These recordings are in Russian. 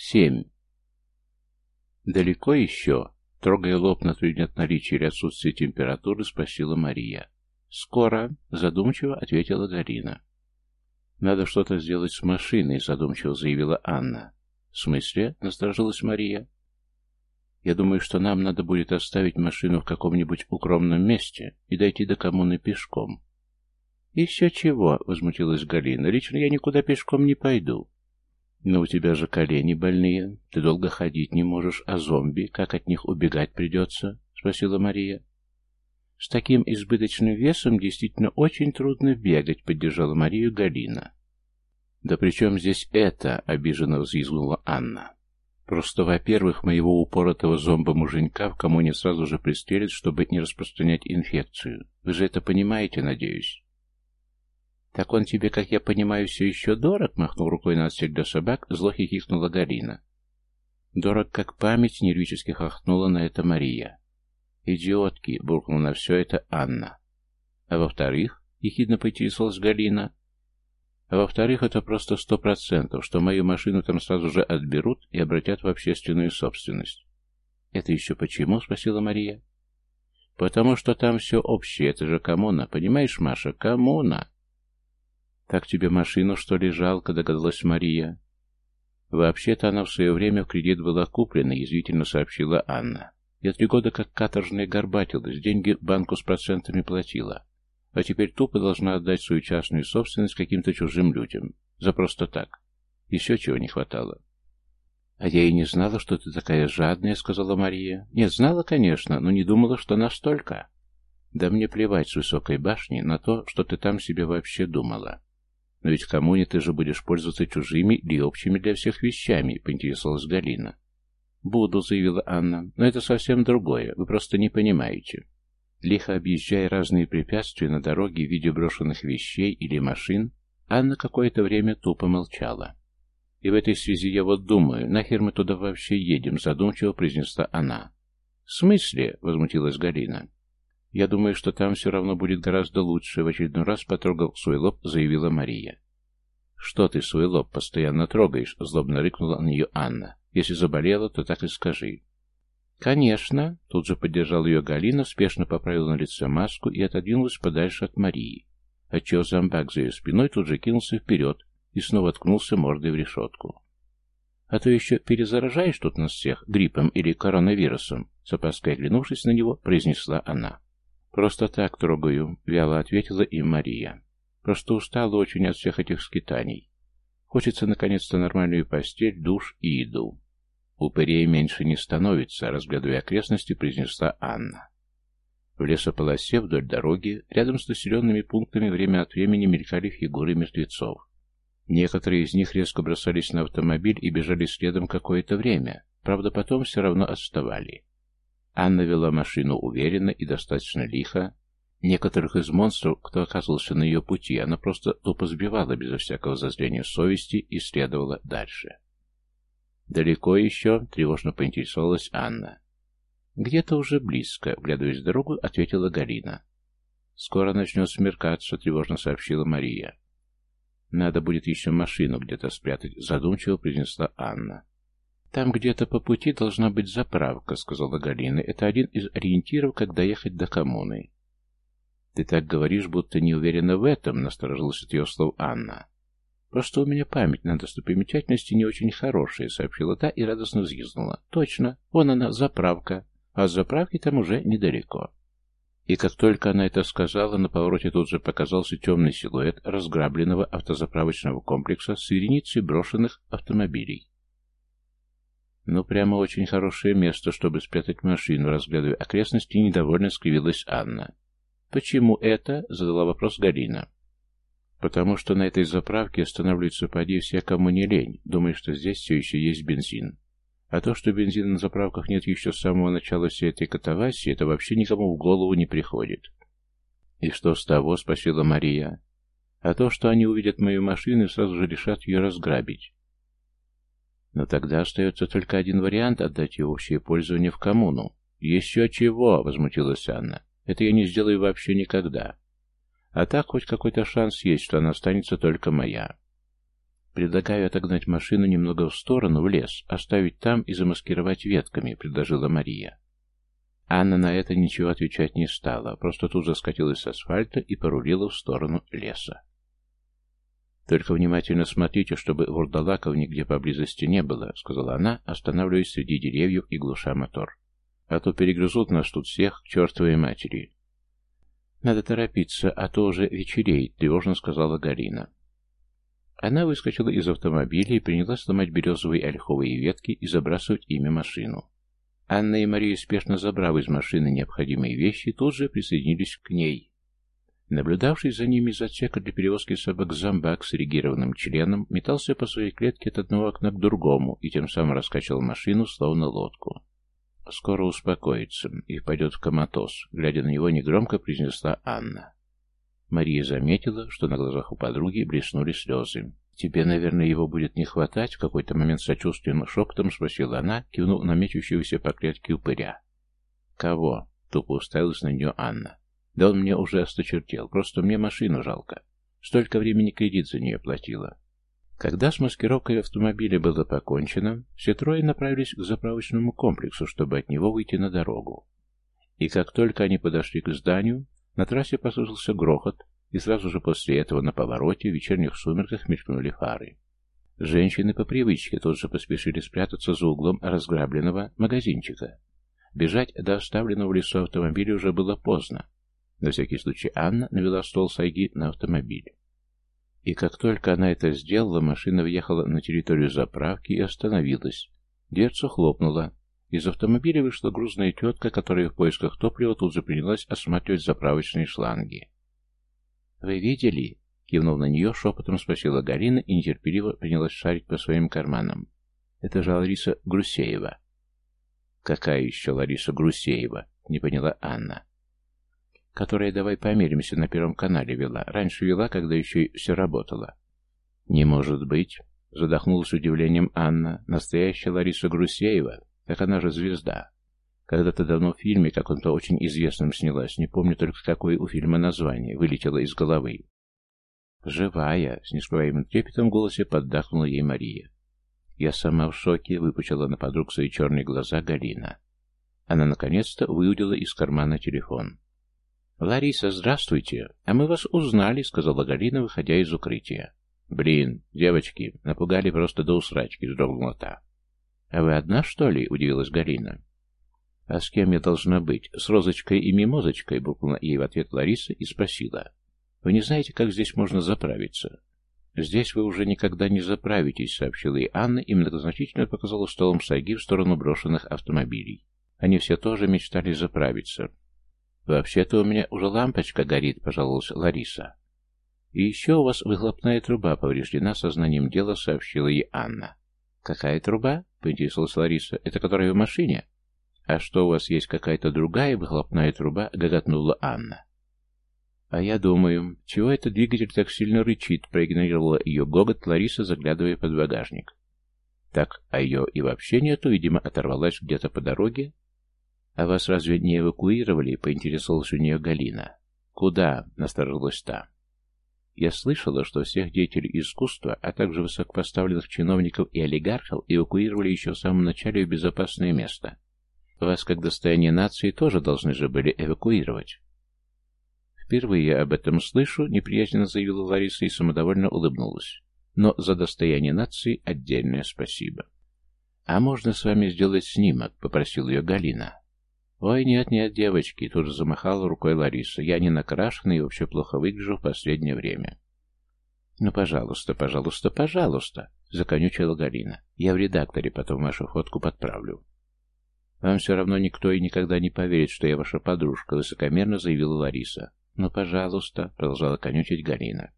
Семь. Далеко еще, трогая лоб на предмет наличия или отсутствия температуры, спросила Мария. Скоро, задумчиво ответила Галина. Надо что-то сделать с машиной, задумчиво заявила Анна. В смысле? Насторожилась Мария. Я думаю, что нам надо будет оставить машину в каком-нибудь укромном месте и дойти до коммуны пешком. «Еще чего?» — возмутилась Галина. «Лично я никуда пешком не пойду». «Но у тебя же колени больные. Ты долго ходить не можешь, а зомби, как от них убегать придется?» — спросила Мария. «С таким избыточным весом действительно очень трудно бегать», — поддержала Марию Галина. «Да при чем здесь это?» — обиженно взвизгнула Анна. «Просто, во-первых, моего упоротого зомба-муженька в коммуне сразу же пристрелят, чтобы не распространять инфекцию. Вы же это понимаете, надеюсь?» «Так он тебе, как я понимаю, все еще дорог?» — махнул рукой на отсек для собак, зло хихикнула Галина. «Дорог как память», — нервически хохотнула на это Мария. «Идиотки!» — буркнула на все это Анна. «А во-вторых?» — ехидно поинтересовалась Галина. «А во-вторых, это просто сто процентов, что мою машину там сразу же отберут и обратят в общественную собственность». «Это еще почему?» — спросила Мария. «Потому что там все общее, это же коммуна, понимаешь, Маша, коммуна!» «Так тебе машину, что ли, жалко?» — догадалась Мария. «Вообще-то она в свое время в кредит была куплена», — язвительно сообщила Анна. «Я три года как каторжная горбатилась, деньги банку с процентами платила. А теперь тупо должна отдать свою частную собственность каким-то чужим людям. За просто так. Еще чего не хватало». «А я и не знала, что ты такая жадная», — сказала Мария. «Нет, знала, конечно, но не думала, что настолько». «Да мне плевать с высокой башни на то, что ты там себе вообще думала». «Но ведь коммуне ты же будешь пользоваться чужими или общими для всех вещами», — поинтересовалась Галина. «Буду», — заявила Анна, — «но это совсем другое, вы просто не понимаете». Лихо объезжая разные препятствия на дороге в виде брошенных вещей или машин, Анна какое-то время тупо молчала. «И в этой связи я вот думаю, нахер мы туда вообще едем?» — задумчиво произнесла она. «В смысле?» — возмутилась Галина. «Я думаю, что там все равно будет гораздо лучше», — в очередной раз потрогал свой лоб, заявила Мария. «Что ты свой лоб постоянно трогаешь?» — злобно рыкнула на нее Анна. «Если заболела, то так и скажи». «Конечно», — тут же поддержал ее Галина, спешно поправила на лице маску и отодвинулась подальше от Марии, отчего зомбак за ее спиной тут же кинулся вперед и снова ткнулся мордой в решетку. «А то еще перезаражаешь тут нас всех гриппом или коронавирусом», — с опаской оглянувшись на него, произнесла она. «Просто так трогаю», — вяло ответила им Мария. «Просто устала очень от всех этих скитаний. Хочется наконец-то нормальную постель, душ и еду». «Упырей меньше не становится», — разглядывая окрестности, произнесла Анна. В лесополосе вдоль дороги, рядом с населенными пунктами, время от времени мелькали фигуры мертвецов. Некоторые из них резко бросались на автомобиль и бежали следом какое-то время, правда, потом все равно отставали. Анна вела машину уверенно и достаточно лихо. Некоторых из монстров, кто оказывался на ее пути, она просто тупо сбивала безо всякого зазрения совести и следовала дальше. «Далеко еще?» — тревожно поинтересовалась Анна. «Где-то уже близко», — глядываясь в дорогу, ответила Галина. «Скоро начнет смеркаться», — тревожно сообщила Мария. «Надо будет еще машину где-то спрятать», — задумчиво произнесла Анна. «Там где-то по пути должна быть заправка», — сказала Галина. «Это один из ориентиров, как доехать до коммуны». «Ты так говоришь, будто не уверена в этом», — насторожилась от ее слов Анна. «Просто у меня память на достопримечательности не очень хорошая», — сообщила та и радостно взвизгнула. «Точно, вон она, заправка, а с заправки там уже недалеко». И как только она это сказала, на повороте тут же показался темный силуэт разграбленного автозаправочного комплекса с вереницей брошенных автомобилей. «Ну, прямо очень хорошее место, чтобы спрятать машину», разглядывая окрестности, недовольно скривилась Анна. «Почему это?» — задала вопрос Галина. «Потому что на этой заправке останавливаются поди все, кому не лень, думая, что здесь все еще есть бензин. А то, что бензина на заправках нет еще с самого начала всей этой катавасии, это вообще никому в голову не приходит». «И что с того?» — спросила Мария. «А то, что они увидят мою машину и сразу же решат ее разграбить. Но тогда остается только один вариант отдать ее в общее пользование в коммуну. «Еще чего!» — возмутилась Анна. «Это я не сделаю вообще никогда. А так хоть какой-то шанс есть, что она останется только моя». «Предлагаю отогнать машину немного в сторону, в лес, оставить там и замаскировать ветками», — предложила Мария. Анна на это ничего отвечать не стала, просто тут же скатилась с асфальта и порулила в сторону леса. «Только внимательно смотрите, чтобы вурдалаков нигде поблизости не было», — сказала она, останавливаясь среди деревьев и глуша мотор. «А то перегрызут нас тут всех к чертовой матери». «Надо торопиться, а то уже вечереет», — тревожно сказала Галина. Она выскочила из автомобиля и принялась сломать березовые ольховые ветки и забрасывать ими машину. Анна и Мария, спешно забрав из машины необходимые вещи, тут же присоединились к ней. Наблюдавший за ними из отсека для перевозки собак зомбак с регированным членом метался по своей клетке от одного окна к другому и тем самым раскачивал машину, словно лодку. «Скоро успокоится и пойдет в коматоз», — глядя на него, негромко произнесла Анна. Мария заметила, что на глазах у подруги блеснули слезы. «Тебе, наверное, его будет не хватать?» В какой-то момент сочувственным шепотом спросила она, кивнув на мечущегося по клетке упыря. «Кого?» — тупо уставилась на нее Анна. Да он мне уже осточертел, просто мне машину жалко. Столько времени кредит за нее платила. Когда с маскировкой автомобиля было покончено, все трое направились к заправочному комплексу, чтобы от него выйти на дорогу. И как только они подошли к зданию, на трассе послышался грохот, и сразу же после этого на повороте в вечерних сумерках мелькнули фары. Женщины по привычке тут же поспешили спрятаться за углом разграбленного магазинчика. Бежать до оставленного в лесу автомобиля уже было поздно, на всякий случай Анна навела стол Сайги на автомобиль. И как только она это сделала, машина въехала на территорию заправки и остановилась. Дверцу хлопнула. Из автомобиля вышла грузная тетка, которая в поисках топлива тут же принялась осматривать заправочные шланги. «Вы видели?» Кивнув на нее, шепотом спросила Галина и нетерпеливо принялась шарить по своим карманам. «Это же Лариса Грусеева». «Какая еще Лариса Грусеева?» — не поняла Анна которая «Давай помиримся» на Первом канале вела. Раньше вела, когда еще и все работало. «Не может быть», — задохнулась удивлением Анна. «Настоящая Лариса Грусеева? Так она же звезда. Когда-то давно в фильме, как он то очень известным снялась, не помню только какое у фильма название, вылетело из головы. «Живая!» — с нескрываемым трепетом в голосе поддохнула ей Мария. Я сама в шоке, выпучила на подруг свои черные глаза Галина. Она наконец-то выудила из кармана телефон. «Лариса, здравствуйте! А мы вас узнали», — сказала Галина, выходя из укрытия. «Блин, девочки, напугали просто до усрачки», — вздрогнула та. «А вы одна, что ли?» — удивилась Галина. «А с кем я должна быть? С Розочкой и Мимозочкой?» — буркнула ей в ответ Лариса и спросила. «Вы не знаете, как здесь можно заправиться?» «Здесь вы уже никогда не заправитесь», — сообщила ей Анна и многозначительно показала столом Сайги в сторону брошенных автомобилей. Они все тоже мечтали заправиться. «Вообще-то у меня уже лампочка горит», — пожаловалась Лариса. «И еще у вас выхлопная труба повреждена, сознанием дела сообщила ей Анна». «Какая труба?» — поинтересовалась Лариса. «Это которая в машине?» «А что, у вас есть какая-то другая выхлопная труба?» — гоготнула Анна. «А я думаю, чего этот двигатель так сильно рычит?» — проигнорировала ее гогот Лариса, заглядывая под багажник. «Так, а ее и вообще нету, видимо, оторвалась где-то по дороге?» «А вас разве не эвакуировали?» — поинтересовалась у нее Галина. «Куда?» — насторожилась та. «Я слышала, что всех деятелей искусства, а также высокопоставленных чиновников и олигархов эвакуировали еще в самом начале в безопасное место. Вас, как достояние нации, тоже должны же были эвакуировать». «Впервые я об этом слышу», — неприязненно заявила Лариса и самодовольно улыбнулась. «Но за достояние нации отдельное спасибо». «А можно с вами сделать снимок?» — попросила ее Галина. «Ой, нет-нет, девочки!» — тут же замахала рукой Лариса. «Я не накрашена и вообще плохо выгляжу в последнее время». «Ну, пожалуйста, пожалуйста, пожалуйста!» — законючила Галина. «Я в редакторе потом вашу фотку подправлю». «Вам все равно никто и никогда не поверит, что я ваша подружка», — высокомерно заявила Лариса. «Ну, пожалуйста», — продолжала конючить Галина.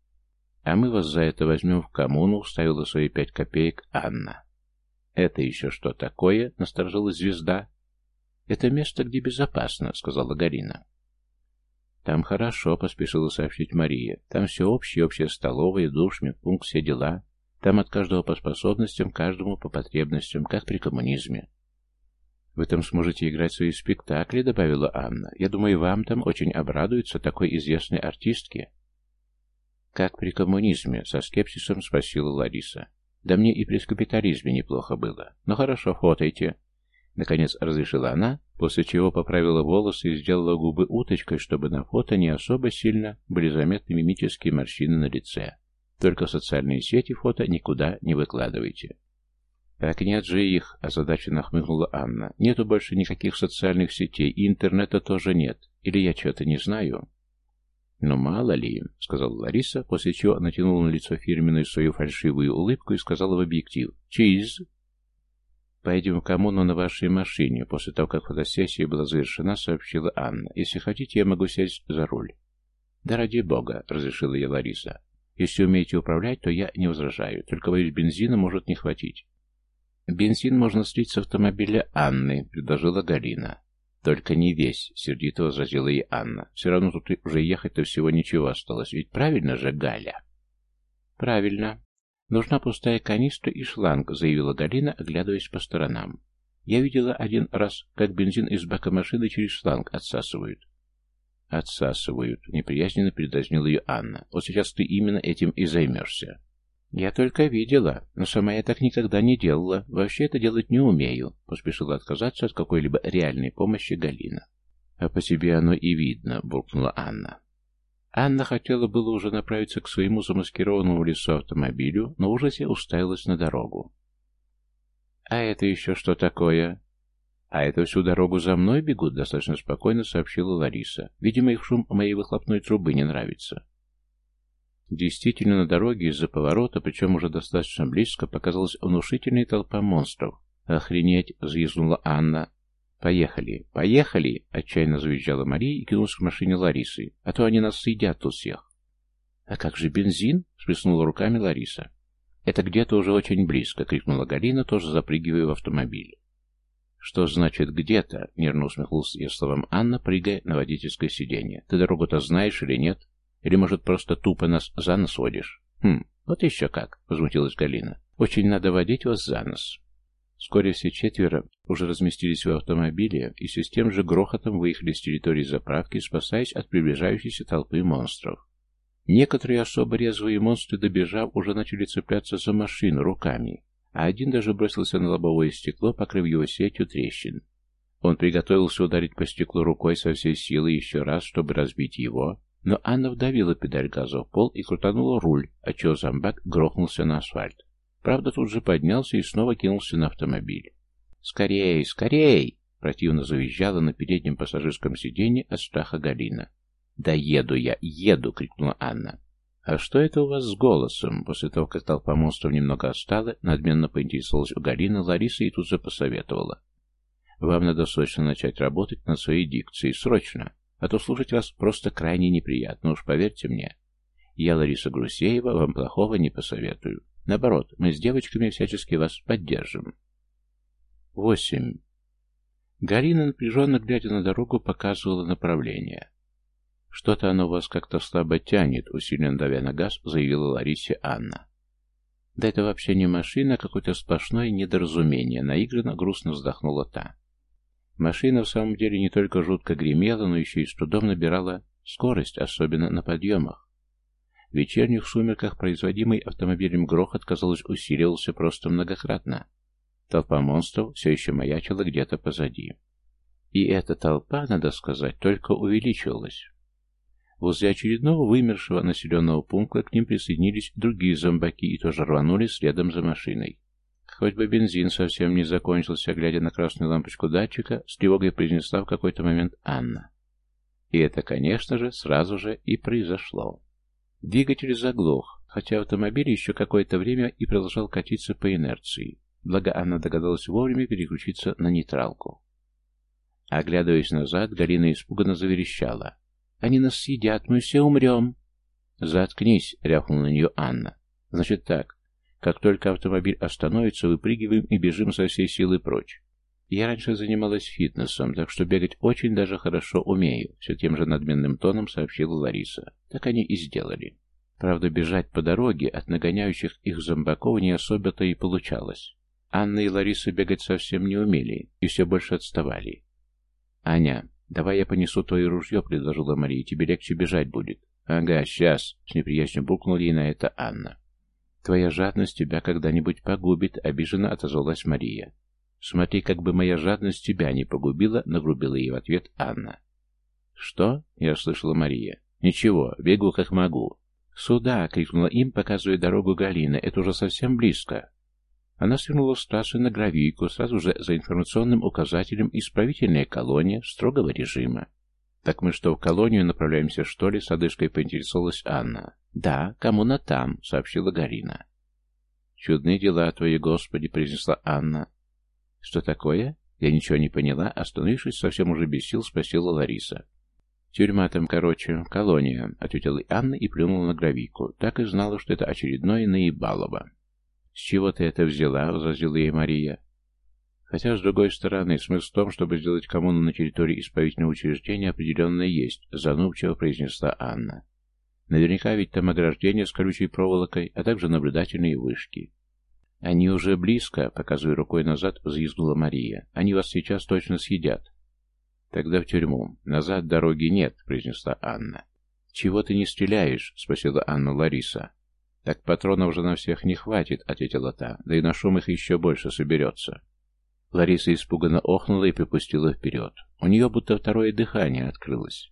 «А мы вас за это возьмем в коммуну», — вставила свои пять копеек Анна. «Это еще что такое?» — насторожилась звезда. «Это место, где безопасно», — сказала Галина. «Там хорошо», — поспешила сообщить Мария. «Там все общее, общая столовая, душ, медпункт, все дела. Там от каждого по способностям, каждому по потребностям, как при коммунизме». «Вы там сможете играть свои спектакли», — добавила Анна. «Я думаю, вам там очень обрадуются такой известной артистке». Как при коммунизме? Со скепсисом спросила Лариса. Да мне и при капитализме неплохо было. Ну хорошо, фотайте. Наконец разрешила она, после чего поправила волосы и сделала губы уточкой, чтобы на фото не особо сильно были заметны мимические морщины на лице. Только в социальные сети фото никуда не выкладывайте. «Так нет же их», — озадаченно хмыкнула Анна. «Нету больше никаких социальных сетей, и интернета тоже нет. Или я что-то не знаю?» «Ну, мало ли», — сказала Лариса, после чего натянула на лицо фирменную свою фальшивую улыбку и сказала в объектив. «Чиз!» «Поедем в коммуну на вашей машине», — после того, как фотосессия была завершена, сообщила Анна. «Если хотите, я могу сесть за руль». «Да ради бога», — разрешила я Лариса. «Если умеете управлять, то я не возражаю. Только, боюсь, бензина может не хватить». «Бензин можно слить с автомобиля Анны», — предложила Галина. «Только не весь», — сердито возразила ей Анна. «Все равно тут уже ехать-то всего ничего осталось. Ведь правильно же, Галя?» «Правильно. Нужна пустая канистра и шланг», — заявила Галина, оглядываясь по сторонам. «Я видела один раз, как бензин из бака машины через шланг отсасывают». «Отсасывают», — неприязненно передразнила ее Анна. «Вот сейчас ты именно этим и займешься». «Я только видела, но сама я так никогда не делала. Вообще это делать не умею», — поспешила отказаться от какой-либо реальной помощи Галина. «А по себе оно и видно», — буркнула Анна. Анна хотела было уже направиться к своему замаскированному лесу автомобилю, но в ужасе уставилась на дорогу. «А это еще что такое?» «А это всю дорогу за мной бегут», — достаточно спокойно сообщила Лариса. «Видимо, их шум моей выхлопной трубы не нравится». Действительно, на дороге из-за поворота, причем уже достаточно близко, показалась внушительная толпа монстров. «Охренеть!» — взвизгнула Анна. «Поехали! Поехали!» — отчаянно завизжала Мария и кинулась к машине Ларисы. «А то они нас съедят тут всех!» «А как же бензин?» — сплеснула руками Лариса. «Это где-то уже очень близко!» — крикнула Галина, тоже запрыгивая в автомобиль. «Что значит где-то?» — нервно усмехнулся я словам Анна, прыгая на водительское сиденье. «Ты дорогу-то знаешь или нет?» Или, может, просто тупо нас за нос водишь? Хм, вот еще как, возмутилась Галина. Очень надо водить вас за нос. Вскоре все четверо уже разместились в автомобиле и с тем же грохотом выехали с территории заправки, спасаясь от приближающейся толпы монстров. Некоторые особо резвые монстры, добежав, уже начали цепляться за машину руками, а один даже бросился на лобовое стекло, покрыв его сетью трещин. Он приготовился ударить по стеклу рукой со всей силы еще раз, чтобы разбить его, но Анна вдавила педаль газа в пол и крутанула руль, отчего зомбак грохнулся на асфальт. Правда, тут же поднялся и снова кинулся на автомобиль. «Скорей, скорей!» — противно завизжала на переднем пассажирском сиденье от страха Галина. «Да еду я, еду!» — крикнула Анна. «А что это у вас с голосом?» После того, как толпа монстров немного отстала, надменно поинтересовалась у Галины Лариса и тут же посоветовала. «Вам надо срочно начать работать над своей дикцией. Срочно!» А то слушать вас просто крайне неприятно, уж поверьте мне. Я, Лариса Грусеева, вам плохого не посоветую. Наоборот, мы с девочками всячески вас поддержим. Восемь. Галина, напряженно глядя на дорогу, показывала направление. «Что-то оно вас как-то слабо тянет», — усиленно давя на газ, заявила Ларисе Анна. «Да это вообще не машина, а какое-то сплошное недоразумение», — наигранно грустно вздохнула та. Машина в самом деле не только жутко гремела, но еще и с трудом набирала скорость, особенно на подъемах. В вечерних сумерках производимый автомобилем грохот, казалось, усиливался просто многократно. Толпа монстров все еще маячила где-то позади. И эта толпа, надо сказать, только увеличивалась. Возле очередного вымершего населенного пункта к ним присоединились другие зомбаки и тоже рванули следом за машиной. Хоть бы бензин совсем не закончился, глядя на красную лампочку датчика, с тревогой произнесла в какой-то момент Анна. И это, конечно же, сразу же и произошло. Двигатель заглох, хотя автомобиль еще какое-то время и продолжал катиться по инерции. Благо Анна догадалась вовремя переключиться на нейтралку. Оглядываясь назад, Галина испуганно заверещала. «Они нас съедят, мы все умрем!» «Заткнись!» — рявкнула на нее Анна. «Значит так, как только автомобиль остановится, выпрыгиваем и бежим со всей силы прочь. Я раньше занималась фитнесом, так что бегать очень даже хорошо умею, все тем же надменным тоном сообщила Лариса. Так они и сделали. Правда, бежать по дороге от нагоняющих их зомбаков не особо-то и получалось. Анна и Лариса бегать совсем не умели и все больше отставали. «Аня, давай я понесу твое ружье», — предложила Мария, — «тебе легче бежать будет». «Ага, сейчас», — с неприязнью буркнула ей на это Анна. «Твоя жадность тебя когда-нибудь погубит», — обиженно отозвалась Мария. «Смотри, как бы моя жадность тебя не погубила», — нагрубила ей в ответ Анна. «Что?» — я слышала Мария. «Ничего, бегу как могу». «Сюда!» — крикнула им, показывая дорогу Галина. «Это уже совсем близко». Она свернула с трассы на гравийку, сразу же за информационным указателем «Исправительная колония строгого режима». «Так мы что, в колонию направляемся, что ли?» — с одышкой поинтересовалась Анна. «Да, кому на там», — сообщила Галина. «Чудные дела твои, Господи!» — произнесла Анна. «Что такое?» Я ничего не поняла, остановившись, совсем уже без сил, спросила Лариса. «Тюрьма там, короче, колония», — ответила Анна и плюнула на гравийку. Так и знала, что это очередное наебалово. «С чего ты это взяла?» — возразила ей Мария. Хотя, с другой стороны, смысл в том, чтобы сделать коммуну на территории исправительного учреждения определенно есть, занубчиво произнесла Анна. Наверняка ведь там ограждение с колючей проволокой, а также наблюдательные вышки. Они уже близко, показывая рукой назад, взвизгнула Мария. Они вас сейчас точно съедят. Тогда в тюрьму. Назад дороги нет, произнесла Анна. Чего ты не стреляешь? спросила Анна Лариса. Так патронов уже на всех не хватит, ответила та, да и на шум их еще больше соберется. Лариса испуганно охнула и припустила вперед. У нее будто второе дыхание открылось.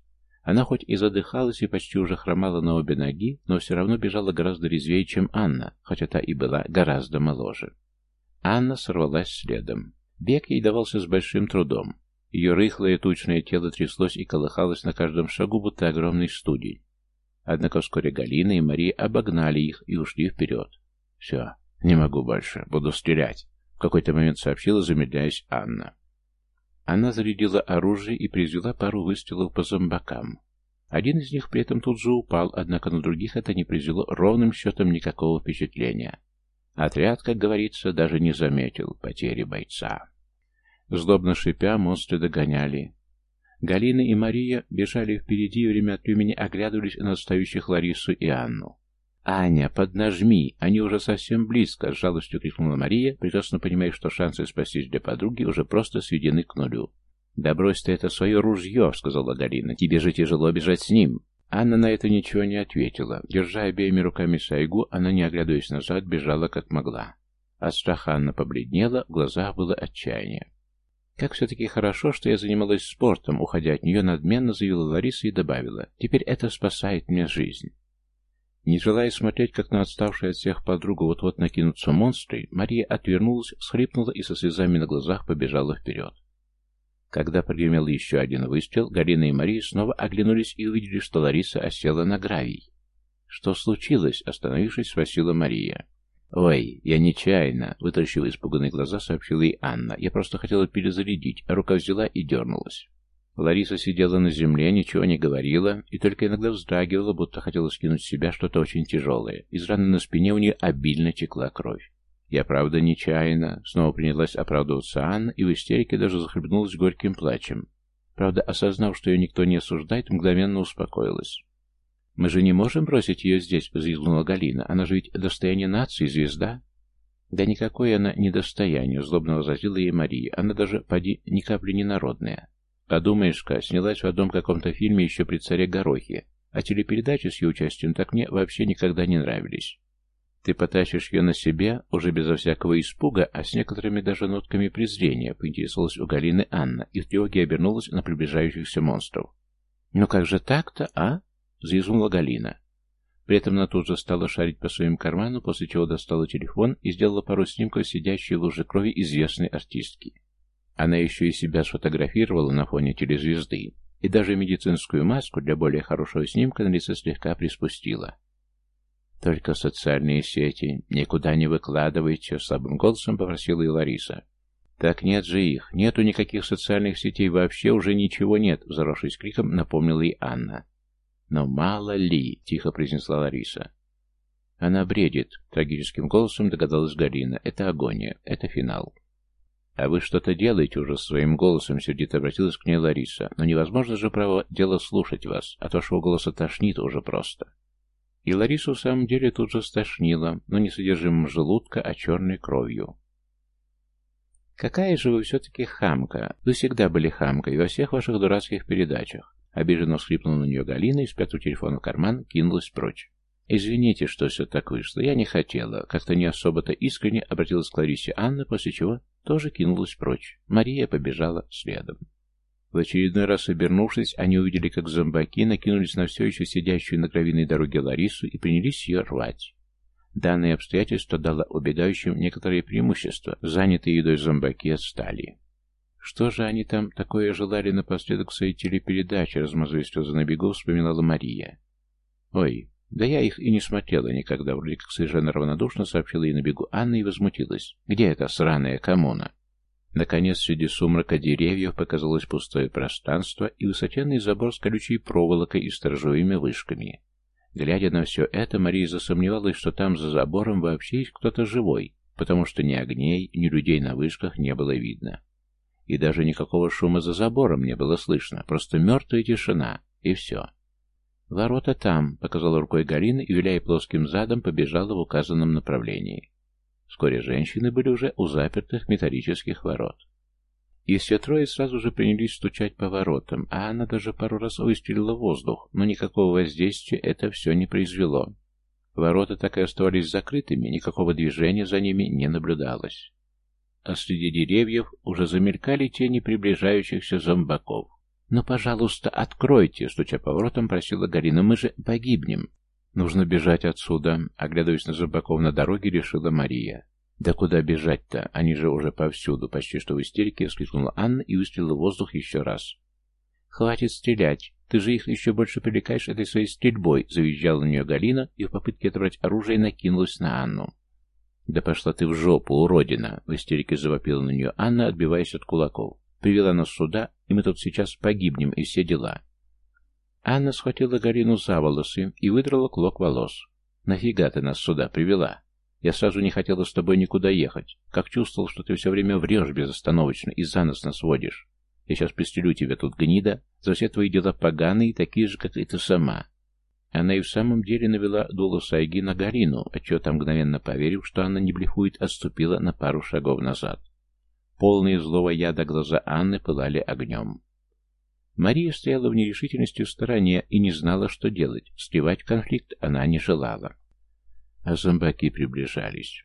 Она хоть и задыхалась и почти уже хромала на обе ноги, но все равно бежала гораздо резвее, чем Анна, хотя та и была гораздо моложе. Анна сорвалась следом. Бег ей давался с большим трудом. Ее рыхлое тучное тело тряслось и колыхалось на каждом шагу, будто огромный студень. Однако вскоре Галина и Мария обогнали их и ушли вперед. «Все, не могу больше, буду стрелять», — в какой-то момент сообщила, замедляясь Анна. Она зарядила оружие и произвела пару выстрелов по зомбакам. Один из них при этом тут же упал, однако на других это не произвело ровным счетом никакого впечатления. Отряд, как говорится, даже не заметил потери бойца. Злобно шипя, монстры догоняли. Галина и Мария бежали впереди и время от времени оглядывались на отстающих Ларису и Анну. «Аня, поднажми! Они уже совсем близко!» — с жалостью крикнула Мария, прекрасно понимая, что шансы спастись для подруги уже просто сведены к нулю. «Да брось ты это свое ружье!» — сказала Галина. «Тебе же тяжело бежать с ним!» Анна на это ничего не ответила. Держа обеими руками сайгу, она, не оглядываясь назад, бежала как могла. От страха Анна побледнела, в глазах было отчаяние. «Как все-таки хорошо, что я занималась спортом», — уходя от нее, надменно заявила Лариса и добавила. «Теперь это спасает мне жизнь». Не желая смотреть, как на отставшую от всех подругу вот-вот накинутся монстры, Мария отвернулась, схлипнула и со слезами на глазах побежала вперед. Когда прогремел еще один выстрел, Галина и Мария снова оглянулись и увидели, что Лариса осела на гравий. «Что случилось?» — остановившись, спросила Мария. «Ой, я нечаянно!» — вытаращив испуганные глаза, сообщила ей Анна. «Я просто хотела перезарядить, а рука взяла и дернулась». Лариса сидела на земле, ничего не говорила и только иногда вздрагивала, будто хотела скинуть с себя что-то очень тяжелое. Из раны на спине у нее обильно текла кровь. Я, правда, нечаянно. Снова принялась оправдываться Анна и в истерике даже захлебнулась горьким плачем. Правда, осознав, что ее никто не осуждает, мгновенно успокоилась. «Мы же не можем бросить ее здесь», — взвизгнула Галина. «Она же ведь достояние нации, звезда». «Да никакое она не достояние», — злобно возразила ей Мария. «Она даже, поди, ни капли не народная. Подумаешь-ка, снялась в одном каком-то фильме еще при царе Горохе, а телепередачи с ее участием так мне вообще никогда не нравились. Ты потащишь ее на себе, уже безо всякого испуга, а с некоторыми даже нотками презрения, поинтересовалась у Галины Анна и в тревоге обернулась на приближающихся монстров. «Ну как же так-то, а?» Заизнула Галина. При этом она тут же стала шарить по своим карманам, после чего достала телефон и сделала пару снимков сидящей в луже крови известной артистки. Она еще и себя сфотографировала на фоне телезвезды и даже медицинскую маску для более хорошего снимка на лице слегка приспустила. «Только социальные сети. Никуда не выкладывайте», — слабым голосом попросила и Лариса. «Так нет же их. Нету никаких социальных сетей вообще, уже ничего нет», — взорвавшись криком, напомнила и Анна. «Но мало ли», — тихо произнесла Лариса. «Она бредит», — трагическим голосом догадалась Галина. «Это агония, это финал». «А вы что-то делаете уже своим голосом», — сердито обратилась к ней Лариса. «Но невозможно же, право, дело слушать вас, от вашего голоса тошнит уже просто». И Ларису в самом деле тут же стошнило, но не содержимым желудка, а черной кровью. «Какая же вы все-таки хамка! Вы всегда были хамкой во всех ваших дурацких передачах. Обиженно всхлипнула на нее Галина и, спрятав телефон в карман, кинулась прочь. «Извините, что все так вышло. Я не хотела». Как-то не особо-то искренне обратилась к Ларисе Анна, после чего тоже кинулась прочь. Мария побежала следом. В очередной раз обернувшись, они увидели, как зомбаки накинулись на все еще сидящую на гравийной дороге Ларису и принялись ее рвать. Данное обстоятельство дало убегающим некоторые преимущества. Занятые едой зомбаки отстали. Что же они там такое желали напоследок в своей телепередаче, размазываясь слезы на бегу, вспоминала Мария. Ой, да я их и не смотрела никогда, вроде как совершенно равнодушно сообщила ей на бегу Анна и возмутилась. Где эта сраная коммуна? Наконец, среди сумрака деревьев показалось пустое пространство и высоченный забор с колючей проволокой и сторожевыми вышками. Глядя на все это, Мария засомневалась, что там за забором вообще есть кто-то живой, потому что ни огней, ни людей на вышках не было видно. И даже никакого шума за забором не было слышно, просто мертвая тишина, и все. «Ворота там», — показала рукой Галина и, виляя плоским задом, побежала в указанном направлении. Вскоре женщины были уже у запертых металлических ворот. И все трое сразу же принялись стучать по воротам, а она даже пару раз выстрелила воздух, но никакого воздействия это все не произвело. Ворота так и оставались закрытыми, никакого движения за ними не наблюдалось. А среди деревьев уже замелькали тени приближающихся зомбаков. «Ну, пожалуйста, откройте!» — стуча по воротам, просила Галина. «Мы же погибнем!» «Нужно бежать отсюда!» — оглядываясь на зомбаков на дороге, решила Мария. «Да куда бежать-то? Они же уже повсюду!» Почти что в истерике воскликнула Анна и выстрелила в воздух еще раз. «Хватит стрелять! Ты же их еще больше привлекаешь этой своей стрельбой!» Завизжала на нее Галина и в попытке отобрать оружие накинулась на Анну. «Да пошла ты в жопу, уродина!» В истерике завопила на нее Анна, отбиваясь от кулаков. «Привела нас сюда, и мы тут сейчас погибнем, и все дела!» Анна схватила Галину за волосы и выдрала клок волос. «Нафига ты нас сюда привела?» Я сразу не хотела с тобой никуда ехать. Как чувствовал, что ты все время врешь безостановочно и за нас нас водишь. Я сейчас пристрелю тебя тут, гнида, за все твои дела поганые, такие же, как и ты сама». Она и в самом деле навела дуло Сайги на Гарину, отчего-то мгновенно поверив, что она не блефует, отступила на пару шагов назад. Полные злого яда глаза Анны пылали огнем. Мария стояла в нерешительности в стороне и не знала, что делать. Сливать конфликт она не желала а зомбаки приближались.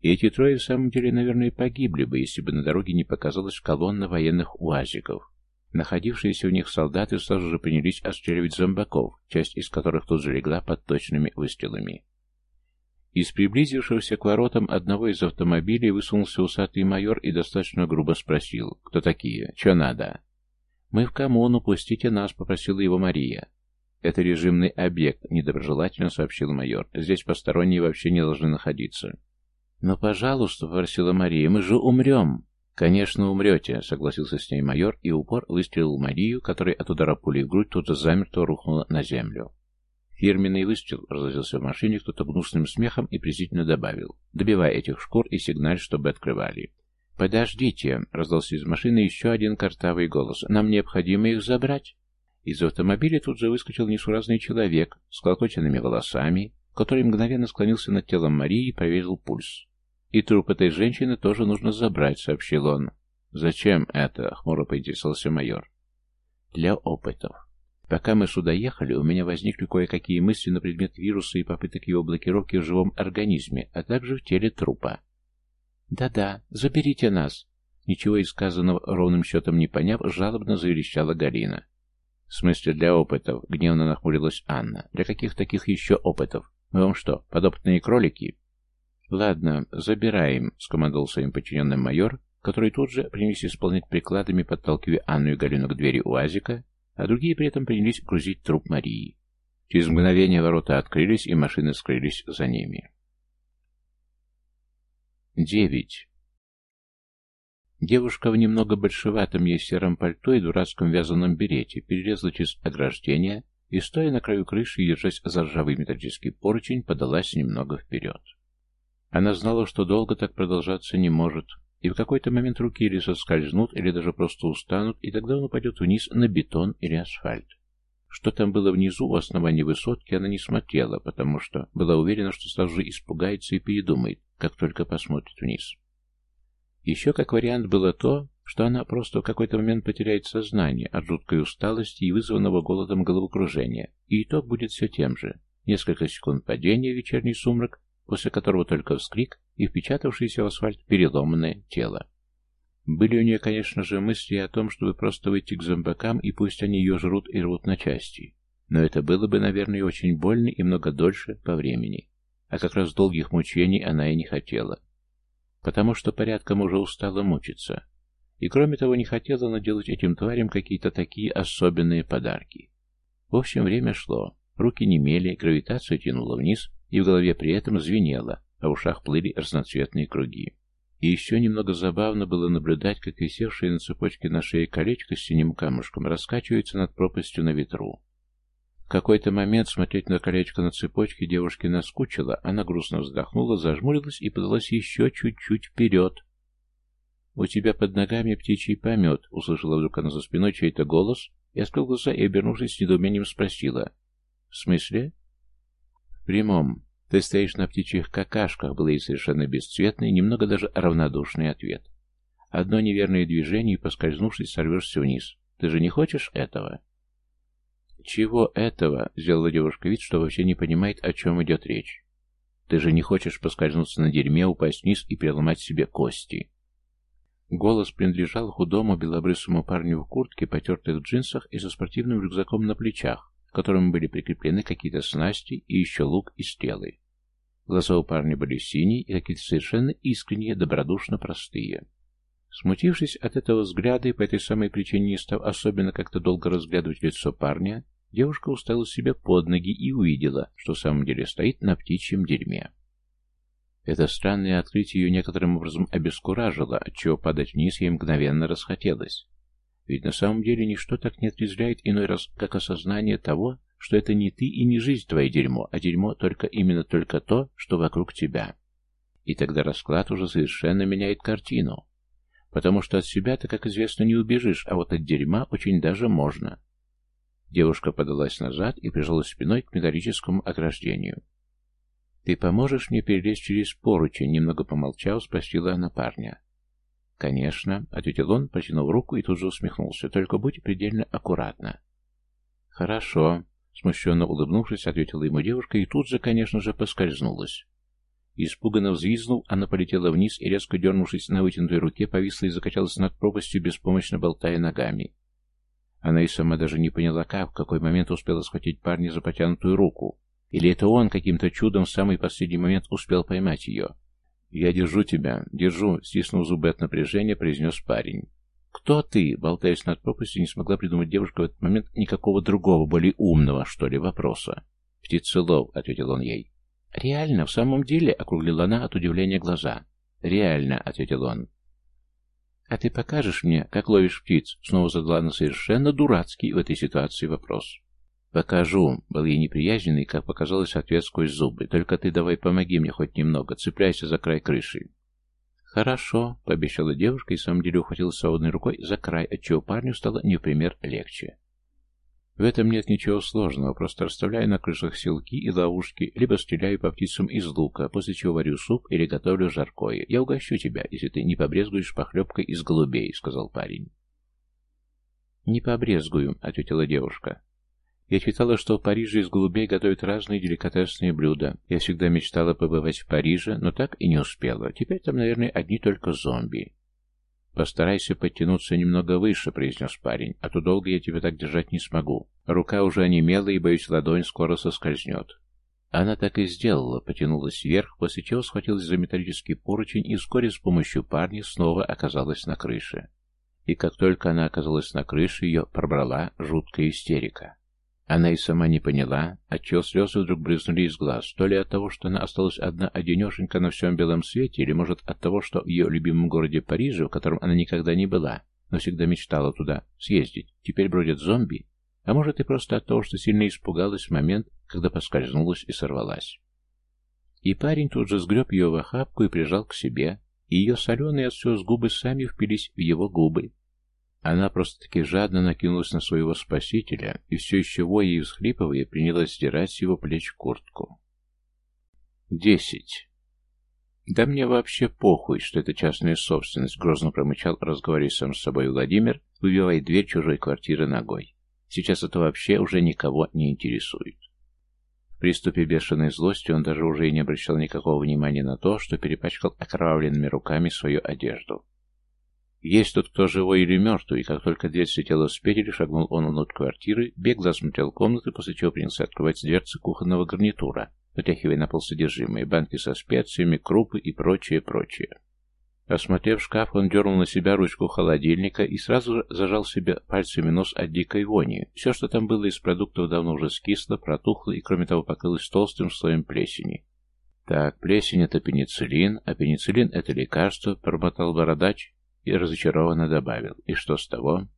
И эти трое в самом деле, наверное, погибли бы, если бы на дороге не показалась колонна военных уазиков. Находившиеся в них солдаты сразу же принялись отстреливать зомбаков, часть из которых тут же легла под точными выстрелами. Из приблизившегося к воротам одного из автомобилей высунулся усатый майор и достаточно грубо спросил, кто такие, что надо. «Мы в коммуну, пустите нас», — попросила его Мария. «Это режимный объект», — недоброжелательно сообщил майор. «Здесь посторонние вообще не должны находиться». «Но, пожалуйста», — попросила Мария, — «мы же умрем». «Конечно, умрете», — согласился с ней майор и упор выстрелил Марию, которая от удара пули в грудь тут же рухнула на землю. Фирменный выстрел разразился в машине кто-то гнусным смехом и презрительно добавил. «Добивай этих шкур и сигналь, чтобы открывали». «Подождите», — раздался из машины еще один картавый голос. «Нам необходимо их забрать». Из автомобиля тут же выскочил несуразный человек с колокоченными волосами, который мгновенно склонился над телом Марии и проверил пульс. «И труп этой женщины тоже нужно забрать», — сообщил он. «Зачем это?» — хмуро поинтересовался майор. «Для опытов. Пока мы сюда ехали, у меня возникли кое-какие мысли на предмет вируса и попыток его блокировки в живом организме, а также в теле трупа». «Да-да, заберите нас!» Ничего из сказанного ровным счетом не поняв, жалобно заверещала Галина. «В смысле, для опытов?» — гневно нахмурилась Анна. «Для каких таких еще опытов? Мы вам что, подопытные кролики?» «Ладно, забираем», — скомандовал своим подчиненным майор, который тут же принялись исполнять прикладами, подталкивая Анну и Галину к двери УАЗика, а другие при этом принялись грузить труп Марии. Через мгновение ворота открылись, и машины скрылись за ними. Девять. Девушка в немного большеватом ей сером пальто и дурацком вязаном берете перелезла через ограждение и, стоя на краю крыши и держась за ржавый металлический поручень, подалась немного вперед. Она знала, что долго так продолжаться не может, и в какой-то момент руки или соскользнут, или даже просто устанут, и тогда он упадет вниз на бетон или асфальт. Что там было внизу, у основания высотки, она не смотрела, потому что была уверена, что сразу же испугается и передумает, как только посмотрит вниз. Еще как вариант было то, что она просто в какой-то момент потеряет сознание от жуткой усталости и вызванного голодом головокружения, и итог будет все тем же. Несколько секунд падения в вечерний сумрак, после которого только вскрик и впечатавшееся в асфальт переломанное тело. Были у нее, конечно же, мысли о том, чтобы просто выйти к зомбакам, и пусть они ее жрут и рвут на части. Но это было бы, наверное, очень больно и много дольше по времени. А как раз долгих мучений она и не хотела. Потому что порядком уже устала мучиться. И кроме того, не хотела наделать этим тварям какие-то такие особенные подарки. В общем, время шло. Руки немели, гравитация тянула вниз, и в голове при этом звенело, а в ушах плыли разноцветные круги. И еще немного забавно было наблюдать, как висевшее на цепочке на шее колечко с синим камушком раскачивается над пропастью на ветру. В какой-то момент смотреть на колечко на цепочке девушке наскучило, она грустно вздохнула, зажмурилась и подалась еще чуть-чуть вперед. «У тебя под ногами птичий помет», — услышала вдруг она за спиной чей-то голос, и открыл глаза и, обернувшись с недоумением, спросила. «В смысле?» «В прямом. «Ты стоишь на птичьих какашках», был ей совершенно бесцветный, немного даже равнодушный ответ. «Одно неверное движение, и, поскользнувшись, сорвешься вниз. Ты же не хочешь этого?» «Чего этого?» — сделала девушка вид, что вообще не понимает, о чем идет речь. «Ты же не хочешь поскользнуться на дерьме, упасть вниз и переломать себе кости?» Голос принадлежал худому белобрысому парню в куртке, потертых джинсах и со спортивным рюкзаком на плечах, к которым были прикреплены какие-то снасти и еще лук и стрелы. Глаза у парня были синие и какие-то совершенно искренние, добродушно простые. Смутившись от этого взгляда и по этой самой причине не став особенно как-то долго разглядывать лицо парня, девушка уставила себе под ноги и увидела, что в самом деле стоит на птичьем дерьме. Это странное открытие ее некоторым образом обескуражило, отчего падать вниз ей мгновенно расхотелось. Ведь на самом деле ничто так не отрезвляет иной раз, как осознание того, что это не ты и не жизнь твое дерьмо, а дерьмо только именно только то, что вокруг тебя. И тогда расклад уже совершенно меняет картину. Потому что от себя ты, как известно, не убежишь, а вот от дерьма очень даже можно. Девушка подалась назад и прижалась спиной к металлическому ограждению. «Ты поможешь мне перелезть через поручень?» Немного помолчав, спросила она парня. «Конечно», — ответил он, протянув руку и тут же усмехнулся. «Только будь предельно аккуратна». «Хорошо», — смущенно улыбнувшись, ответила ему девушка и тут же, конечно же, поскользнулась. Испуганно взвизнув, она полетела вниз и, резко дернувшись на вытянутой руке, повисла и закачалась над пропастью, беспомощно болтая ногами. Она и сама даже не поняла, как, в какой момент успела схватить парня за потянутую руку. Или это он каким-то чудом в самый последний момент успел поймать ее. «Я держу тебя, держу», — стиснув зубы от напряжения, произнес парень. «Кто ты?» — болтаясь над пропастью, не смогла придумать девушка в этот момент никакого другого, более умного, что ли, вопроса. «Птицелов», — ответил он ей. «Реально, в самом деле?» — округлила она от удивления глаза. «Реально», — ответил он. «А ты покажешь мне, как ловишь птиц?» — снова задала она совершенно дурацкий в этой ситуации вопрос. «Покажу», — был ей неприязненный, как показалось, ответ сквозь зубы. «Только ты давай помоги мне хоть немного, цепляйся за край крыши». «Хорошо», — пообещала девушка и в самом деле ухватила свободной рукой за край, отчего парню стало не в пример легче. В этом нет ничего сложного, просто расставляю на крышах селки и ловушки, либо стреляю по птицам из лука, после чего варю суп или готовлю жаркое. Я угощу тебя, если ты не побрезгуешь похлебкой из голубей», — сказал парень. «Не побрезгую», — ответила девушка. Я читала, что в Париже из голубей готовят разные деликатесные блюда. Я всегда мечтала побывать в Париже, но так и не успела. Теперь там, наверное, одни только зомби. «Постарайся подтянуться немного выше», — произнес парень, «а то долго я тебя так держать не смогу. Рука уже онемела, и, боюсь, ладонь скоро соскользнет». Она так и сделала, потянулась вверх, после чего схватилась за металлический поручень и вскоре с помощью парня снова оказалась на крыше. И как только она оказалась на крыше, ее пробрала жуткая истерика. Она и сама не поняла, отчего слезы вдруг брызнули из глаз, то ли от того, что она осталась одна одинешенька на всем белом свете, или, может, от того, что в ее любимом городе Париже, в котором она никогда не была, но всегда мечтала туда съездить, теперь бродят зомби, а может и просто от того, что сильно испугалась в момент, когда поскользнулась и сорвалась. И парень тут же сгреб ее в охапку и прижал к себе, и ее соленые от слез губы сами впились в его губы, она просто-таки жадно накинулась на своего спасителя и все еще воя и всхлипывая принялась стирать с его плеч куртку. Десять. «Да мне вообще похуй, что это частная собственность», — грозно промычал, разговаривая сам с собой Владимир, выбивая дверь чужой квартиры ногой. «Сейчас это вообще уже никого не интересует». В приступе бешеной злости он даже уже и не обращал никакого внимания на то, что перепачкал окровавленными руками свою одежду. Есть тут кто живой или мертвый, и как только дверь слетела с петель, шагнул он внутрь квартиры, бегло осмотрел комнаты, после чего принялся открывать дверцы кухонного гарнитура, вытряхивая на пол содержимое, банки со специями, крупы и прочее, прочее. Осмотрев шкаф, он дернул на себя ручку холодильника и сразу же зажал себе пальцами нос от дикой вони. Все, что там было из продуктов, давно уже скисло, протухло и, кроме того, покрылось толстым слоем плесени. «Так, плесень — это пенициллин, а пенициллин — это лекарство», — промотал бородач и разочарованно добавил. «И что с того?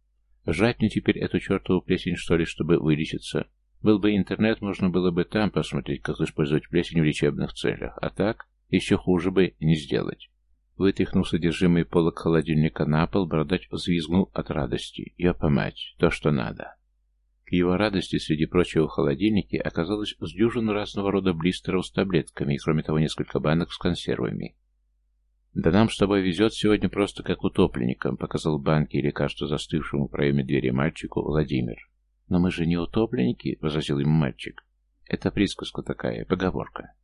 Жать мне теперь эту чертову плесень, что ли, чтобы вылечиться? Был бы интернет, можно было бы там посмотреть, как использовать плесень в лечебных целях, а так еще хуже бы не сделать». Вытряхнув содержимое полок холодильника на пол, бородач взвизгнул от радости. «Ёпа мать, то, что надо!» К его радости среди прочего в холодильнике оказалось с дюжину разного рода блистеров с таблетками и, кроме того, несколько банок с консервами. «Да нам с тобой везет сегодня просто как утопленникам», — показал банки и лекарство застывшему в проеме двери мальчику Владимир. «Но мы же не утопленники», — возразил ему мальчик. «Это присказка такая, поговорка.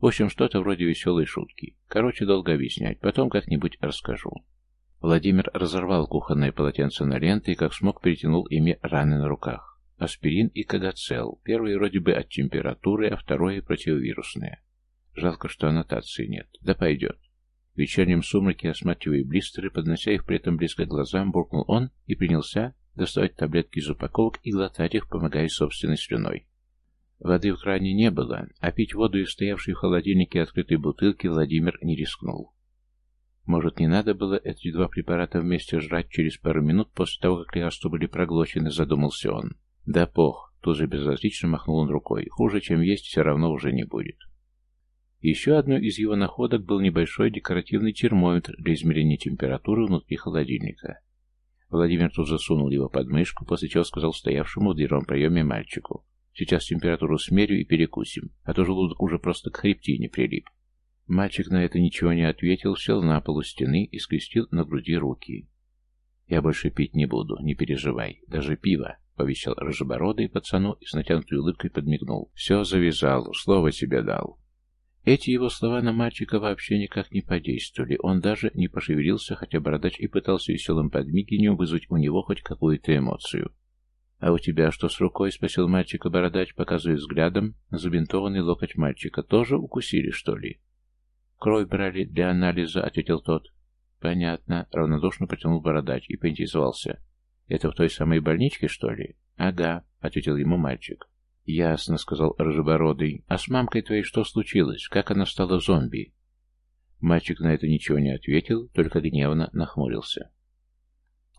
В общем, что-то вроде веселой шутки. Короче, долго объяснять, потом как-нибудь расскажу». Владимир разорвал кухонное полотенце на ленты и как смог перетянул ими раны на руках. Аспирин и кагацел. Первый вроде бы от температуры, а второе противовирусное. Жалко, что аннотации нет. Да пойдет. В вечернем сумраке, осматривая блистеры, поднося их при этом близко к глазам, буркнул он и принялся доставать таблетки из упаковок и глотать их, помогая собственной слюной. Воды в кране не было, а пить воду из стоявшей в холодильнике открытой бутылки Владимир не рискнул. Может, не надо было эти два препарата вместе жрать через пару минут после того, как лекарства были проглочены, задумался он. Да пох, тут же безразлично махнул он рукой. Хуже, чем есть, все равно уже не будет. Еще одной из его находок был небольшой декоративный термометр для измерения температуры внутри холодильника. Владимир тут засунул его под мышку, после чего сказал стоявшему в дверном проеме мальчику. «Сейчас температуру смерю и перекусим, а то желудок уже просто к хребтине прилип». Мальчик на это ничего не ответил, сел на полу стены и скрестил на груди руки. «Я больше пить не буду, не переживай, даже пиво», — повещал рыжебородый пацану и с натянутой улыбкой подмигнул. «Все завязал, слово тебе дал». Эти его слова на мальчика вообще никак не подействовали. Он даже не пошевелился, хотя бородач и пытался веселым подмигиванием вызвать у него хоть какую-то эмоцию. «А у тебя что с рукой?» — спросил мальчика бородач, показывая взглядом на забинтованный локоть мальчика. «Тоже укусили, что ли?» «Кровь брали для анализа», — ответил тот. «Понятно», — равнодушно протянул бородач и поинтересовался. «Это в той самой больничке, что ли?» «Ага», — ответил ему мальчик. «Ясно», — сказал Рыжебородый. «А с мамкой твоей что случилось? Как она стала зомби?» Мальчик на это ничего не ответил, только гневно нахмурился.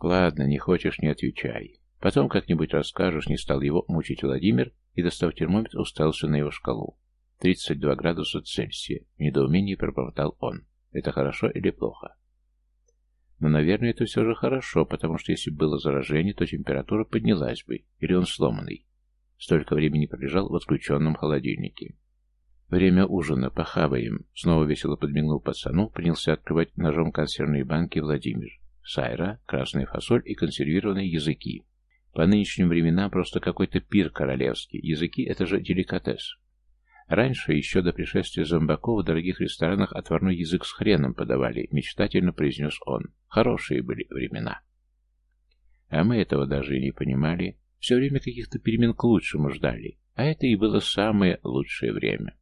«Ладно, не хочешь, не отвечай. Потом как-нибудь расскажешь», — не стал его мучить Владимир и, достав термометр, уставился на его шкалу. «Тридцать два градуса Цельсия», — в недоумении пробормотал он. «Это хорошо или плохо?» Но, наверное, это все же хорошо, потому что если было заражение, то температура поднялась бы, или он сломанный. Столько времени пролежал в отключенном холодильнике. «Время ужина, похаваем!» Снова весело подмигнул пацану, принялся открывать ножом консервные банки Владимир. Сайра, красная фасоль и консервированные языки. По нынешним временам просто какой-то пир королевский. Языки — это же деликатес. Раньше, еще до пришествия зомбаков, в дорогих ресторанах отварной язык с хреном подавали, мечтательно произнес он. Хорошие были времена. А мы этого даже и не понимали. Все время каких-то перемен к лучшему ждали, а это и было самое лучшее время.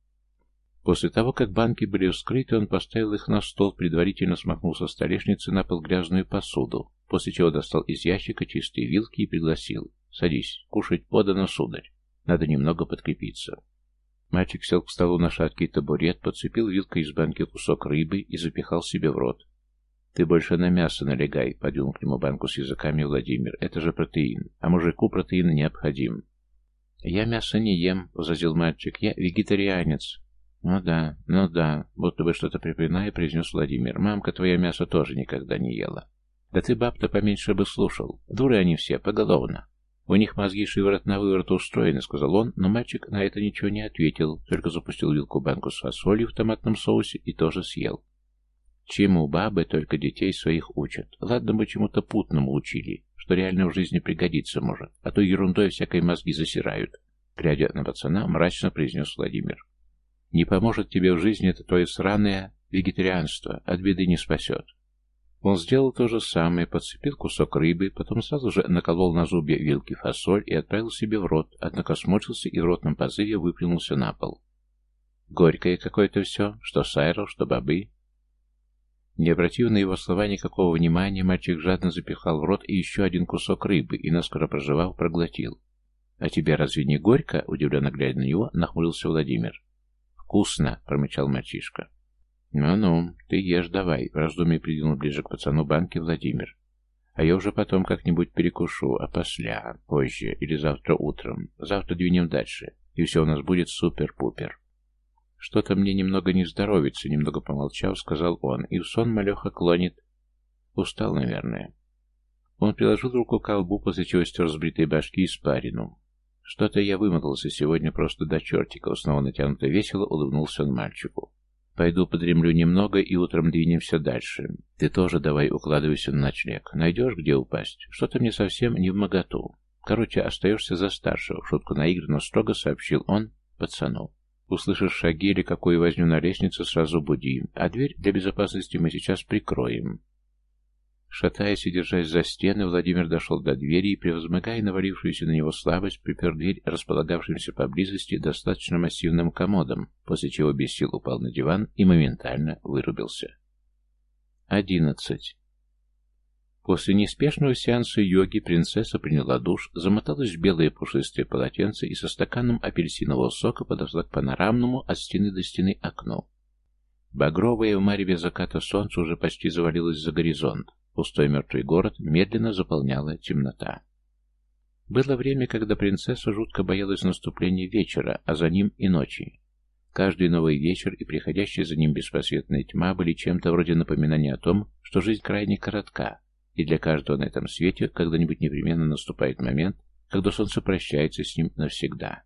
После того, как банки были вскрыты, он поставил их на стол, предварительно смахнул со столешницы на пол грязную посуду, после чего достал из ящика чистые вилки и пригласил. «Садись, кушать подано, сударь. Надо немного подкрепиться». Мальчик сел к столу на шаткий табурет, подцепил вилкой из банки кусок рыбы и запихал себе в рот. «Ты больше на мясо налегай», — подвинул к нему банку с языками Владимир. «Это же протеин, а мужику протеин необходим». «Я мясо не ем», — возразил мальчик. «Я вегетарианец». «Ну да, ну да», — будто бы что-то припоминая, произнес Владимир. «Мамка твоя мясо тоже никогда не ела». «Да ты, баб-то, поменьше бы слушал. Дуры они все, поголовно». «У них мозги шиворот на выворот устроены», — сказал он, но мальчик на это ничего не ответил, только запустил вилку банку с фасолью в томатном соусе и тоже съел. Чему бабы только детей своих учат? Ладно бы чему-то путному учили, что реально в жизни пригодиться может, а то ерундой всякой мозги засирают. Глядя на пацана, мрачно произнес Владимир. Не поможет тебе в жизни это твое сраное вегетарианство, от беды не спасет. Он сделал то же самое, подцепил кусок рыбы, потом сразу же наколол на зубья вилки фасоль и отправил себе в рот, однако смочился и в ротном позыве выплюнулся на пол. Горькое какое-то все, что сайров, что бобы. Не обратив на его слова никакого внимания, мальчик жадно запихал в рот еще один кусок рыбы и, наскоро проживав, проглотил. «А тебе разве не горько?» — удивленно глядя на него, нахмурился Владимир. «Вкусно!» — промычал мальчишка. «Ну-ну, ты ешь давай», — в раздумье придвинул ближе к пацану банки Владимир. «А я уже потом как-нибудь перекушу, а после, позже или завтра утром. Завтра двинем дальше, и все у нас будет супер-пупер». «Что-то мне немного не здоровится», — немного помолчав, сказал он, и в сон малеха клонит. Устал, наверное. Он приложил руку к колбу, после чего стер с бритой башки испарину. «Что-то я вымотался сегодня просто до чертиков», — снова натянуто весело улыбнулся он мальчику. «Пойду подремлю немного и утром двинемся дальше. Ты тоже давай укладывайся на ночлег. Найдешь, где упасть? Что-то мне совсем не в моготу. Короче, остаешься за старшего», — шутку наигранно строго сообщил он пацану. Услышишь шаги или какую возню на лестнице, сразу буди, а дверь для безопасности мы сейчас прикроем. Шатаясь и держась за стены, Владимир дошел до двери и, превозмогая навалившуюся на него слабость, припер дверь располагавшимся поблизости достаточно массивным комодом, после чего без сил упал на диван и моментально вырубился. Одиннадцать. После неспешного сеанса йоги принцесса приняла душ, замоталась в белое пушистое полотенце и со стаканом апельсинового сока подошла к панорамному от стены до стены окну. Багровое в мареве заката солнце уже почти завалилось за горизонт. Пустой мертвый город медленно заполняла темнота. Было время, когда принцесса жутко боялась наступления вечера, а за ним и ночи. Каждый новый вечер и приходящая за ним беспросветная тьма были чем-то вроде напоминания о том, что жизнь крайне коротка, и для каждого на этом свете когда-нибудь непременно наступает момент, когда солнце прощается с ним навсегда.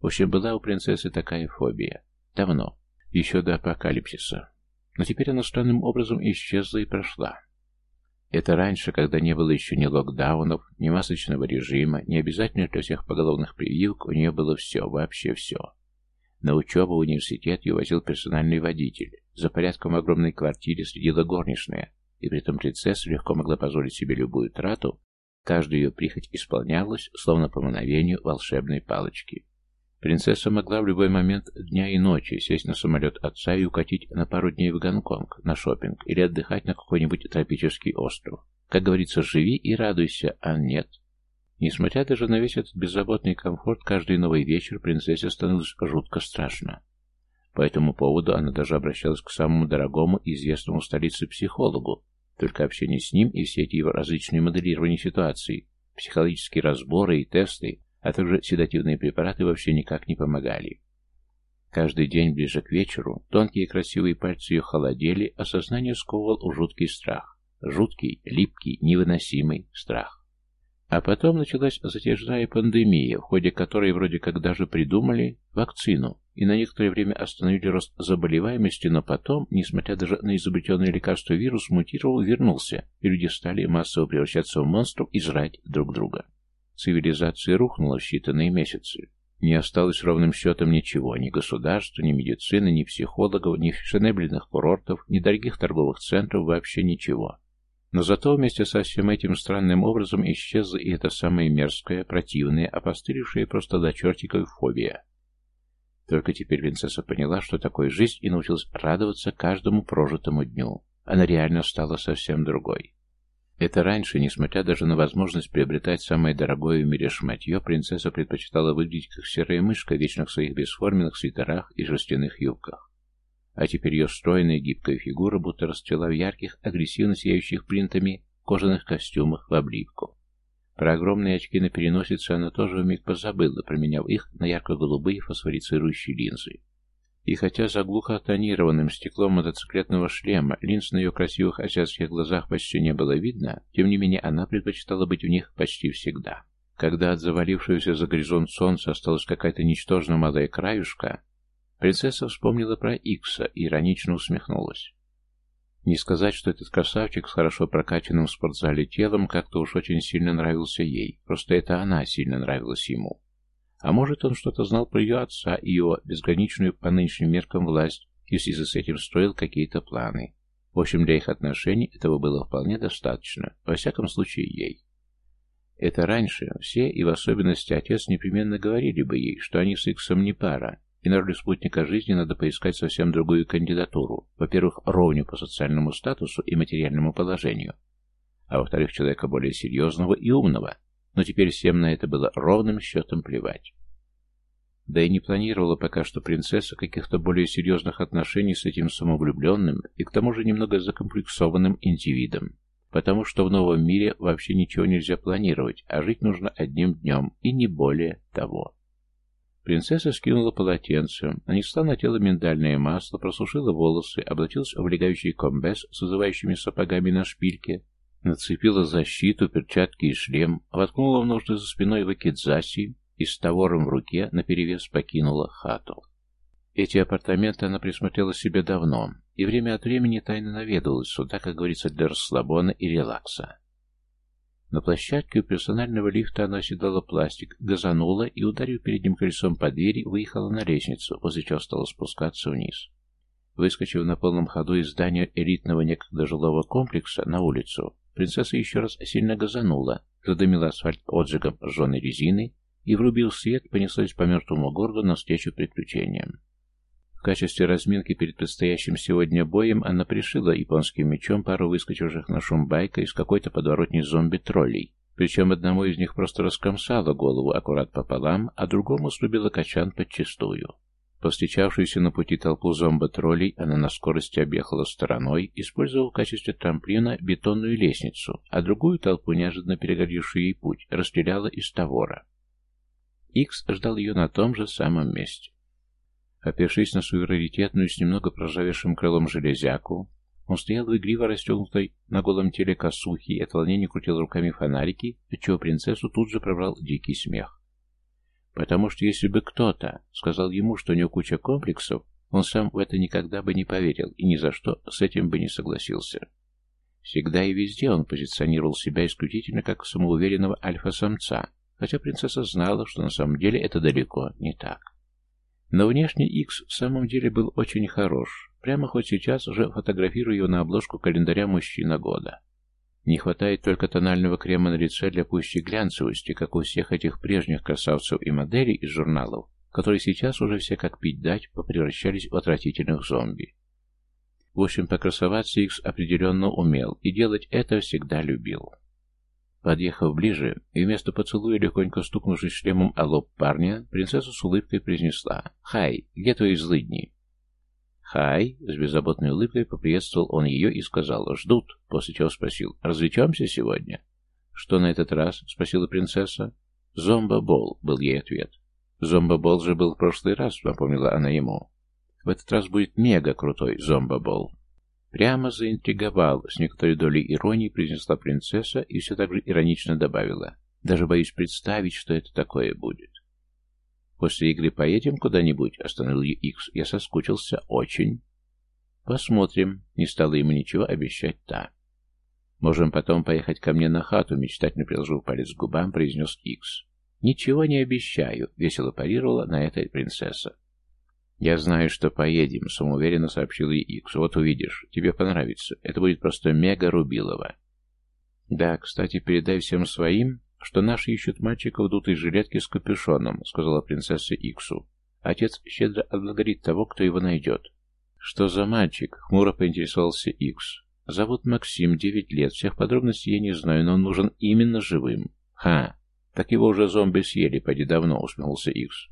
В общем, была у принцессы такая фобия. Давно. Еще до апокалипсиса. Но теперь она странным образом исчезла и прошла. Это раньше, когда не было еще ни локдаунов, ни масочного режима, ни обязательно для всех поголовных прививок, у нее было все, вообще все. На учебу в университет ее возил персональный водитель. За порядком в огромной квартире следила горничная, и при этом принцесса легко могла позволить себе любую трату, каждая ее прихоть исполнялась, словно по мановению волшебной палочки. Принцесса могла в любой момент дня и ночи сесть на самолет отца и укатить на пару дней в Гонконг, на шопинг или отдыхать на какой-нибудь тропический остров. Как говорится, живи и радуйся, а нет. Несмотря даже на весь этот беззаботный комфорт, каждый новый вечер принцессе становилось жутко страшно. По этому поводу она даже обращалась к самому дорогому и известному столице психологу, только общение с ним и все эти его различные моделирования ситуаций, психологические разборы и тесты, а также седативные препараты вообще никак не помогали. Каждый день ближе к вечеру тонкие красивые пальцы ее холодели, а сознание сковывал жуткий страх. Жуткий, липкий, невыносимый страх. А потом началась затяжная пандемия, в ходе которой вроде как даже придумали вакцину, и на некоторое время остановили рост заболеваемости, но потом, несмотря даже на изобретенное лекарство, вирус мутировал вернулся, и люди стали массово превращаться в монстров и жрать друг друга. Цивилизация рухнула в считанные месяцы. Не осталось ровным счетом ничего, ни государства, ни медицины, ни психологов, ни фешенебельных курортов, ни дорогих торговых центров, вообще ничего. Но зато вместе со всем этим странным образом исчезла и эта самая мерзкая, противная, опостылевшая просто до чертиков фобия. Только теперь принцесса поняла, что такое жизнь, и научилась радоваться каждому прожитому дню. Она реально стала совсем другой. Это раньше, несмотря даже на возможность приобретать самое дорогое в мире шматье, принцесса предпочитала выглядеть как серая мышка, вечно в своих бесформенных свитерах и жестяных юбках. А теперь ее стройная гибкая фигура будто расцвела в ярких, агрессивно сияющих принтами кожаных костюмах в обливку. Про огромные очки на переносице она тоже вмиг позабыла, променяв их на ярко-голубые фосфорицирующие линзы. И хотя за глухо тонированным стеклом мотоциклетного шлема линз на ее красивых азиатских глазах почти не было видно, тем не менее она предпочитала быть в них почти всегда. Когда от завалившегося за горизонт солнца осталась какая-то ничтожно малая краюшка, принцесса вспомнила про Икса и иронично усмехнулась. Не сказать, что этот красавчик с хорошо прокачанным в спортзале телом как-то уж очень сильно нравился ей, просто это она сильно нравилась ему. А может, он что-то знал про ее отца и его безграничную по нынешним меркам власть, если с этим строил какие-то планы. В общем, для их отношений этого было вполне достаточно, во всяком случае ей. Это раньше все, и в особенности отец, непременно говорили бы ей, что они с Иксом не пара, и на роль спутника жизни надо поискать совсем другую кандидатуру. Во-первых, ровню по социальному статусу и материальному положению. А во-вторых, человека более серьезного и умного. Но теперь всем на это было ровным счетом плевать. Да и не планировала пока что принцесса каких-то более серьезных отношений с этим самовлюбленным и к тому же немного закомплексованным индивидом. Потому что в новом мире вообще ничего нельзя планировать, а жить нужно одним днем, и не более того. Принцесса скинула полотенце, нанесла на тело миндальное масло, просушила волосы, облачилась в облегающий комбез с вызывающими сапогами на шпильке, нацепила защиту, перчатки и шлем, воткнула в ножны за спиной вакидзаси и с товаром в руке наперевес покинула хату. Эти апартаменты она присмотрела себе давно, и время от времени тайно наведывалась сюда, как говорится, для расслабона и релакса. На площадке у персонального лифта она оседала пластик, газанула и, ударив передним колесом по двери, выехала на лестницу, после чего стала спускаться вниз. Выскочив на полном ходу из здания элитного некогда жилого комплекса на улицу, принцесса еще раз сильно газанула, задымила асфальт отжигом сжженной резины и, врубил свет, понеслась по мертвому городу навстречу приключениям качестве разминки перед предстоящим сегодня боем она пришила японским мечом пару выскочивших на шум байка из какой-то подворотни зомби-троллей. Причем одному из них просто раскомсала голову аккурат пополам, а другому срубила качан подчистую. Повстречавшуюся на пути толпу зомбо-троллей она на скорости объехала стороной, использовав в качестве трамплина бетонную лестницу, а другую толпу, неожиданно перегоревшую ей путь, расстреляла из тавора. Икс ждал ее на том же самом месте. Опершись на свою раритетную с немного проржавевшим крылом железяку, он стоял в игриво расстегнутой на голом теле косухи и от волнения крутил руками фонарики, отчего принцессу тут же пробрал дикий смех. Потому что если бы кто-то сказал ему, что у него куча комплексов, он сам в это никогда бы не поверил и ни за что с этим бы не согласился. Всегда и везде он позиционировал себя исключительно как самоуверенного альфа-самца, хотя принцесса знала, что на самом деле это далеко не так. Но внешне Икс в самом деле был очень хорош. Прямо хоть сейчас уже фотографирую его на обложку календаря «Мужчина года». Не хватает только тонального крема на лице для пущей глянцевости, как у всех этих прежних красавцев и моделей из журналов, которые сейчас уже все как пить дать попревращались в отвратительных зомби. В общем, покрасоваться Икс определенно умел, и делать это всегда любил. Подъехав ближе и вместо поцелуя, легонько стукнувшись шлемом о лоб парня, принцесса с улыбкой произнесла «Хай, где твои злыдни?» «Хай!» — с беззаботной улыбкой поприветствовал он ее и сказал «Ждут», после чего спросил «Развлечемся сегодня?» «Что на этот раз?» — спросила принцесса. «Зомба-бол», — был ей ответ. «Зомба-бол же был в прошлый раз», — напомнила она ему. «В этот раз будет мега крутой зомба-бол». Прямо заинтриговал, с некоторой долей иронии произнесла принцесса и все так же иронично добавила. Даже боюсь представить, что это такое будет. После игры поедем куда-нибудь, остановил ее Икс. Я соскучился очень. Посмотрим. Не стала ему ничего обещать та. Можем потом поехать ко мне на хату, мечтательно приложил палец к губам, произнес Икс. Ничего не обещаю, весело парировала на это принцесса. «Я знаю, что поедем», — самоуверенно сообщил ей Икс. «Вот увидишь. Тебе понравится. Это будет просто мега Рубилово». «Да, кстати, передай всем своим, что наши ищут мальчика в дутой жилетке с капюшоном», — сказала принцесса Иксу. «Отец щедро отблагодарит того, кто его найдет». «Что за мальчик?» — хмуро поинтересовался Икс. «Зовут Максим, девять лет. Всех подробностей я не знаю, но он нужен именно живым». «Ха! Так его уже зомби съели, поди давно», — усмехнулся Икс.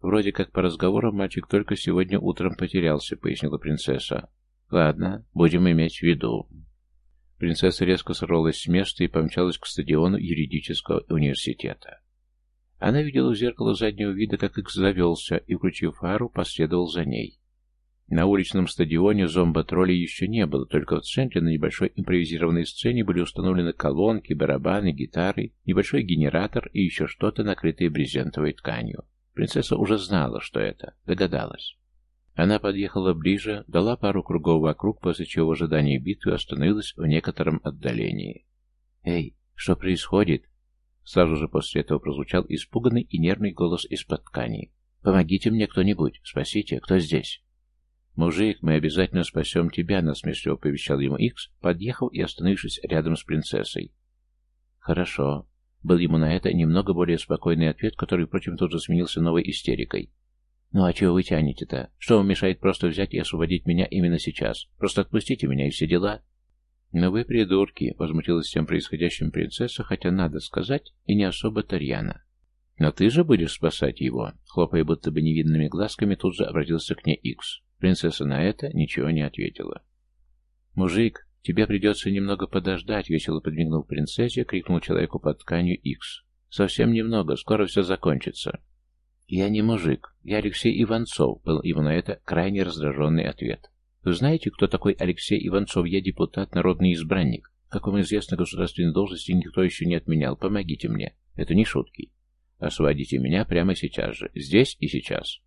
«Вроде как по разговорам мальчик только сегодня утром потерялся», — пояснила принцесса. «Ладно, будем иметь в виду». Принцесса резко сорвалась с места и помчалась к стадиону юридического университета. Она видела в зеркало заднего вида, как Икс завелся, и, включив фару, последовал за ней. На уличном стадионе зомбо-троллей еще не было, только в центре на небольшой импровизированной сцене были установлены колонки, барабаны, гитары, небольшой генератор и еще что-то, накрытое брезентовой тканью. Принцесса уже знала, что это, догадалась. Она подъехала ближе, дала пару кругов вокруг, после чего в ожидании битвы остановилась в некотором отдалении. «Эй, что происходит?» Сразу же после этого прозвучал испуганный и нервный голос из-под ткани. «Помогите мне кто-нибудь! Спасите! Кто здесь?» «Мужик, мы обязательно спасем тебя», — насмешливо повещал ему Икс, подъехав и остановившись рядом с принцессой. «Хорошо». Был ему на это немного более спокойный ответ, который, впрочем, тут же сменился новой истерикой. «Ну а чего вы тянете-то? Что вам мешает просто взять и освободить меня именно сейчас? Просто отпустите меня и все дела?» «Но вы придурки», — возмутилась всем происходящим принцесса, хотя, надо сказать, и не особо Тарьяна. «Но ты же будешь спасать его?» Хлопая будто бы невинными глазками, тут же обратился к ней Икс. Принцесса на это ничего не ответила. «Мужик, тебе придется немного подождать», — весело подмигнул принцессе, крикнул человеку под тканью Икс. «Совсем немного, скоро все закончится». «Я не мужик, я Алексей Иванцов», — был его на это крайне раздраженный ответ. «Вы знаете, кто такой Алексей Иванцов? Я депутат, народный избранник. Как вам известно, государственной должности никто еще не отменял. Помогите мне. Это не шутки. Освободите меня прямо сейчас же. Здесь и сейчас».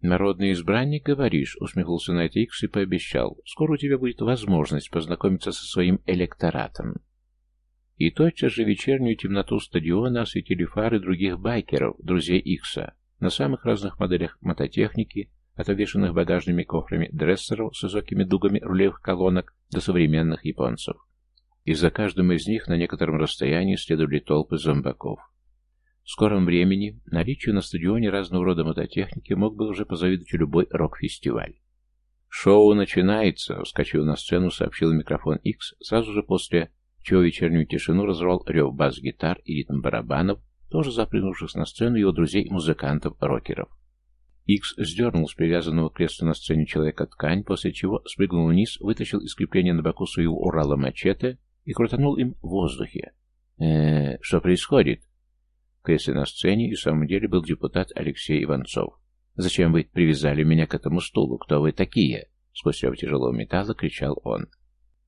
«Народный избранник, говоришь?» — усмехнулся Найт Икс и пообещал. «Скоро у тебя будет возможность познакомиться со своим электоратом». И тотчас же вечернюю темноту стадиона осветили фары других байкеров, друзей Икса, на самых разных моделях мототехники, от обвешанных багажными кофрами дрессеров с высокими дугами рулевых колонок до современных японцев. И за каждым из них на некотором расстоянии следовали толпы зомбаков. В скором времени наличию на стадионе разного рода мототехники мог бы уже позавидовать любой рок-фестиваль. «Шоу начинается!» — вскочил на сцену, сообщил микрофон X, сразу же после чего вечернюю тишину разорвал рев бас-гитар и ритм барабанов, тоже запрыгнувших на сцену его друзей-музыкантов-рокеров. Икс сдернул с привязанного к креслу на сцене человека ткань, после чего спрыгнул вниз, вытащил из крепления на боку своего Урала мачете и крутанул им в воздухе. э что происходит?» Кресле на сцене и в самом деле был депутат Алексей Иванцов. «Зачем вы привязали меня к этому стулу? Кто вы такие?» Сквозь рев тяжелого металла кричал он.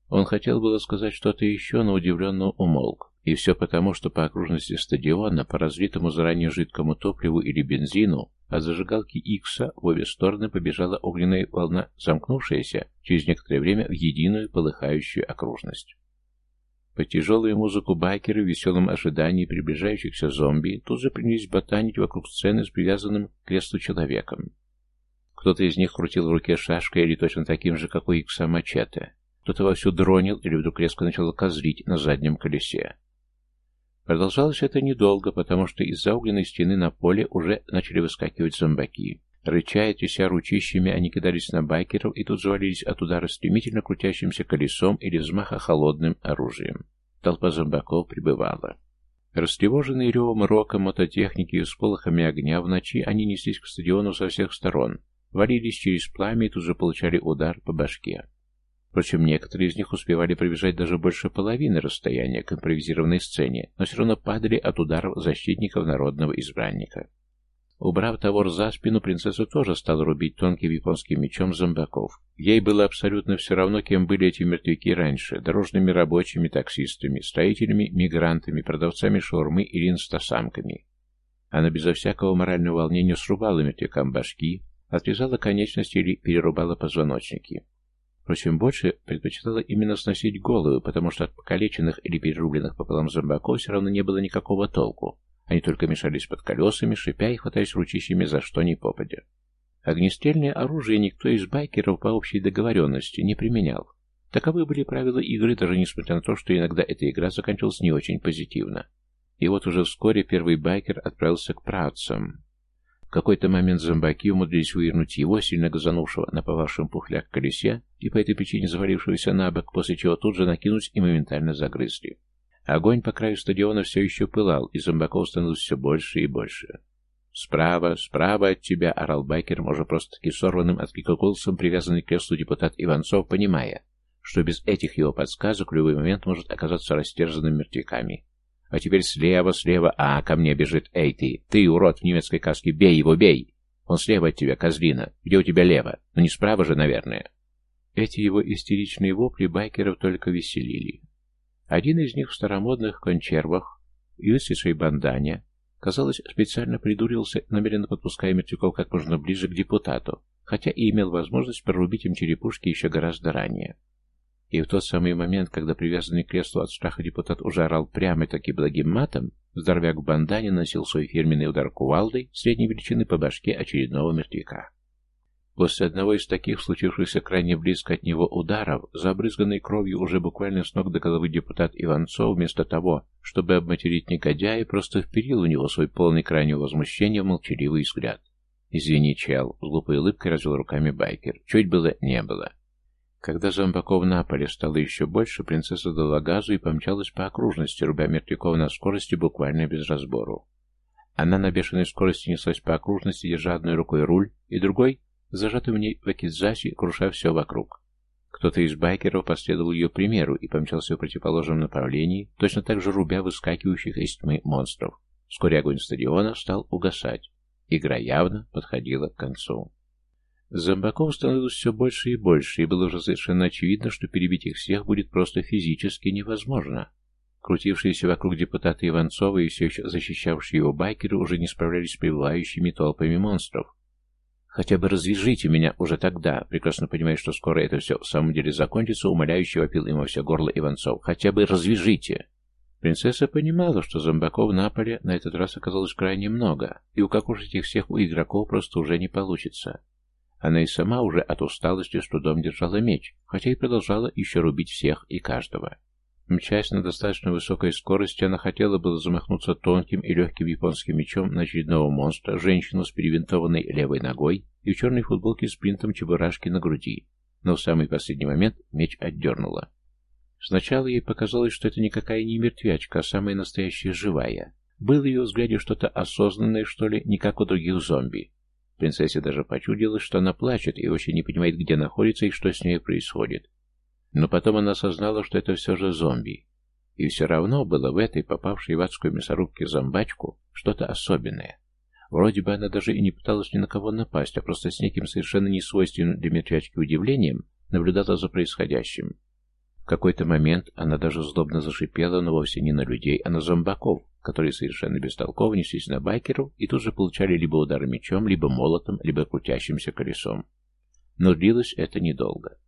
Он хотел было сказать что-то еще, но удивленно умолк. И все потому, что по окружности стадиона, по разлитому заранее жидкому топливу или бензину, от зажигалки Икса в обе стороны побежала огненная волна, замкнувшаяся через некоторое время в единую полыхающую окружность. Под тяжелую музыку байкеры в веселом ожидании приближающихся зомби тут же принялись ботанить вокруг сцены с привязанным к креслу человеком. Кто-то из них крутил в руке шашкой или точно таким же, как у Икса мачете. Кто-то вовсю дронил или вдруг резко начал козлить на заднем колесе. Продолжалось это недолго, потому что из-за огненной стены на поле уже начали выскакивать зомбаки. Рыча и тряся ручищами, они кидались на байкеров и тут завалились от удара стремительно крутящимся колесом или взмаха холодным оружием. Толпа зомбаков прибывала. Растревоженные ревом рока, мототехники и всполохами огня, в ночи они неслись к стадиону со всех сторон, валились через пламя и тут же получали удар по башке. Впрочем, некоторые из них успевали пробежать даже больше половины расстояния к импровизированной сцене, но все равно падали от ударов защитников народного избранника. Убрав товар за спину, принцесса тоже стала рубить тонким японским мечом зомбаков. Ей было абсолютно все равно, кем были эти мертвяки раньше – дорожными рабочими, таксистами, строителями, мигрантами, продавцами шаурмы или инстасамками. Она безо всякого морального волнения срубала мертвякам башки, отрезала конечности или перерубала позвоночники. Впрочем, больше предпочитала именно сносить головы, потому что от покалеченных или перерубленных пополам зомбаков все равно не было никакого толку. Они только мешались под колесами, шипя и хватаясь ручищами за что ни попадя. Огнестрельное оружие никто из байкеров по общей договоренности не применял. Таковы были правила игры, даже несмотря на то, что иногда эта игра заканчивалась не очень позитивно. И вот уже вскоре первый байкер отправился к працам. В какой-то момент зомбаки умудрились вывернуть его, сильно газанувшего на повавшем пухляк колесе, и по этой причине завалившегося на бок, после чего тут же накинулись и моментально загрызли. Огонь по краю стадиона все еще пылал, и зомбаков становилось все больше и больше. «Справа, справа от тебя!» — орал байкер, может, просто-таки сорванным от голосом, привязанный к креслу депутат Иванцов, понимая, что без этих его подсказок в любой момент может оказаться растерзанным мертвяками. «А теперь слева, слева! А, ко мне бежит! Эй, ты! Ты, урод в немецкой каске! Бей его, бей! Он слева от тебя, козлина! Где у тебя лево? Ну не справа же, наверное!» Эти его истеричные вопли байкеров только веселили. Один из них в старомодных кончервах и высветшей бандане, казалось, специально придурился, намеренно подпуская мертвяков как можно ближе к депутату, хотя и имел возможность прорубить им черепушки еще гораздо ранее. И в тот самый момент, когда привязанный к креслу от страха депутат уже орал прямо-таки благим матом, здоровяк в бандане носил свой фирменный удар кувалдой средней величины по башке очередного мертвяка. После одного из таких, случившихся крайне близко от него ударов, забрызганный кровью уже буквально с ног до головы депутат Иванцов, вместо того, чтобы обматерить негодяя, просто вперил у него свой полный крайнего возмущения молчаливый взгляд. «Извини, чел», — с глупой улыбкой развел руками байкер. «Чуть было, не было». Когда зомбаков на поле стало еще больше, принцесса дала газу и помчалась по окружности, рубя мертвяков на скорости буквально без разбору. Она на бешеной скорости неслась по окружности, держа одной рукой руль, и другой, зажатый в ней в акидзаси, круша все вокруг. Кто-то из байкеров последовал ее примеру и помчался в противоположном направлении, точно так же рубя выскакивающих из тьмы монстров. Вскоре огонь стадиона стал угасать. Игра явно подходила к концу. Зомбаков становилось все больше и больше, и было уже совершенно очевидно, что перебить их всех будет просто физически невозможно. Крутившиеся вокруг депутата Иванцова и все еще защищавшие его байкеры уже не справлялись с прибывающими толпами монстров. «Хотя бы развяжите меня уже тогда, прекрасно понимая, что скоро это все в самом деле закончится, умоляюще вопил ему все горло Иванцов. «Хотя бы развяжите!» Принцесса понимала, что зомбаков на поле на этот раз оказалось крайне много, и укокушать их всех у игроков просто уже не получится. Она и сама уже от усталости с трудом держала меч, хотя и продолжала еще рубить всех и каждого. Мчась на достаточно высокой скорости, она хотела было замахнуться тонким и легким японским мечом на очередного монстра, женщину с перевинтованной левой ногой и в черной футболке с принтом чебурашки на груди, но в самый последний момент меч отдернула. Сначала ей показалось, что это никакая не мертвячка, а самая настоящая живая. Было ее взгляде что-то осознанное, что ли, не как у других зомби. Принцессе даже почудилось, что она плачет и вообще не понимает, где находится и что с ней происходит. Но потом она осознала, что это все же зомби. И все равно было в этой, попавшей в адскую мясорубке зомбачку, что-то особенное. Вроде бы она даже и не пыталась ни на кого напасть, а просто с неким совершенно несвойственным для мертвячки удивлением наблюдала за происходящим. В какой-то момент она даже злобно зашипела, но вовсе не на людей, а на зомбаков, которые совершенно бестолково неслись на байкеров и тут же получали либо удар мечом, либо молотом, либо крутящимся колесом. Но длилось это недолго.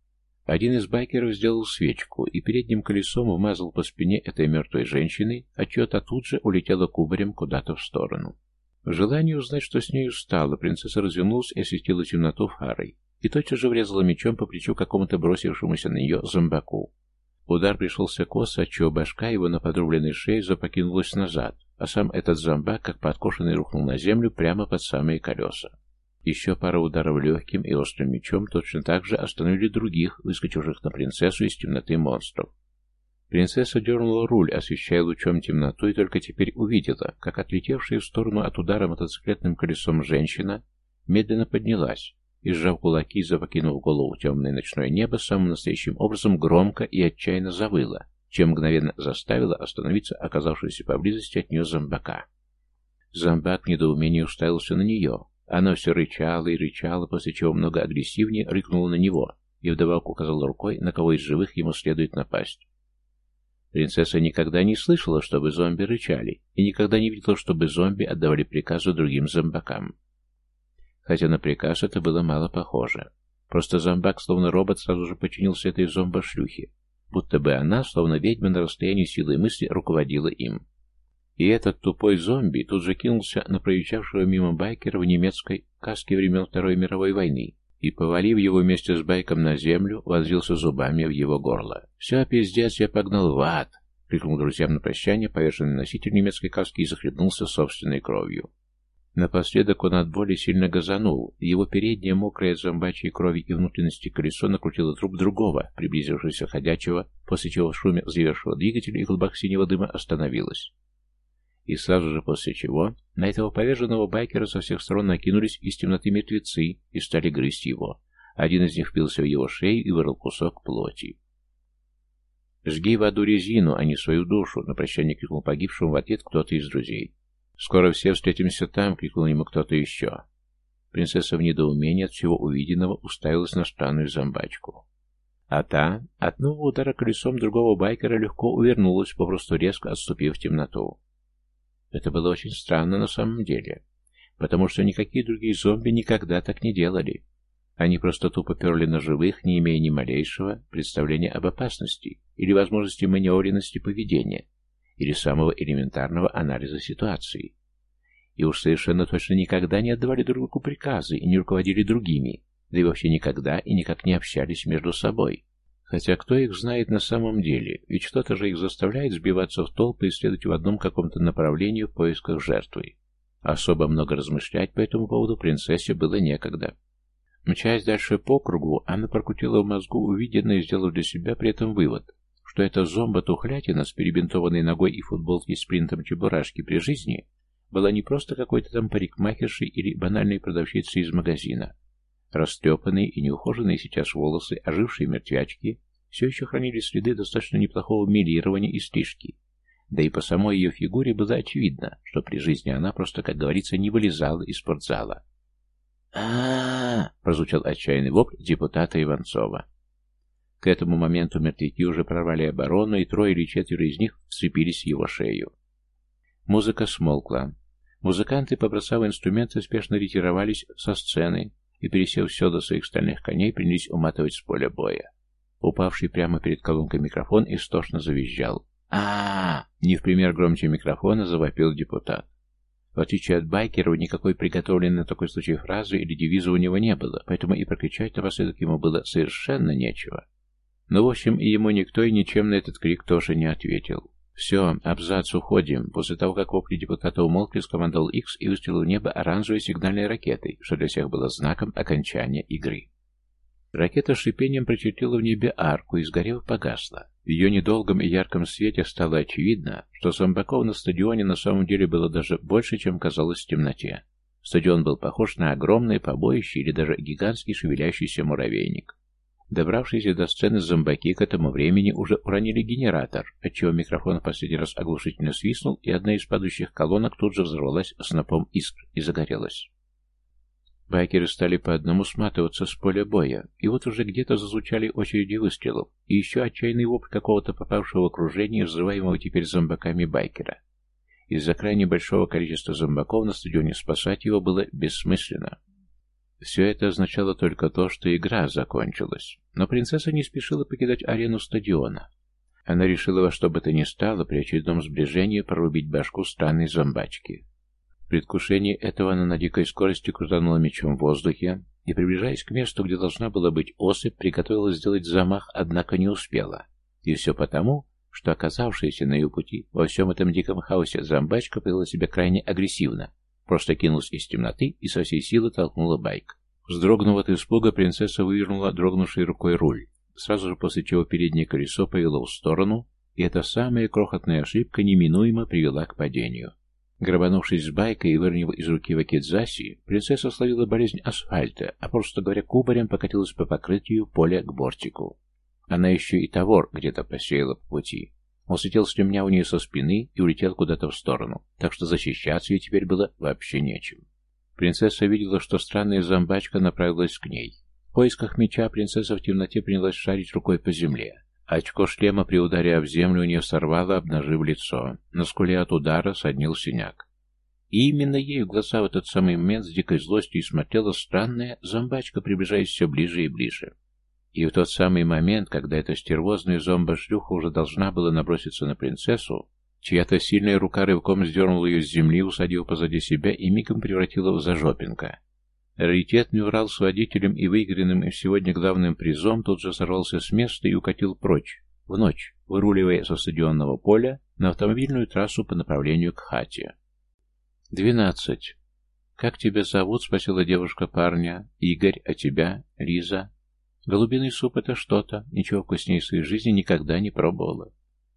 Один из байкеров сделал свечку и передним колесом вмазал по спине этой мертвой женщины, а чье-то тут же улетело кубарем куда-то в сторону. В желании узнать, что с нею стало, принцесса развернулась и осветила темноту фарой, и тотчас же врезала мечом по плечу какому-то бросившемуся на нее зомбаку. Удар пришелся косо, отчего башка его на подрубленной шее запокинулась назад, а сам этот зомбак, как подкошенный, рухнул на землю прямо под самые колеса. Еще пара ударов легким и острым мечом точно так же остановили других, выскочивших на принцессу из темноты монстров. Принцесса дернула руль, освещая лучом темноту, и только теперь увидела, как отлетевшая в сторону от удара мотоциклетным колесом женщина медленно поднялась, и, сжав кулаки, запокинув голову в темное ночное небо, самым настоящим образом громко и отчаянно завыла, чем мгновенно заставила остановиться оказавшуюся поблизости от нее зомбака. Зомбак в уставился на нее. Она все рычала и рычала, после чего много агрессивнее рыкнула на него и вдобавок указала рукой, на кого из живых ему следует напасть. Принцесса никогда не слышала, чтобы зомби рычали, и никогда не видела, чтобы зомби отдавали приказы другим зомбакам хотя на приказ это было мало похоже. Просто зомбак, словно робот, сразу же подчинился этой зомбошлюхе, будто бы она, словно ведьма на расстоянии силы мысли, руководила им. И этот тупой зомби тут же кинулся на проезжавшего мимо байкера в немецкой каске времен Второй мировой войны и, повалив его вместе с байком на землю, вонзился зубами в его горло. «Все, пиздец, я погнал в ад!» — крикнул друзьям на прощание повешенный носитель немецкой каски и захлебнулся собственной кровью. Напоследок он от боли сильно газанул, его переднее, мокрое от зомбачьей крови и внутренности колесо накрутило труп другого, приблизившегося ходячего, после чего в шуме взревевшего двигателя и клубах синего дыма остановилось. И сразу же после чего на этого поверженного байкера со всех сторон накинулись из темноты мертвецы и стали грызть его. Один из них впился в его шею и вырыл кусок плоти. «Жги в аду резину, а не свою душу!» — на прощание крикнул погибшему в ответ кто-то из друзей. «Скоро все встретимся там!» — крикнул ему кто-то еще. Принцесса в недоумении от всего увиденного уставилась на странную зомбачку. А та от нового удара колесом другого байкера легко увернулась, попросту резко отступив в темноту. Это было очень странно на самом деле, потому что никакие другие зомби никогда так не делали. Они просто тупо перли на живых, не имея ни малейшего представления об опасности или возможности маневренности поведения, или самого элементарного анализа ситуации. И уж совершенно точно никогда не отдавали друг другу приказы и не руководили другими, да и вообще никогда и никак не общались между собой. Хотя кто их знает на самом деле, ведь что-то же их заставляет сбиваться в толпы и следовать в одном каком-то направлении в поисках жертвы. Особо много размышлять по этому поводу принцессе было некогда. Мчась дальше по кругу, она прокрутила в мозгу увиденное и сделала для себя при этом вывод, что эта зомба-тухлятина с перебинтованной ногой и футболки с принтом чебурашки при жизни была не просто какой-то там парикмахершей или банальной продавщицей из магазина. Растрепанные и неухоженные сейчас волосы, ожившие мертвячки, все еще хранили следы достаточно неплохого милирования и стрижки. Да и по самой ее фигуре было очевидно, что при жизни она просто, как говорится, не вылезала из спортзала. а прозвучал отчаянный вопль депутата Иванцова. К этому моменту мертвяки уже прорвали оборону, и трое или четверо из них вцепились в его шею. Музыка смолкла. Музыканты, побросав инструменты, спешно ретировались со сцены и, пересев все до своих стальных коней, принялись уматывать с поля боя. Упавший прямо перед колонкой микрофон истошно завизжал. а, -а, Не в пример громче микрофона завопил депутат. В отличие от байкеров, никакой приготовленной на такой случай фразы или девиза у него не было, поэтому и прокричать напоследок ему было совершенно нечего. Но, в общем, и ему никто и ничем на этот крик тоже не ответил. «Все, абзац, уходим». После того, как вопли депутата умолкли, скомандовал Икс и выстрелил в небо оранжевой сигнальной ракетой, что для всех было знаком окончания игры. Ракета с шипением прочертила в небе арку и, сгорев, погасла. В ее недолгом и ярком свете стало очевидно, что зомбаков на стадионе на самом деле было даже больше, чем казалось в темноте. Стадион был похож на огромное побоище или даже гигантский шевелящийся муравейник. Добравшиеся до сцены зомбаки к этому времени уже уронили генератор, отчего микрофон в последний раз оглушительно свистнул, и одна из падающих колонок тут же взорвалась снопом искр и загорелась. Байкеры стали по одному сматываться с поля боя, и вот уже где-то зазвучали очереди выстрелов, и еще отчаянный вопль какого-то попавшего в окружение, взрываемого теперь зомбаками байкера. Из-за крайне большого количества зомбаков на стадионе спасать его было бессмысленно. Все это означало только то, что игра закончилась. Но принцесса не спешила покидать арену стадиона. Она решила во что бы то ни стало при очередном сближении прорубить башку странной зомбачки. В предвкушении этого она на дикой скорости крутанула мечом в воздухе и, приближаясь к месту, где должна была быть особь, приготовилась сделать замах, однако не успела. И все потому, что оказавшаяся на ее пути во всем этом диком хаосе зомбачка повела себя крайне агрессивно, Просто кинулась из темноты и со всей силы толкнула байк. Вздрогнув от испуга, принцесса вывернула дрогнувшей рукой руль, сразу же после чего переднее колесо повело в сторону, и эта самая крохотная ошибка неминуемо привела к падению. Грабанувшись с байкой и выронив из руки вакидзаси, принцесса словила болезнь асфальта, а просто говоря, кубарем покатилась по покрытию поля к бортику. Она еще и товар где-то посеяла по пути. Он слетел с ремня у нее со спины и улетел куда-то в сторону, так что защищаться ей теперь было вообще нечем. Принцесса видела, что странная зомбачка направилась к ней. В поисках меча принцесса в темноте принялась шарить рукой по земле. Очко шлема при ударе об землю у нее сорвало, обнажив лицо. На скуле от удара соднил синяк. И именно ей в глаза в этот самый момент с дикой злостью смотрела странная зомбачка, приближаясь все ближе и ближе. И в тот самый момент, когда эта стервозная зомба-шлюха уже должна была наброситься на принцессу, чья-то сильная рука рывком сдернула ее с земли, усадив позади себя и мигом превратила в зажопинка. Раритетный Урал с водителем и выигранным им сегодня главным призом тут же сорвался с места и укатил прочь, в ночь, выруливая со стадионного поля на автомобильную трассу по направлению к хате. «Двенадцать. Как тебя зовут?» — спросила девушка парня. «Игорь, а тебя? Лиза?» Голубиный суп — это что-то, ничего вкуснее своей жизни никогда не пробовала.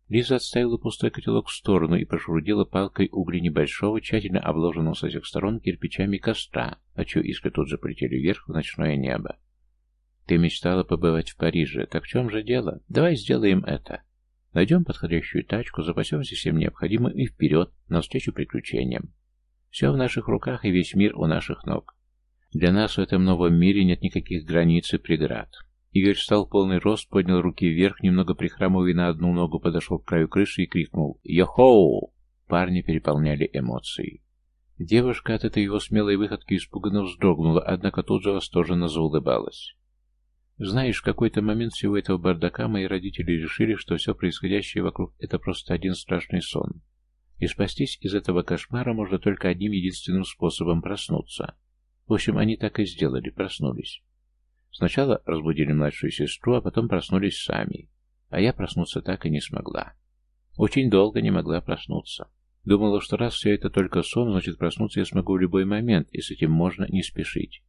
Лиза отставила пустой котелок в сторону и прошурудила палкой угли небольшого, тщательно обложенного со всех сторон кирпичами костра, отчего искры тут же полетели вверх в ночное небо. «Ты мечтала побывать в Париже. Так в чем же дело? Давай сделаем это. Найдем подходящую тачку, запасемся всем необходимым и вперед, навстречу приключениям. Все в наших руках и весь мир у наших ног. Для нас в этом новом мире нет никаких границ и преград. Игорь встал полный рост, поднял руки вверх, немного прихрамывая на одну ногу, подошел к краю крыши и крикнул «Йохоу!». Парни переполняли эмоции. Девушка от этой его смелой выходки испуганно вздрогнула, однако тут же восторженно заулыбалась. Знаешь, в какой-то момент всего этого бардака мои родители решили, что все происходящее вокруг — это просто один страшный сон. И спастись из этого кошмара можно только одним единственным способом — проснуться. В общем, они так и сделали, проснулись. Сначала разбудили младшую сестру, а потом проснулись сами. А я проснуться так и не смогла. Очень долго не могла проснуться. Думала, что раз все это только сон, значит проснуться я смогу в любой момент, и с этим можно не спешить.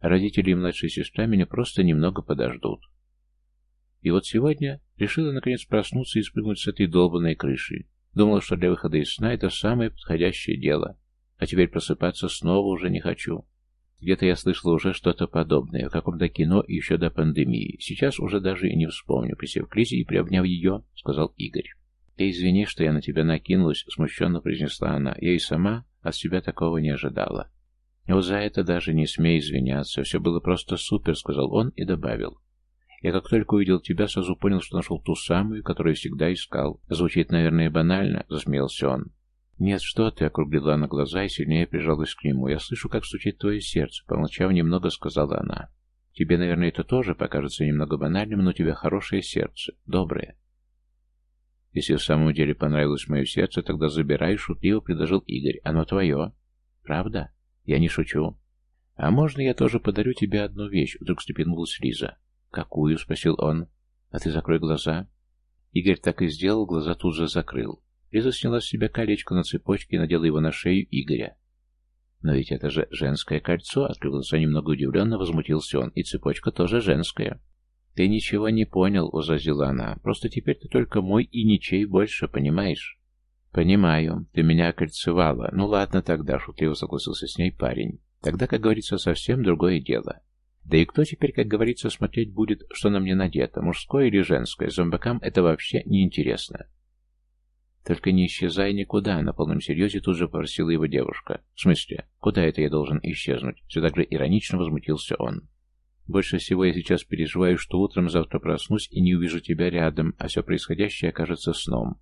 Родители и младшая сестра меня просто немного подождут. И вот сегодня решила наконец проснуться и спрыгнуть с этой долбанной крыши. Думала, что для выхода из сна это самое подходящее дело. А теперь просыпаться снова уже не хочу. Где-то я слышала уже что-то подобное, в каком-то кино еще до пандемии. Сейчас уже даже и не вспомню, присев к Лизе и приобняв ее, сказал Игорь. «Ты извини, что я на тебя накинулась», — смущенно произнесла она. «Я и сама от себя такого не ожидала». «Вот за это даже не смей извиняться. Все было просто супер», — сказал он и добавил. «Я как только увидел тебя, сразу понял, что нашел ту самую, которую всегда искал. Звучит, наверное, банально», — засмеялся он. «Нет, что ты», — округлила она глаза и сильнее прижалась к нему. «Я слышу, как стучит твое сердце», — помолчав немного, сказала она. «Тебе, наверное, это тоже покажется немного банальным, но у тебя хорошее сердце, доброе». «Если в самом деле понравилось мое сердце, тогда забирай», — шутливо предложил Игорь. «Оно твое». «Правда?» Я не шучу. А можно я тоже подарю тебе одну вещь? Вдруг встрепенулась Лиза. Какую? Спросил он. А ты закрой глаза. Игорь так и сделал, глаза тут же закрыл. Лиза сняла с себя колечко на цепочке и надела его на шею Игоря. «Но ведь это же женское кольцо!» Открыл глаза немного удивленно, возмутился он. «И цепочка тоже женская». «Ты ничего не понял», — возразила она. «Просто теперь ты только мой и ничей больше, понимаешь?» «Понимаю. Ты меня окольцевала. Ну ладно тогда», — шутливо согласился с ней парень. «Тогда, как говорится, совсем другое дело. Да и кто теперь, как говорится, смотреть будет, что на мне надето, мужское или женское? Зомбакам это вообще не интересно. «Только не исчезай никуда», — на полном серьезе тут же попросила его девушка. «В смысле? Куда это я должен исчезнуть?» Все так же иронично возмутился он. «Больше всего я сейчас переживаю, что утром завтра проснусь и не увижу тебя рядом, а все происходящее окажется сном».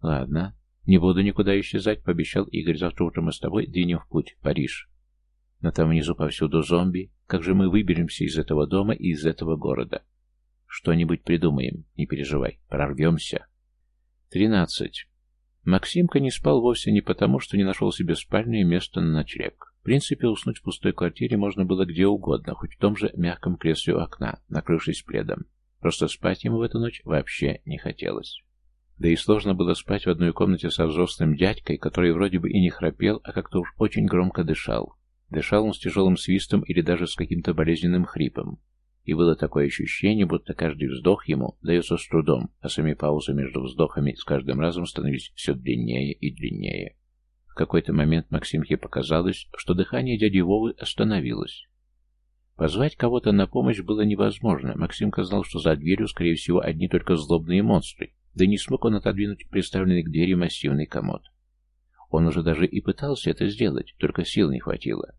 «Ладно, «Не буду никуда исчезать», — пообещал Игорь. «Завтра утром мы с тобой двинем в путь, Париж. Но там внизу повсюду зомби. Как же мы выберемся из этого дома и из этого города? Что-нибудь придумаем, не переживай, прорвемся». Тринадцать. Максимка не спал вовсе не потому, что не нашел себе спальное место на ночлег. В принципе, уснуть в пустой квартире можно было где угодно, хоть в том же мягком кресле у окна, накрывшись пледом. Просто спать ему в эту ночь вообще не хотелось. Да и сложно было спать в одной комнате со взрослым дядькой, который вроде бы и не храпел, а как-то уж очень громко дышал. Дышал он с тяжелым свистом или даже с каким-то болезненным хрипом. И было такое ощущение, будто каждый вздох ему дается с трудом, а сами паузы между вздохами с каждым разом становились все длиннее и длиннее. В какой-то момент Максимке показалось, что дыхание дяди Вовы остановилось. Позвать кого-то на помощь было невозможно. Максимка знал, что за дверью, скорее всего, одни только злобные монстры, да не смог он отодвинуть приставленный к двери массивный комод. Он уже даже и пытался это сделать, только сил не хватило.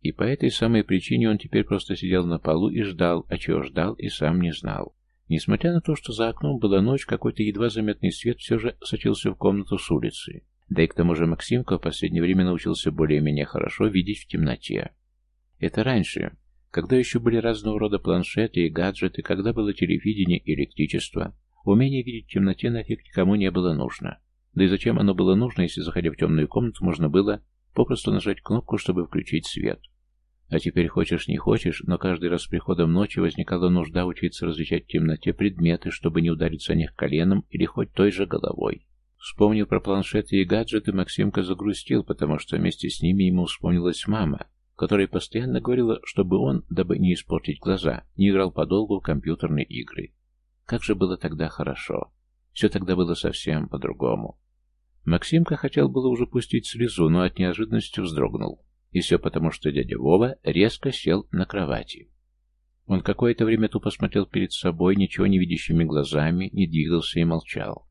И по этой самой причине он теперь просто сидел на полу и ждал, а чего ждал и сам не знал. Несмотря на то, что за окном была ночь, какой-то едва заметный свет все же сочился в комнату с улицы. Да и к тому же Максимка в последнее время научился более-менее хорошо видеть в темноте. Это раньше, когда еще были разного рода планшеты и гаджеты, когда было телевидение и электричество, Умение видеть в темноте нафиг никому не было нужно. Да и зачем оно было нужно, если, заходя в темную комнату, можно было попросту нажать кнопку, чтобы включить свет. А теперь хочешь не хочешь, но каждый раз с приходом ночи возникала нужда учиться различать в темноте предметы, чтобы не удариться о них коленом или хоть той же головой. Вспомнив про планшеты и гаджеты, Максимка загрустил, потому что вместе с ними ему вспомнилась мама, которая постоянно говорила, чтобы он, дабы не испортить глаза, не играл подолгу в компьютерные игры. Как же было тогда хорошо. Все тогда было совсем по-другому. Максимка хотел было уже пустить слезу, но от неожиданности вздрогнул. И все потому, что дядя Вова резко сел на кровати. Он какое-то время тупо смотрел перед собой, ничего не видящими глазами, не двигался и молчал.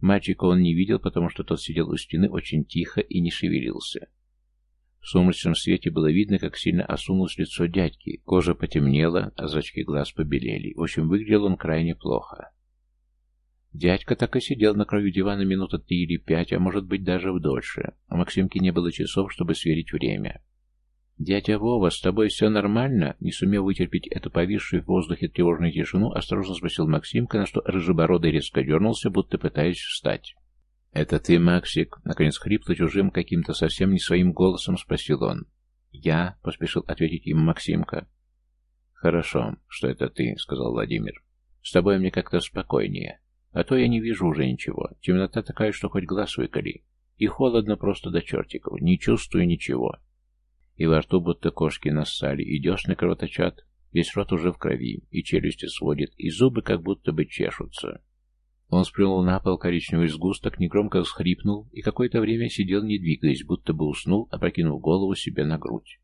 Мальчика он не видел, потому что тот сидел у стены очень тихо и не шевелился. В сумрачном свете было видно, как сильно осунулось лицо дядьки. Кожа потемнела, а зрачки глаз побелели. В общем, выглядел он крайне плохо. Дядька так и сидел на краю дивана минуты три или пять, а может быть даже в дольше. У Максимки не было часов, чтобы сверить время. «Дядя Вова, с тобой все нормально?» Не сумев вытерпеть эту повисшую в воздухе тревожную тишину, осторожно спросил Максимка, на что рыжебородый резко дернулся, будто пытаясь встать. «Это ты, Максик?» — наконец хрипло чужим каким-то совсем не своим голосом спросил он. «Я?» — поспешил ответить ему Максимка. «Хорошо, что это ты», — сказал Владимир. «С тобой мне как-то спокойнее. А то я не вижу уже ничего. Темнота такая, что хоть глаз выколи. И холодно просто до чертиков. Не чувствую ничего. И во рту будто кошки нассали, и десны кровоточат. Весь рот уже в крови, и челюсти сводит, и зубы как будто бы чешутся. Он сплюнул на пол коричневый сгусток, негромко всхрипнул и какое-то время сидел, не двигаясь, будто бы уснул, опрокинув голову себе на грудь.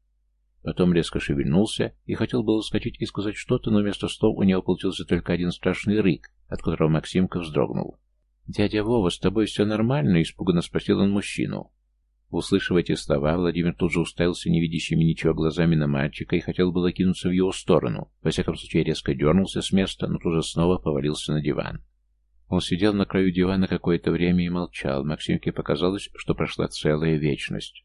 Потом резко шевельнулся и хотел было скачать и сказать что-то, но вместо слов у него получился только один страшный рык, от которого Максимка вздрогнул. «Дядя Вова, с тобой все нормально?» — испуганно спросил он мужчину. Услышав эти слова, Владимир тут же уставился невидящими ничего глазами на мальчика и хотел было кинуться в его сторону. Во всяком случае, резко дернулся с места, но тут же снова повалился на диван. Он сидел на краю дивана какое-то время и молчал. Максимке показалось, что прошла целая вечность.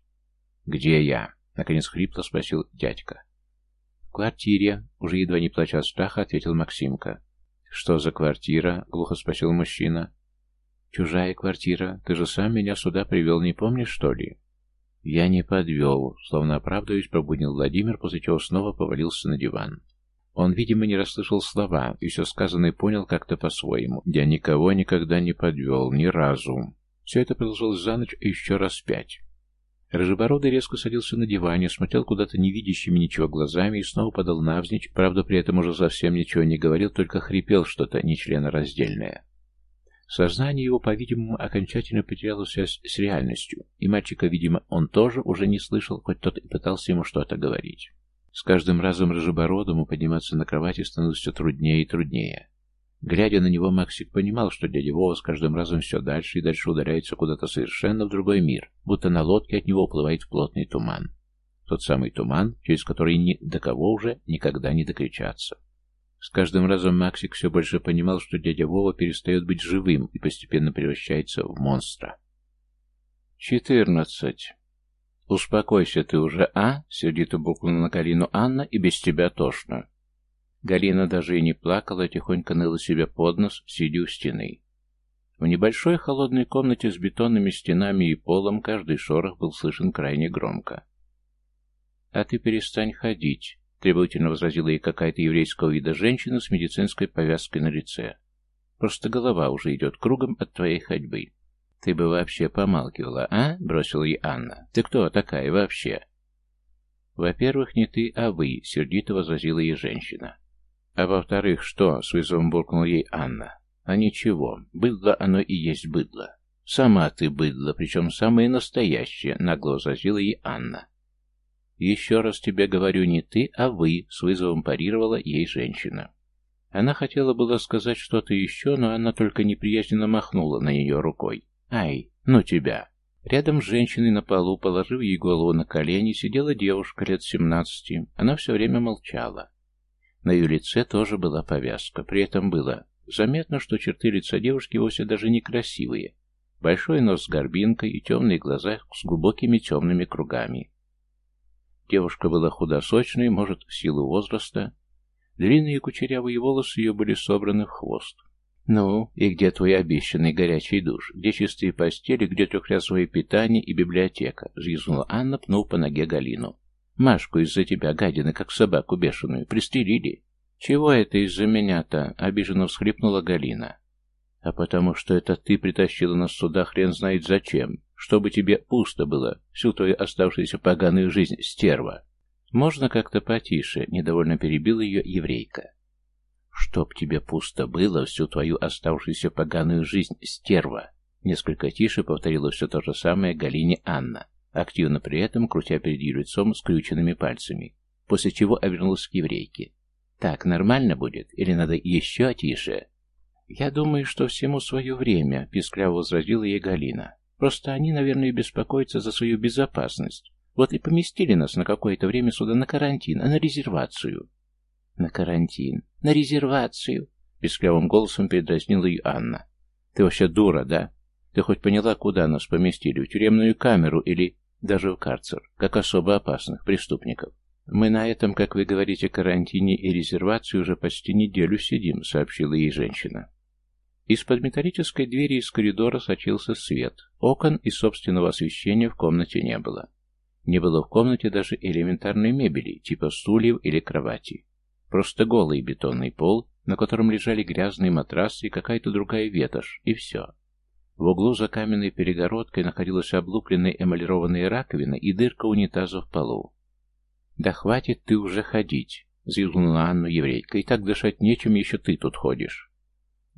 «Где я?» Наконец хрипло спросил дядька. «В квартире», — уже едва не плача от страха, ответил Максимка. «Что за квартира?» — глухо спросил мужчина. «Чужая квартира. Ты же сам меня сюда привел, не помнишь, что ли?» «Я не подвел», — словно оправдываясь, пробудил Владимир, после чего снова повалился на диван. Он, видимо, не расслышал слова, и все сказанное понял как-то по-своему. «Я никого никогда не подвел, ни разу». Все это продолжалось за ночь еще раз пять. Рыжебородый резко садился на диване, смотрел куда-то невидящими ничего глазами и снова подал навзничь, правда, при этом уже совсем ничего не говорил, только хрипел что-то нечленораздельное. Сознание его, по-видимому, окончательно потеряло связь с реальностью, и мальчика, видимо, он тоже уже не слышал, хоть тот и пытался ему что-то говорить. С каждым разом Рыжебородому подниматься на кровати становилось все труднее и труднее. Глядя на него, Максик понимал, что дядя Вова с каждым разом все дальше и дальше удаляется куда-то совершенно в другой мир, будто на лодке от него уплывает плотный туман. Тот самый туман, через который ни до кого уже никогда не докричаться. С каждым разом Максик все больше понимал, что дядя Вова перестает быть живым и постепенно превращается в монстра. «Четырнадцать. Успокойся ты уже, а?» — сердито букнула на Карину Анна, и без тебя тошно. Галина даже и не плакала, тихонько ныла себе под нос, сидя у стены. В небольшой холодной комнате с бетонными стенами и полом каждый шорох был слышен крайне громко. «А ты перестань ходить», — требовательно возразила ей какая-то еврейского вида женщина с медицинской повязкой на лице. «Просто голова уже идет кругом от твоей ходьбы». «Ты бы вообще помалкивала, а?» — бросила ей Анна. «Ты кто такая вообще?» «Во-первых, не ты, а вы», — сердито возразила ей женщина. А во-вторых, что? С вызовом буркнула ей Анна. А ничего, быдло оно и есть быдло. Сама ты быдло, причем самое настоящее, нагло возразила ей Анна. Еще раз тебе говорю, не ты, а вы, с вызовом парировала ей женщина. Она хотела было сказать что-то еще, но она только неприязненно махнула на нее рукой. «Ай, ну тебя!» Рядом с женщиной на полу, положив ей голову на колени, сидела девушка лет семнадцати. Она все время молчала. На ее лице тоже была повязка. При этом было заметно, что черты лица девушки вовсе даже не красивые. Большой нос с горбинкой и темные глаза с глубокими темными кругами. Девушка была худосочной, может, в силу возраста. Длинные кучерявые волосы ее были собраны в хвост. «Ну, и где твой обещанный горячий душ? Где чистые постели, где трехразовое питание и библиотека?» — взвизгнула Анна, пнув по ноге Галину. Машку из-за тебя, гадины, как собаку бешеную, пристрелили. Чего это из-за меня-то? Обиженно всхлипнула Галина. А потому что это ты притащила нас сюда хрен знает зачем. Чтобы тебе пусто было всю твою оставшуюся поганую жизнь, стерва. Можно как-то потише, недовольно перебила ее еврейка. Чтоб тебе пусто было всю твою оставшуюся поганую жизнь, стерва. Несколько тише повторила все то же самое Галине Анна активно при этом крутя перед ее лицом скрюченными пальцами, после чего обернулась к еврейке. «Так нормально будет? Или надо еще тише?» «Я думаю, что всему свое время», — пискляво возразила ей Галина. «Просто они, наверное, беспокоятся за свою безопасность. Вот и поместили нас на какое-то время сюда на карантин, а на резервацию». «На карантин? На резервацию?» — писклявым голосом передразнила ее Анна. Ты вообще дура, да? Ты хоть поняла, куда нас поместили? В тюремную камеру или даже в карцер, как особо опасных преступников? Мы на этом, как вы говорите, карантине и резервации уже почти неделю сидим, сообщила ей женщина. Из-под металлической двери из коридора сочился свет. Окон и собственного освещения в комнате не было. Не было в комнате даже элементарной мебели, типа стульев или кровати. Просто голый бетонный пол, на котором лежали грязные матрасы и какая-то другая ветошь, и все. В углу за каменной перегородкой находилась облупленная эмалированная раковина и дырка унитаза в полу. «Да хватит ты уже ходить!» — заявила Анну еврейка. «И так дышать нечем, еще ты тут ходишь».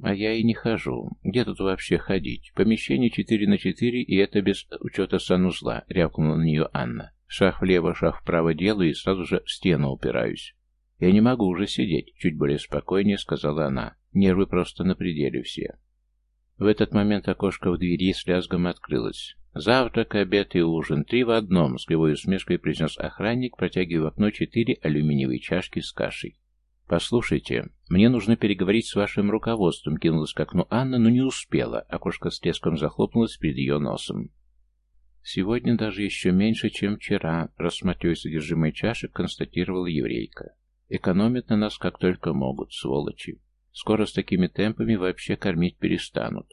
«А я и не хожу. Где тут вообще ходить? Помещение четыре на четыре, и это без учета санузла», — рявкнула на нее Анна. «Шаг влево, шаг вправо делаю и сразу же в стену упираюсь». «Я не могу уже сидеть», — чуть более спокойнее сказала она. «Нервы просто на пределе все». В этот момент окошко в двери с лязгом открылось. «Завтрак, обед и ужин. Три в одном», — с кривой усмешкой произнес охранник, протягивая в окно четыре алюминиевые чашки с кашей. «Послушайте, мне нужно переговорить с вашим руководством», — кинулась к окну Анна, но не успела. Окошко с треском захлопнулось перед ее носом. «Сегодня даже еще меньше, чем вчера», — рассматривая содержимое чашек, констатировала еврейка. «Экономят на нас как только могут, сволочи». Скоро с такими темпами вообще кормить перестанут.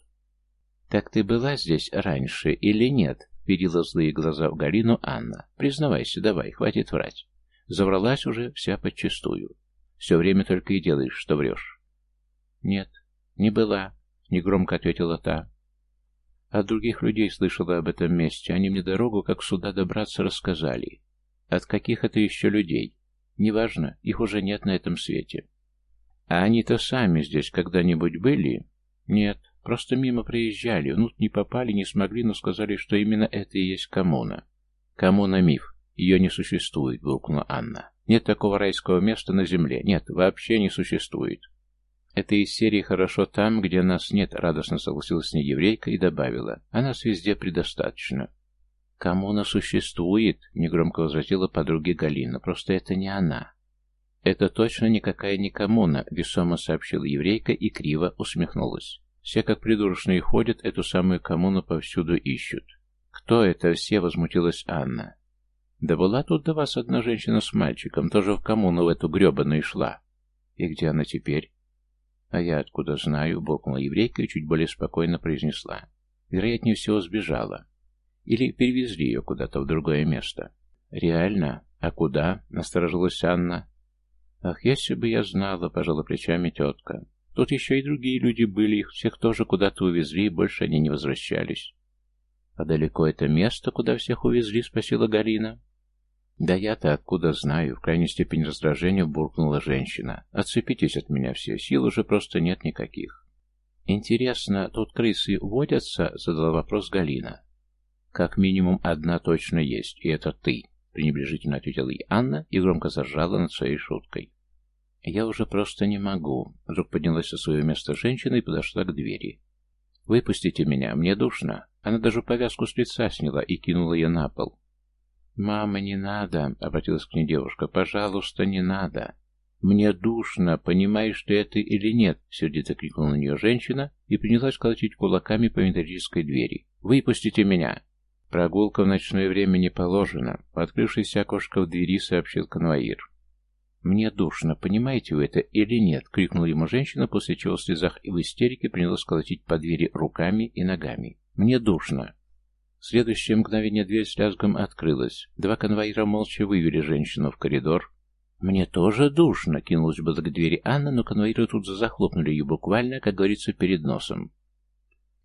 «Так ты была здесь раньше или нет?» — видела злые глаза в Галину Анна. «Признавайся, давай, хватит врать. Завралась уже вся подчистую. Все время только и делаешь, что врешь». «Нет, не была», — негромко ответила та. От других людей слышала об этом месте. Они мне дорогу, как сюда добраться, рассказали. От каких это еще людей? Неважно, их уже нет на этом свете. А они-то сами здесь когда-нибудь были? Нет, просто мимо проезжали, внутрь не попали, не смогли, но сказали, что именно это и есть коммуна. Коммуна — миф. Ее не существует, буркнула Анна. Нет такого райского места на земле. Нет, вообще не существует. Это из серии «Хорошо там, где нас нет», — радостно согласилась с ней еврейка и добавила. «А нас везде предостаточно». «Коммуна существует», — негромко возразила подруге Галина. «Просто это не она». «Это точно никакая не коммуна», — весомо сообщила еврейка и криво усмехнулась. «Все как придурочные ходят, эту самую коммуну повсюду ищут». «Кто это все?» — возмутилась Анна. «Да была тут до вас одна женщина с мальчиком, тоже в коммуну в эту гребаную шла». «И где она теперь?» «А я откуда знаю?» — буркнула еврейка и чуть более спокойно произнесла. «Вероятнее всего сбежала. Или перевезли ее куда-то в другое место». «Реально? А куда?» — насторожилась Анна. «Ах, если бы я знала», — пожала плечами тетка. «Тут еще и другие люди были, их всех тоже куда-то увезли, и больше они не возвращались». «А далеко это место, куда всех увезли?» — спросила Галина. «Да я-то откуда знаю?» — в крайней степени раздражения буркнула женщина. «Отцепитесь от меня все, сил уже просто нет никаких». «Интересно, тут крысы водятся?» — задала вопрос Галина. «Как минимум одна точно есть, и это ты», пренебрежительно ответила ей Анна и громко заржала над своей шуткой. «Я уже просто не могу», — вдруг поднялась со своего места женщина и подошла к двери. «Выпустите меня, мне душно». Она даже повязку с лица сняла и кинула ее на пол. «Мама, не надо», — обратилась к ней девушка, — «пожалуйста, не надо». «Мне душно, понимаешь ты это или нет?» — сердито крикнула на нее женщина и принялась колотить кулаками по металлической двери. «Выпустите меня!» «Прогулка в ночное время не положена», — по открывшейся окошко в двери сообщил конвоир. «Мне душно, понимаете вы это или нет?» — крикнула ему женщина, после чего в слезах и в истерике принялась колотить по двери руками и ногами. «Мне душно!» В следующее мгновение дверь с лязгом открылась. Два конвоира молча вывели женщину в коридор. «Мне тоже душно!» — кинулась было к двери Анна, но конвоиры тут же захлопнули ее буквально, как говорится, перед носом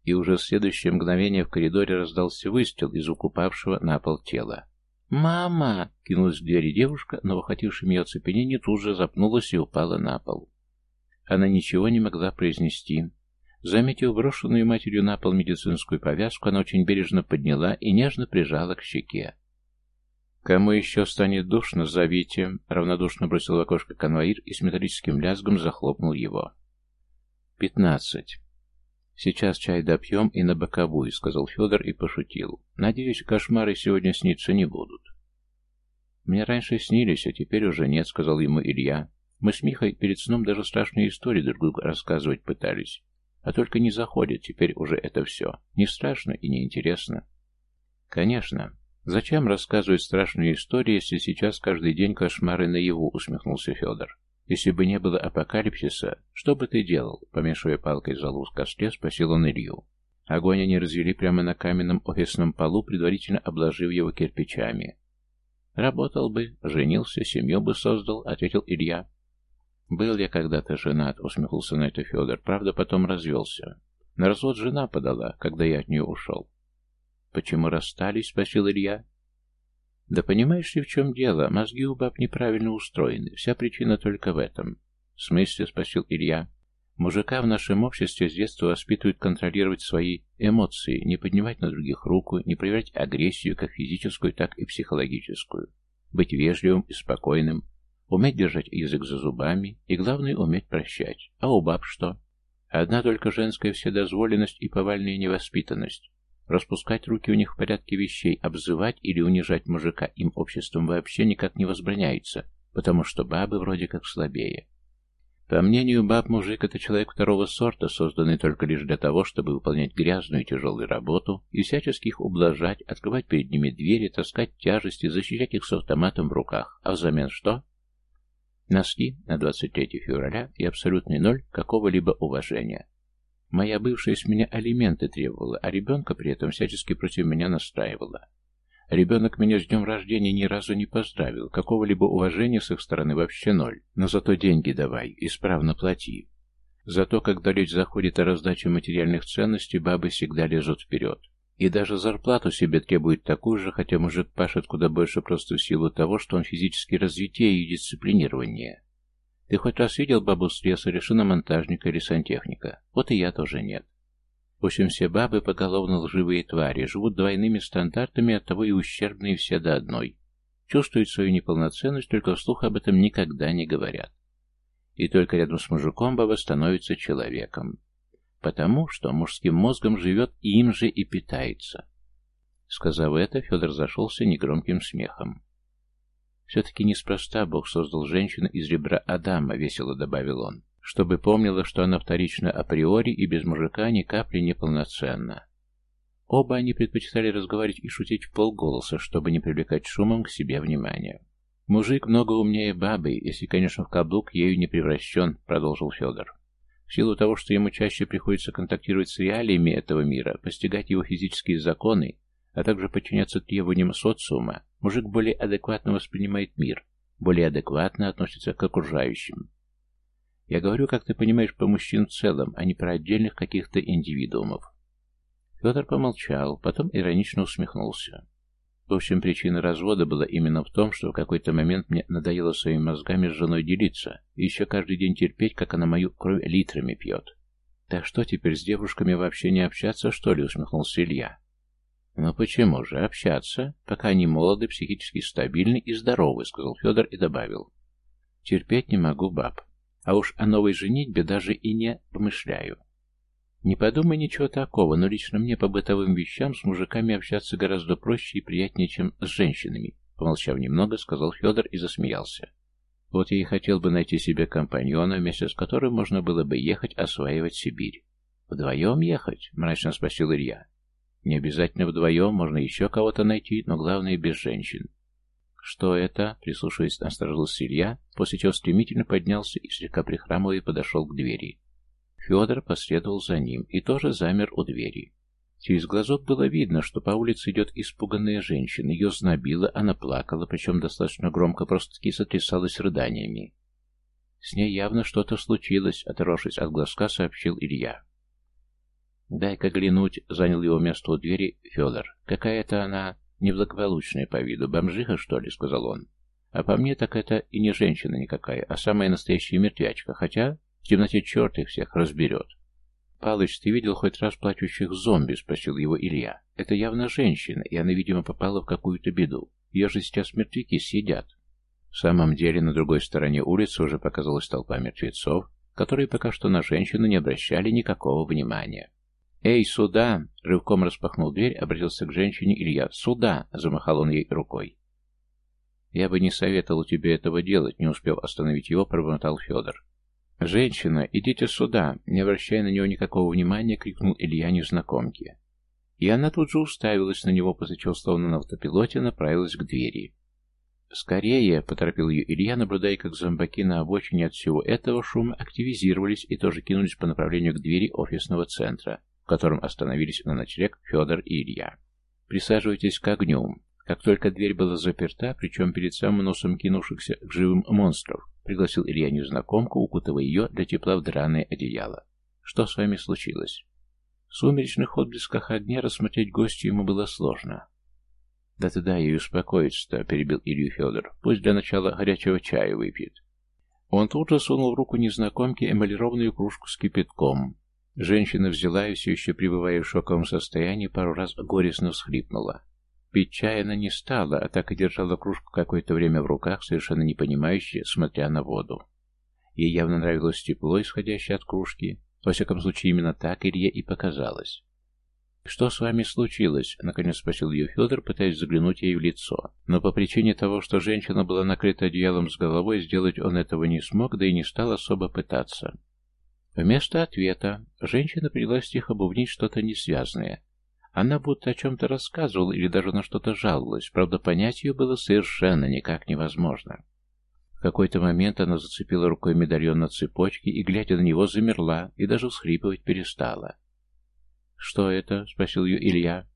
и уже в следующее мгновение в коридоре раздался выстрел из укупавшего на пол тела. «Мама!» — кинулась к двери девушка, но, выхватившим ее оцепенение, тут же запнулась и упала на пол. Она ничего не могла произнести. Заметив брошенную матерью на пол медицинскую повязку, она очень бережно подняла и нежно прижала к щеке. «Кому еще станет душно, зовите!» — равнодушно бросил в окошко конвоир и с металлическим лязгом захлопнул его. «Пятнадцать. «Сейчас чай допьем и на боковую», — сказал Федор и пошутил. «Надеюсь, кошмары сегодня сниться не будут». «Мне раньше снились, а теперь уже нет», — сказал ему Илья. «Мы с Михой перед сном даже страшные истории друг другу рассказывать пытались. А только не заходит теперь уже это все. Не страшно и не интересно. Конечно. Зачем рассказывать страшную историю, если сейчас каждый день кошмары наяву, усмехнулся Федор. Если бы не было апокалипсиса, что бы ты делал? Помешивая палкой залу в костле, спросил он Илью. Огонь они развели прямо на каменном офисном полу, предварительно обложив его кирпичами. «Работал бы, женился, семью бы создал», — ответил Илья. «Был я когда-то женат», — усмехнулся на это Федор. «Правда, потом развелся. На развод жена подала, когда я от нее ушел». «Почему расстались?» — спросил Илья. «Да понимаешь ли, в чем дело? Мозги у баб неправильно устроены. Вся причина только в этом». «В смысле?» — спросил Илья. Мужика в нашем обществе с детства воспитывают контролировать свои эмоции, не поднимать на других руку, не проявлять агрессию, как физическую, так и психологическую. Быть вежливым и спокойным, уметь держать язык за зубами и, главное, уметь прощать. А у баб что? Одна только женская вседозволенность и повальная невоспитанность. Распускать руки у них в порядке вещей, обзывать или унижать мужика им обществом вообще никак не возбраняется, потому что бабы вроде как слабее. По мнению баб, мужик – это человек второго сорта, созданный только лишь для того, чтобы выполнять грязную и тяжелую работу и всячески их ублажать, открывать перед ними двери, таскать тяжести, защищать их с автоматом в руках. А взамен что? Носки на 23 февраля и абсолютный ноль какого-либо уважения. Моя бывшая с меня алименты требовала, а ребенка при этом всячески против меня настраивала. Ребенок меня с днем рождения ни разу не поздравил, какого-либо уважения с их стороны вообще ноль. Но зато деньги давай, исправно плати. Зато, когда речь заходит о раздаче материальных ценностей, бабы всегда лезут вперед. И даже зарплату себе требует такую же, хотя мужик пашет куда больше просто в силу того, что он физически развитее и дисциплинированнее. Ты хоть раз видел бабу слесаря, шиномонтажника или сантехника? Вот и я тоже нет. В общем, все бабы поголовно лживые твари, живут двойными стандартами, оттого и ущербные все до одной. Чувствуют свою неполноценность, только вслух об этом никогда не говорят. И только рядом с мужиком баба становится человеком. Потому что мужским мозгом живет им же и питается. Сказав это, Федор зашелся негромким смехом. «Все-таки неспроста Бог создал женщину из ребра Адама», — весело добавил он чтобы помнила, что она вторична априори и без мужика ни капли не полноценна. Оба они предпочитали разговаривать и шутить в полголоса, чтобы не привлекать шумом к себе внимания. «Мужик много умнее бабы, если, конечно, в каблук ею не превращен», — продолжил Федор. В силу того, что ему чаще приходится контактировать с реалиями этого мира, постигать его физические законы, а также подчиняться требованиям социума, мужик более адекватно воспринимает мир, более адекватно относится к окружающим. Я говорю, как ты понимаешь, по мужчин в целом, а не про отдельных каких-то индивидуумов. Федор помолчал, потом иронично усмехнулся. В общем, причина развода была именно в том, что в какой-то момент мне надоело своими мозгами с женой делиться и еще каждый день терпеть, как она мою кровь литрами пьет. «Так что, теперь с девушками вообще не общаться, что ли?» — усмехнулся Илья. «Ну почему же общаться, пока они молоды, психически стабильны и здоровы», — сказал Федор и добавил. «Терпеть не могу баб. А уж о новой женитьбе даже и не помышляю. Не подумай ничего такого, но лично мне по бытовым вещам с мужиками общаться гораздо проще и приятнее, чем с женщинами. Помолчав немного, сказал Федор и засмеялся. Вот я и хотел бы найти себе компаньона, вместе с которым можно было бы ехать осваивать Сибирь. «Вдвоем ехать?» — мрачно спросил Илья. «Не обязательно вдвоем, можно еще кого-то найти, но главное без женщин. «Что это?» — прислушиваясь, насторожился Илья, после чего стремительно поднялся и, слегка прихрамывая, подошел к двери. Федор последовал за ним и тоже замер у двери. Через глазок было видно, что по улице идет испуганная женщина. Ее знобило, она плакала, причем достаточно громко, просто-таки сотрясалась рыданиями. «С ней явно что-то случилось», — оторвавшись от глазка, сообщил Илья. «Дай-ка глянуть», — занял его место у двери Федор. «Какая-то она...» «Неблагополучная по виду. Бомжиха, что ли?» — сказал он. «А по мне так это и не женщина никакая, а самая настоящая мертвячка, хотя в темноте черт их всех разберет». «Палыч, ты видел хоть раз плачущих зомби?» — спросил его Илья. «Это явно женщина, и она, видимо, попала в какую-то беду. Ее же сейчас мертвяки съедят». В самом деле, на другой стороне улицы уже показалась толпа мертвецов, которые пока что на женщину не обращали никакого внимания. «Эй, сюда!» — рывком распахнул дверь, обратился к женщине Илья. «Сюда!» — замахал он ей рукой. «Я бы не советовал тебе этого делать», — не успев остановить его, пробормотал Федор. «Женщина, идите сюда!» Не обращая на него никакого внимания, крикнул Илья незнакомке. И она тут же уставилась на него, после чего, словно на автопилоте, направилась к двери. «Скорее!» — поторопил ее Илья, наблюдая, как зомбаки на обочине от всего этого шума активизировались и тоже кинулись по направлению к двери офисного центра, в котором остановились на ночлег Федор и Илья. «Присаживайтесь к огню». Как только дверь была заперта, причем перед самым носом кинувшихся к живым монстров, пригласил Илья незнакомку, укутывая ее для тепла в драное одеяло. «Что с вами случилось?» В сумеречных отблесках огня рассмотреть гостя ему было сложно. «Да ты дай ей успокоиться-то», — перебил Илью Федор. «Пусть для начала горячего чая выпьет». Он тут же сунул в руку незнакомки эмалированную кружку с кипятком. Женщина взяла и все еще пребывая в шоковом состоянии, пару раз горестно всхлипнула. Пить чай она не стала, а так и держала кружку какое-то время в руках, совершенно не понимающая, смотря на воду. Ей явно нравилось тепло, исходящее от кружки. Во всяком случае, именно так Илье и показалось. «Что с вами случилось?» — наконец спросил ее Федор, пытаясь заглянуть ей в лицо. Но по причине того, что женщина была накрыта одеялом с головой, сделать он этого не смог, да и не стал особо пытаться. Вместо ответа женщина принялась тихо бубнить что-то несвязное. Она будто о чем-то рассказывала или даже на что-то жаловалась, правда, понять ее было совершенно никак невозможно. В какой-то момент она зацепила рукой медальон на цепочке и, глядя на него, замерла и даже всхлипывать перестала. «Что это?» — спросил ее Илья.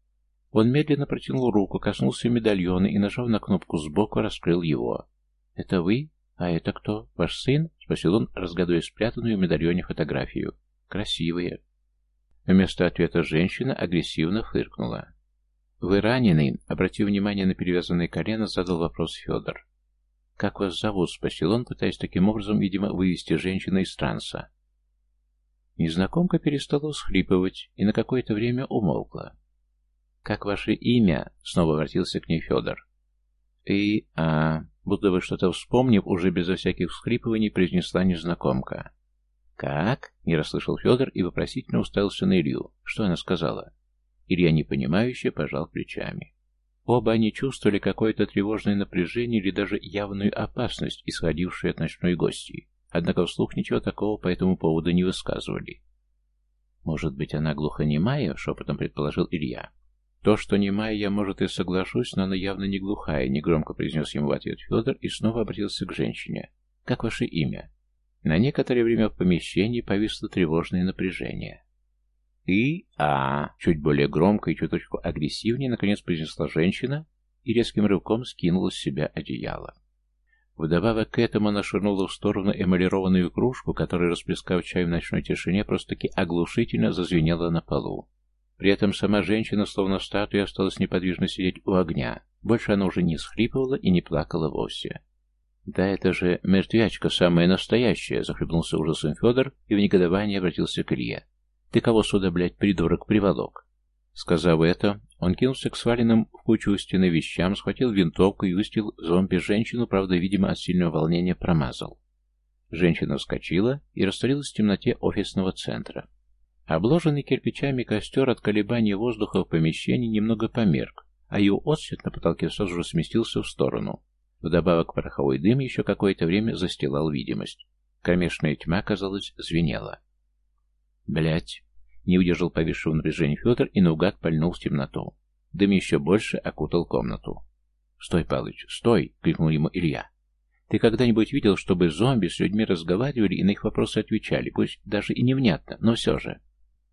Он медленно протянул руку, коснулся медальона и, нажав на кнопку сбоку, раскрыл его. «Это вы? А это кто? Ваш сын?» — спросил он, разгадывая спрятанную в медальоне фотографию. «Красивые». Вместо ответа женщина агрессивно фыркнула. «Вы раненый?» — обратив внимание на перевязанное колено, задал вопрос Федор. «Как вас зовут?» — спросил он, пытаясь таким образом, видимо, вывести женщину из транса. Незнакомка перестала всхлипывать и на какое-то время умолкла. «Как ваше имя?» — снова обратился к ней Федор. «И... а...» Будто бы что-то вспомнив, уже безо всяких всхлипываний произнесла незнакомка. «Как?» — не расслышал Федор и вопросительно уставился на Илью. Что она сказала? Илья непонимающе пожал плечами. Оба они чувствовали какое-то тревожное напряжение или даже явную опасность, исходившую от ночной гости. Однако вслух ничего такого по этому поводу не высказывали. «Может быть, она глухонемая?» — шепотом предположил Илья. «То, что немая, я, может, и соглашусь, но она явно не глухая», — негромко произнес ему в ответ Федор и снова обратился к женщине. «Как ваше имя?» На некоторое время в помещении повисло тревожное напряжение. «И... а...» — чуть более громко и чуточку агрессивнее наконец произнесла женщина и резким рывком скинула с себя одеяло. Вдобавок к этому она швырнула в сторону эмалированную кружку, которая, расплескав чай в ночной тишине, просто-таки оглушительно зазвенела на полу. При этом сама женщина, словно статуя, осталась неподвижно сидеть у огня. Больше она уже не схлипывала и не плакала вовсе. «Да это же мертвячка самая настоящая!» — захлебнулся ужасом Федор и в негодовании обратился к Илье. «Ты кого сюда, блядь, придурок, приволок?» Сказав это, он кинулся к сваленным в кучу у стены вещам, схватил винтовку и устил зомби-женщину, правда, видимо, от сильного волнения промазал. Женщина вскочила и растворилась в темноте офисного центра. Обложенный кирпичами костер от колебания воздуха в помещении немного померк, а ее отсвет на потолке сразу же сместился в сторону. Вдобавок пороховой дым еще какое-то время застилал видимость. Кромешная тьма, казалось, звенела. Блять! Не удержал повисшего напряжения Федор и наугад пальнул в темноту. Дым еще больше окутал комнату. «Стой, Палыч, стой!» — крикнул ему Илья. «Ты когда-нибудь видел, чтобы зомби с людьми разговаривали и на их вопросы отвечали, пусть даже и невнятно, но все же?»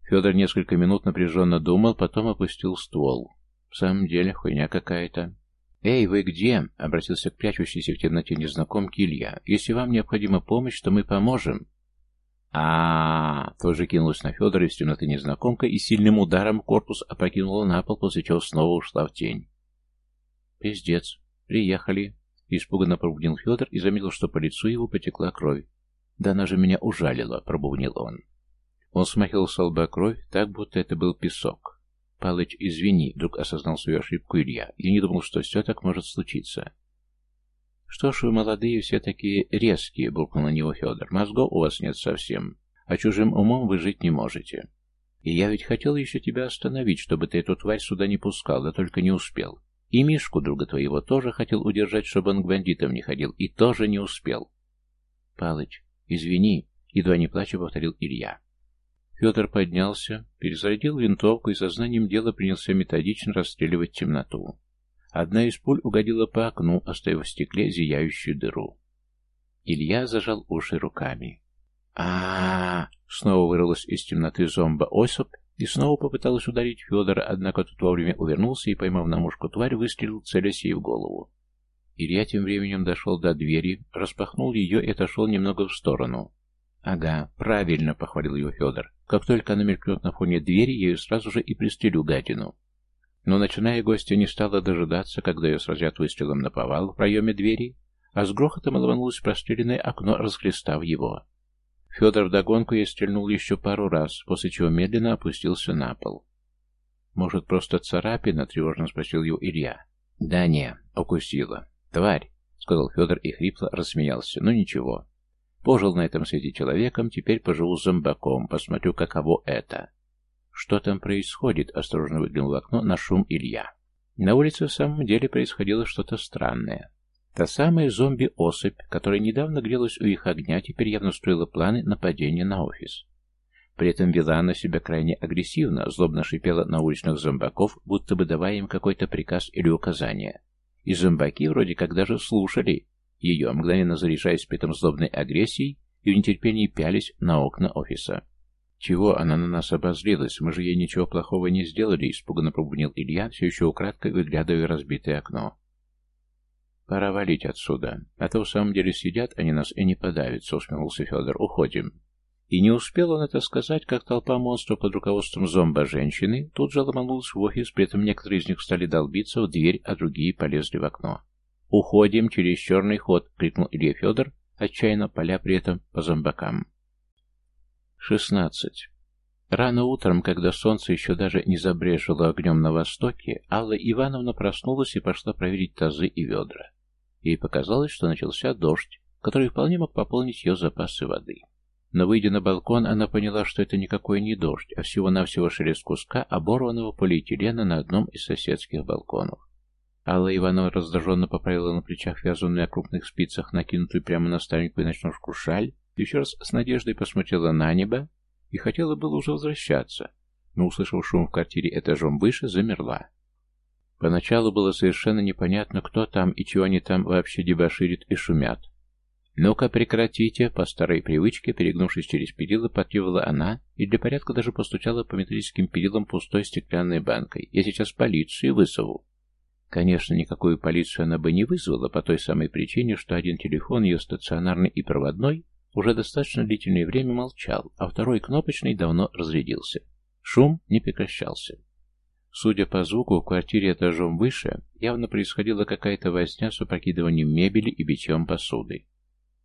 Федор несколько минут напряженно думал, потом опустил ствол. «В самом деле, хуйня какая-то». «Эй, вы где?» — обратился к прячущейся в темноте незнакомке Илья. «Если вам необходима помощь, то мы поможем а, Тоже кинулась на Федора из темноты незнакомка и сильным ударом корпус опрокинула на пол, после чего снова ушла в тень. «Пиздец. Приехали», — испуганно пробудил Федор и заметил, что по лицу его потекла кровь. «Да она же меня ужалила», — пробубнил он. Он смахивал с лба кровь, так, будто это был песок. «Палыч, извини», — вдруг осознал свою ошибку Илья. «Я не думал, что все так может случиться». «Что ж вы, молодые, все такие резкие», — буркнул на него Федор. «Мозгов у вас нет совсем, а чужим умом вы жить не можете. И я ведь хотел еще тебя остановить, чтобы ты эту тварь сюда не пускал, да только не успел. И Мишку, друга твоего, тоже хотел удержать, чтобы он к бандитам не ходил, и тоже не успел». «Палыч, извини», — едва не плача повторил Илья. Федор поднялся, перезарядил винтовку и сознанием дела принялся методично расстреливать темноту. Одна из пуль угодила по окну, оставив в стекле зияющую дыру. Илья зажал уши руками. а, Снова вырвалась из темноты зомба особь и снова попыталась ударить Федора, однако тот вовремя увернулся и, поймав на мушку тварь, выстрелил, целясь ей в голову. Илья тем временем дошел до двери, распахнул ее и отошел немного в сторону. «Ага, правильно», — похвалил его Федор. «Как только она мелькнет на фоне двери, я ее сразу же и пристрелю гадину». Но ночная гостья не стала дожидаться, когда ее сразят выстрелом на повал в проеме двери, а с грохотом ломанулось простреленное окно, расхлестав его. Федор вдогонку ей стрельнул еще пару раз, после чего медленно опустился на пол. «Может, просто царапина?» — тревожно спросил его Илья. «Да не, укусила. Тварь!» — сказал Федор и хрипло рассмеялся. «Ну ничего. Пожил на этом свете человеком, теперь поживу зомбаком, посмотрю, каково это». «Что там происходит?» — осторожно выглянул в окно на шум Илья. На улице в самом деле происходило что-то странное. Та самая зомби-особь, которая недавно грелась у их огня, теперь явно строила планы нападения на офис. При этом вела она себя крайне агрессивно, злобно шипела на уличных зомбаков, будто бы давая им какой-то приказ или указание. И зомбаки вроде как даже слушали ее, мгновенно заряжаясь при этом злобной агрессией и в нетерпении пялись на окна офиса. «Чего она на нас обозлилась? Мы же ей ничего плохого не сделали», — испуганно пробунил Илья, все еще украдкой выглядывая разбитое окно. «Пора валить отсюда. А то в самом деле сидят, они нас и не подавятся», — усмехнулся Федор. «Уходим». И не успел он это сказать, как толпа монстров под руководством зомба-женщины тут же ломанулась в офис, при этом некоторые из них стали долбиться в дверь, а другие полезли в окно. «Уходим через черный ход!» — крикнул Илья Федор, отчаянно поля при этом по зомбакам. 16. Рано утром, когда солнце еще даже не забрежило огнем на востоке, Алла Ивановна проснулась и пошла проверить тазы и ведра. Ей показалось, что начался дождь, который вполне мог пополнить ее запасы воды. Но, выйдя на балкон, она поняла, что это никакой не дождь, а всего-навсего шелест куска оборванного полиэтилена на одном из соседских балконов. Алла Иванова раздраженно поправила на плечах вязаную о крупных спицах, накинутую прямо на старенькую ночнушку шаль, еще раз с надеждой посмотрела на небо и хотела было уже возвращаться, но, услышав шум в квартире этажом выше, замерла. Поначалу было совершенно непонятно, кто там и чего они там вообще дебоширят и шумят. «Ну-ка, прекратите!» По старой привычке, перегнувшись через перила, потребовала она и для порядка даже постучала по металлическим перилам пустой стеклянной банкой. «Я сейчас полицию вызову!» Конечно, никакую полицию она бы не вызвала по той самой причине, что один телефон, ее стационарный и проводной, уже достаточно длительное время молчал, а второй кнопочный давно разрядился. Шум не прекращался. Судя по звуку, в квартире этажом выше явно происходила какая-то возня с опрокидыванием мебели и битьем посуды.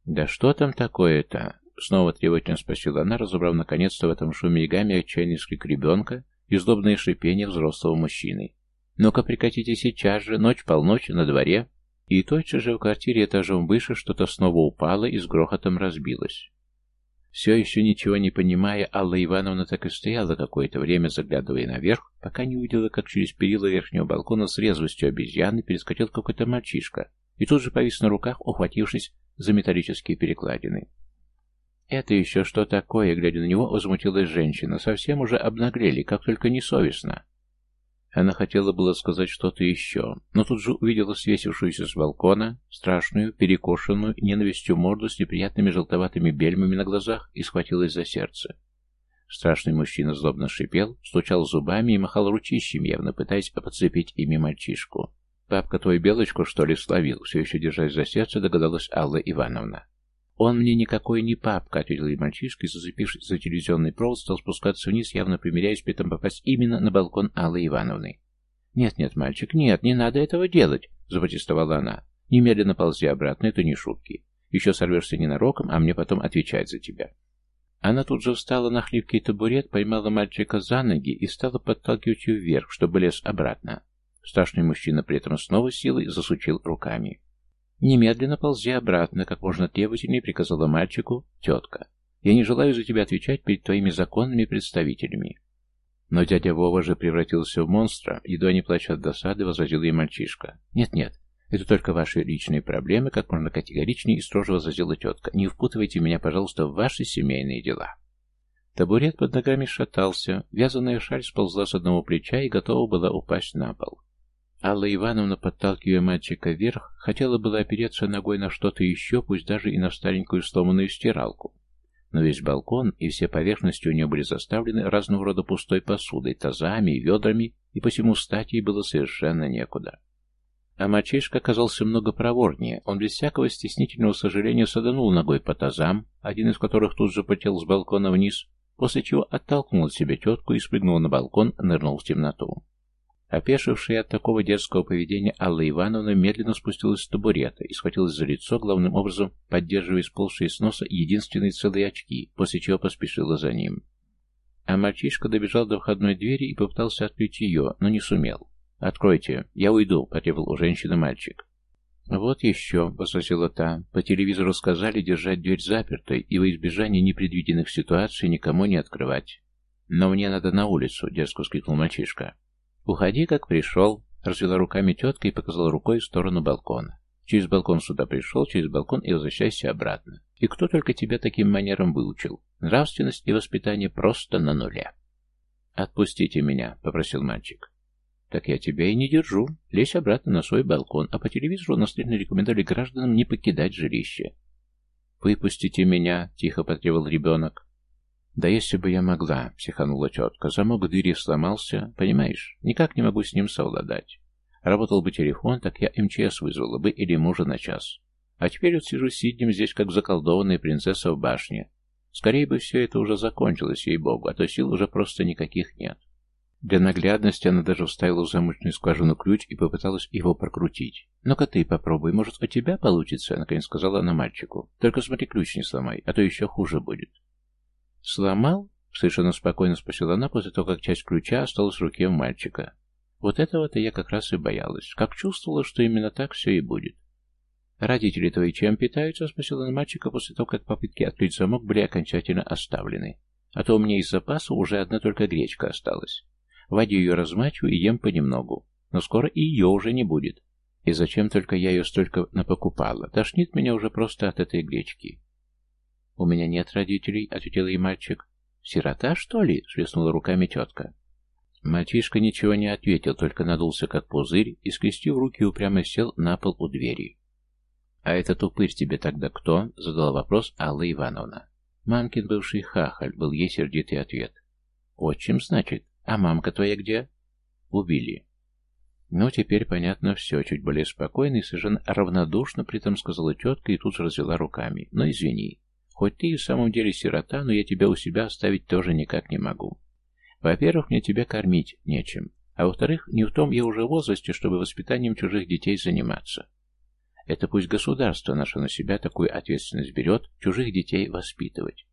«Да что там такое-то?» — снова тревожно спросила она, разобрав наконец-то в этом шуме и гамме отчаянный скрик ребенка и злобное шипение взрослого мужчины. «Ну-ка прекратите сейчас же, ночь-полночь, на дворе». И точно же в квартире этажом выше что-то снова упало и с грохотом разбилось. Все еще ничего не понимая, Алла Ивановна так и стояла какое-то время, заглядывая наверх, пока не увидела, как через перила верхнего балкона с резвостью обезьяны перескочил какой-то мальчишка и тут же повис на руках, ухватившись за металлические перекладины. «Это еще что такое?» — глядя на него, возмутилась женщина. «Совсем уже обнаглели, как только несовестно». Она хотела было сказать что-то еще, но тут же увидела свесившуюся с балкона, страшную, перекошенную, ненавистью морду с неприятными желтоватыми бельмами на глазах и схватилась за сердце. Страшный мужчина злобно шипел, стучал зубами и махал ручищами, явно пытаясь подцепить ими мальчишку. «Папка твой белочку, что ли, словил?» Все еще держась за сердце, догадалась Алла Ивановна. «Он мне никакой не папка», — ответил ей мальчишка, и, зацепившись за телевизионный провод, стал спускаться вниз, явно примеряясь при этом попасть именно на балкон Аллы Ивановны. «Нет-нет, мальчик, нет, не надо этого делать», — запротестовала она. «Немедленно ползи обратно, это не шутки. Еще сорвешься ненароком, а мне потом отвечать за тебя». Она тут же встала на хлипкий табурет, поймала мальчика за ноги и стала подталкивать его вверх, чтобы лез обратно. Страшный мужчина при этом снова силой засучил руками. «Немедленно ползи обратно», — как можно требовательнее приказала мальчику тетка. «Я не желаю за тебя отвечать перед твоими законными представителями». Но дядя Вова же превратился в монстра, едва не плача от досады, возразил ей мальчишка. «Нет-нет, Это только ваши личные проблемы, как можно категоричнее и строже возразила тетка. Не впутывайте меня, пожалуйста, в ваши семейные дела. Табурет под ногами шатался, вязаная шаль сползла с одного плеча и готова была упасть на пол. Алла Ивановна, подталкивая мальчика вверх, хотела было опереться ногой на что-то еще, пусть даже и на старенькую сломанную стиралку. Но весь балкон и все поверхности у нее были заставлены разного рода пустой посудой, тазами и ведрами, и посему статьей было совершенно некуда. А мальчишка оказался много проворнее. Он без всякого стеснительного сожаления саданул ногой по тазам, один из которых тут же потел с балкона вниз, после чего оттолкнул от себя тетку и спрыгнул на балкон, нырнул в темноту. Опешившая от такого дерзкого поведения Алла Ивановна медленно спустилась с табурета и схватилась за лицо, главным образом поддерживая сползшие с носа единственные целые очки, после чего поспешила за ним. А мальчишка добежал до входной двери и попытался открыть ее, но не сумел. «Откройте, я уйду», — потребовал у женщины мальчик. «Вот еще», — возразила та, — «по телевизору сказали держать дверь запертой и во избежание непредвиденных ситуаций никому не открывать». «Но мне надо на улицу», — дерзко вскрикнул мальчишка. «Уходи, как пришел», — развела руками тетка и показала рукой в сторону балкона. «Через балкон сюда пришел, через балкон и возвращайся обратно. И кто только тебя таким манером выучил? Нравственность и воспитание просто на нуле». «Отпустите меня», — попросил мальчик. «Так я тебя и не держу. Лезь обратно на свой балкон, а по телевизору наследно рекомендовали гражданам не покидать жилище». «Выпустите меня», — тихо потребовал ребенок. «Да если бы я могла», — психанула тетка. «Замок двери сломался, понимаешь? Никак не могу с ним совладать. Работал бы телефон, так я МЧС вызвала бы или мужа на час. А теперь вот сижу сиднем здесь, как заколдованная принцесса в башне. Скорее бы все это уже закончилось, ей-богу, а то сил уже просто никаких нет». Для наглядности она даже вставила в замочную скважину ключ и попыталась его прокрутить. «Ну-ка ты попробуй, может, у тебя получится?» — наконец сказала она мальчику. «Только смотри, ключ не сломай, а то еще хуже будет». «Сломал?» — совершенно спокойно спросила она после того, как часть ключа осталась в руке мальчика. «Вот этого-то я как раз и боялась. Как чувствовала, что именно так все и будет». «Родители твои чем питаются?» — спросила она мальчика после того, как попытки открыть замок были окончательно оставлены. «А то у меня из запаса уже одна только гречка осталась. Вадю ее размачиваю и ем понемногу. Но скоро и ее уже не будет. И зачем только я ее столько напокупала? Тошнит меня уже просто от этой гречки. «У меня нет родителей», — ответил ей мальчик. «Сирота, что ли?» — свистнула руками тетка. Мальчишка ничего не ответил, только надулся как пузырь и, скрестив руки, упрямо сел на пол у двери. «А этот упырь тебе тогда кто?» — задала вопрос Алла Ивановна. «Мамкин бывший хахаль», — был ей сердитый ответ. «Отчим, значит? А мамка твоя где?» «Убили». Ну, теперь понятно все, чуть более спокойно и совершенно равнодушно при этом сказала тетка и тут же развела руками. «Ну, извини, Хоть ты и в самом деле сирота, но я тебя у себя оставить тоже никак не могу. Во-первых, мне тебя кормить нечем. А во-вторых, не в том я уже возрасте, чтобы воспитанием чужих детей заниматься. Это пусть государство наше на себя такую ответственность берет, чужих детей воспитывать.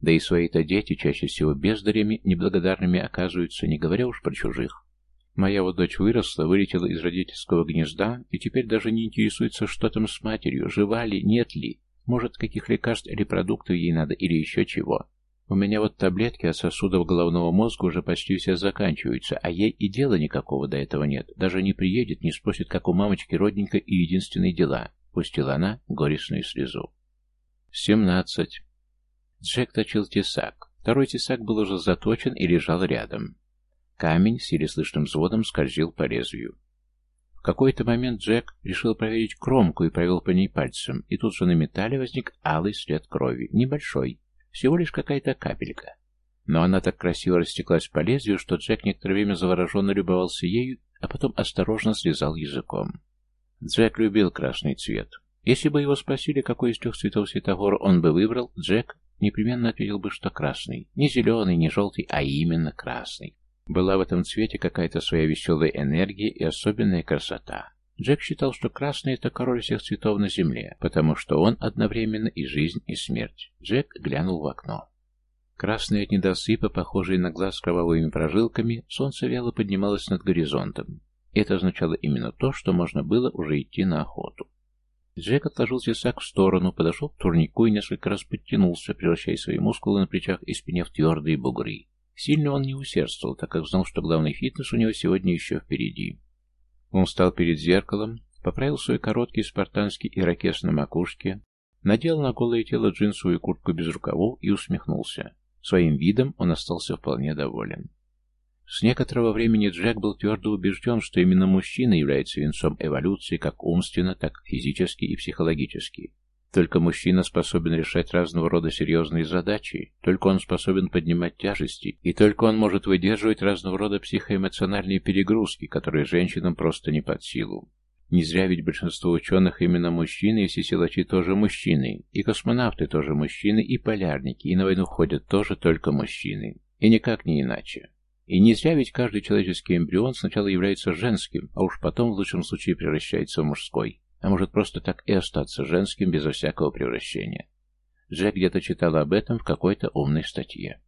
Да и свои-то дети чаще всего бездарями, неблагодарными оказываются, не говоря уж про чужих. Моя вот дочь выросла, вылетела из родительского гнезда и теперь даже не интересуется, что там с матерью, жива ли, нет ли, может, каких лекарств или продуктов ей надо, или еще чего. У меня вот таблетки от сосудов головного мозга уже почти все заканчиваются, а ей и дела никакого до этого нет. Даже не приедет, не спросит, как у мамочки родненько и единственные дела. Пустила она горестную слезу. Семнадцать. Джек точил тесак. Второй тесак был уже заточен и лежал рядом. Камень с еле слышным взводом скользил по лезвию какой-то момент Джек решил проверить кромку и провел по ней пальцем, и тут же на металле возник алый след крови, небольшой, всего лишь какая-то капелька. Но она так красиво растеклась по лезвию, что Джек некоторое время завороженно любовался ею, а потом осторожно слезал языком. Джек любил красный цвет. Если бы его спросили, какой из трех цветов светофора он бы выбрал, Джек непременно ответил бы, что красный. Не зеленый, не желтый, а именно красный. Была в этом цвете какая-то своя веселая энергия и особенная красота. Джек считал, что красный — это король всех цветов на земле, потому что он одновременно и жизнь, и смерть. Джек глянул в окно. Красные от недосыпа, похожие на глаз с кровавыми прожилками, солнце вяло поднималось над горизонтом. Это означало именно то, что можно было уже идти на охоту. Джек отложил тесак в сторону, подошел к турнику и несколько раз подтянулся, превращая свои мускулы на плечах и спине в твердые бугры. Сильно он не усердствовал, так как знал, что главный фитнес у него сегодня еще впереди. Он встал перед зеркалом, поправил свой короткий спартанский ирокез на макушке, надел на голое тело джинсовую куртку без рукавов и усмехнулся. Своим видом он остался вполне доволен. С некоторого времени Джек был твердо убежден, что именно мужчина является венцом эволюции как умственно, так физически и психологически. Только мужчина способен решать разного рода серьезные задачи, только он способен поднимать тяжести, и только он может выдерживать разного рода психоэмоциональные перегрузки, которые женщинам просто не под силу. Не зря ведь большинство ученых именно мужчины, и все силачи тоже мужчины, и космонавты тоже мужчины, и полярники, и на войну ходят тоже только мужчины. И никак не иначе. И не зря ведь каждый человеческий эмбрион сначала является женским, а уж потом в лучшем случае превращается в мужской а может просто так и остаться женским безо всякого превращения. Джек где-то читал об этом в какой-то умной статье.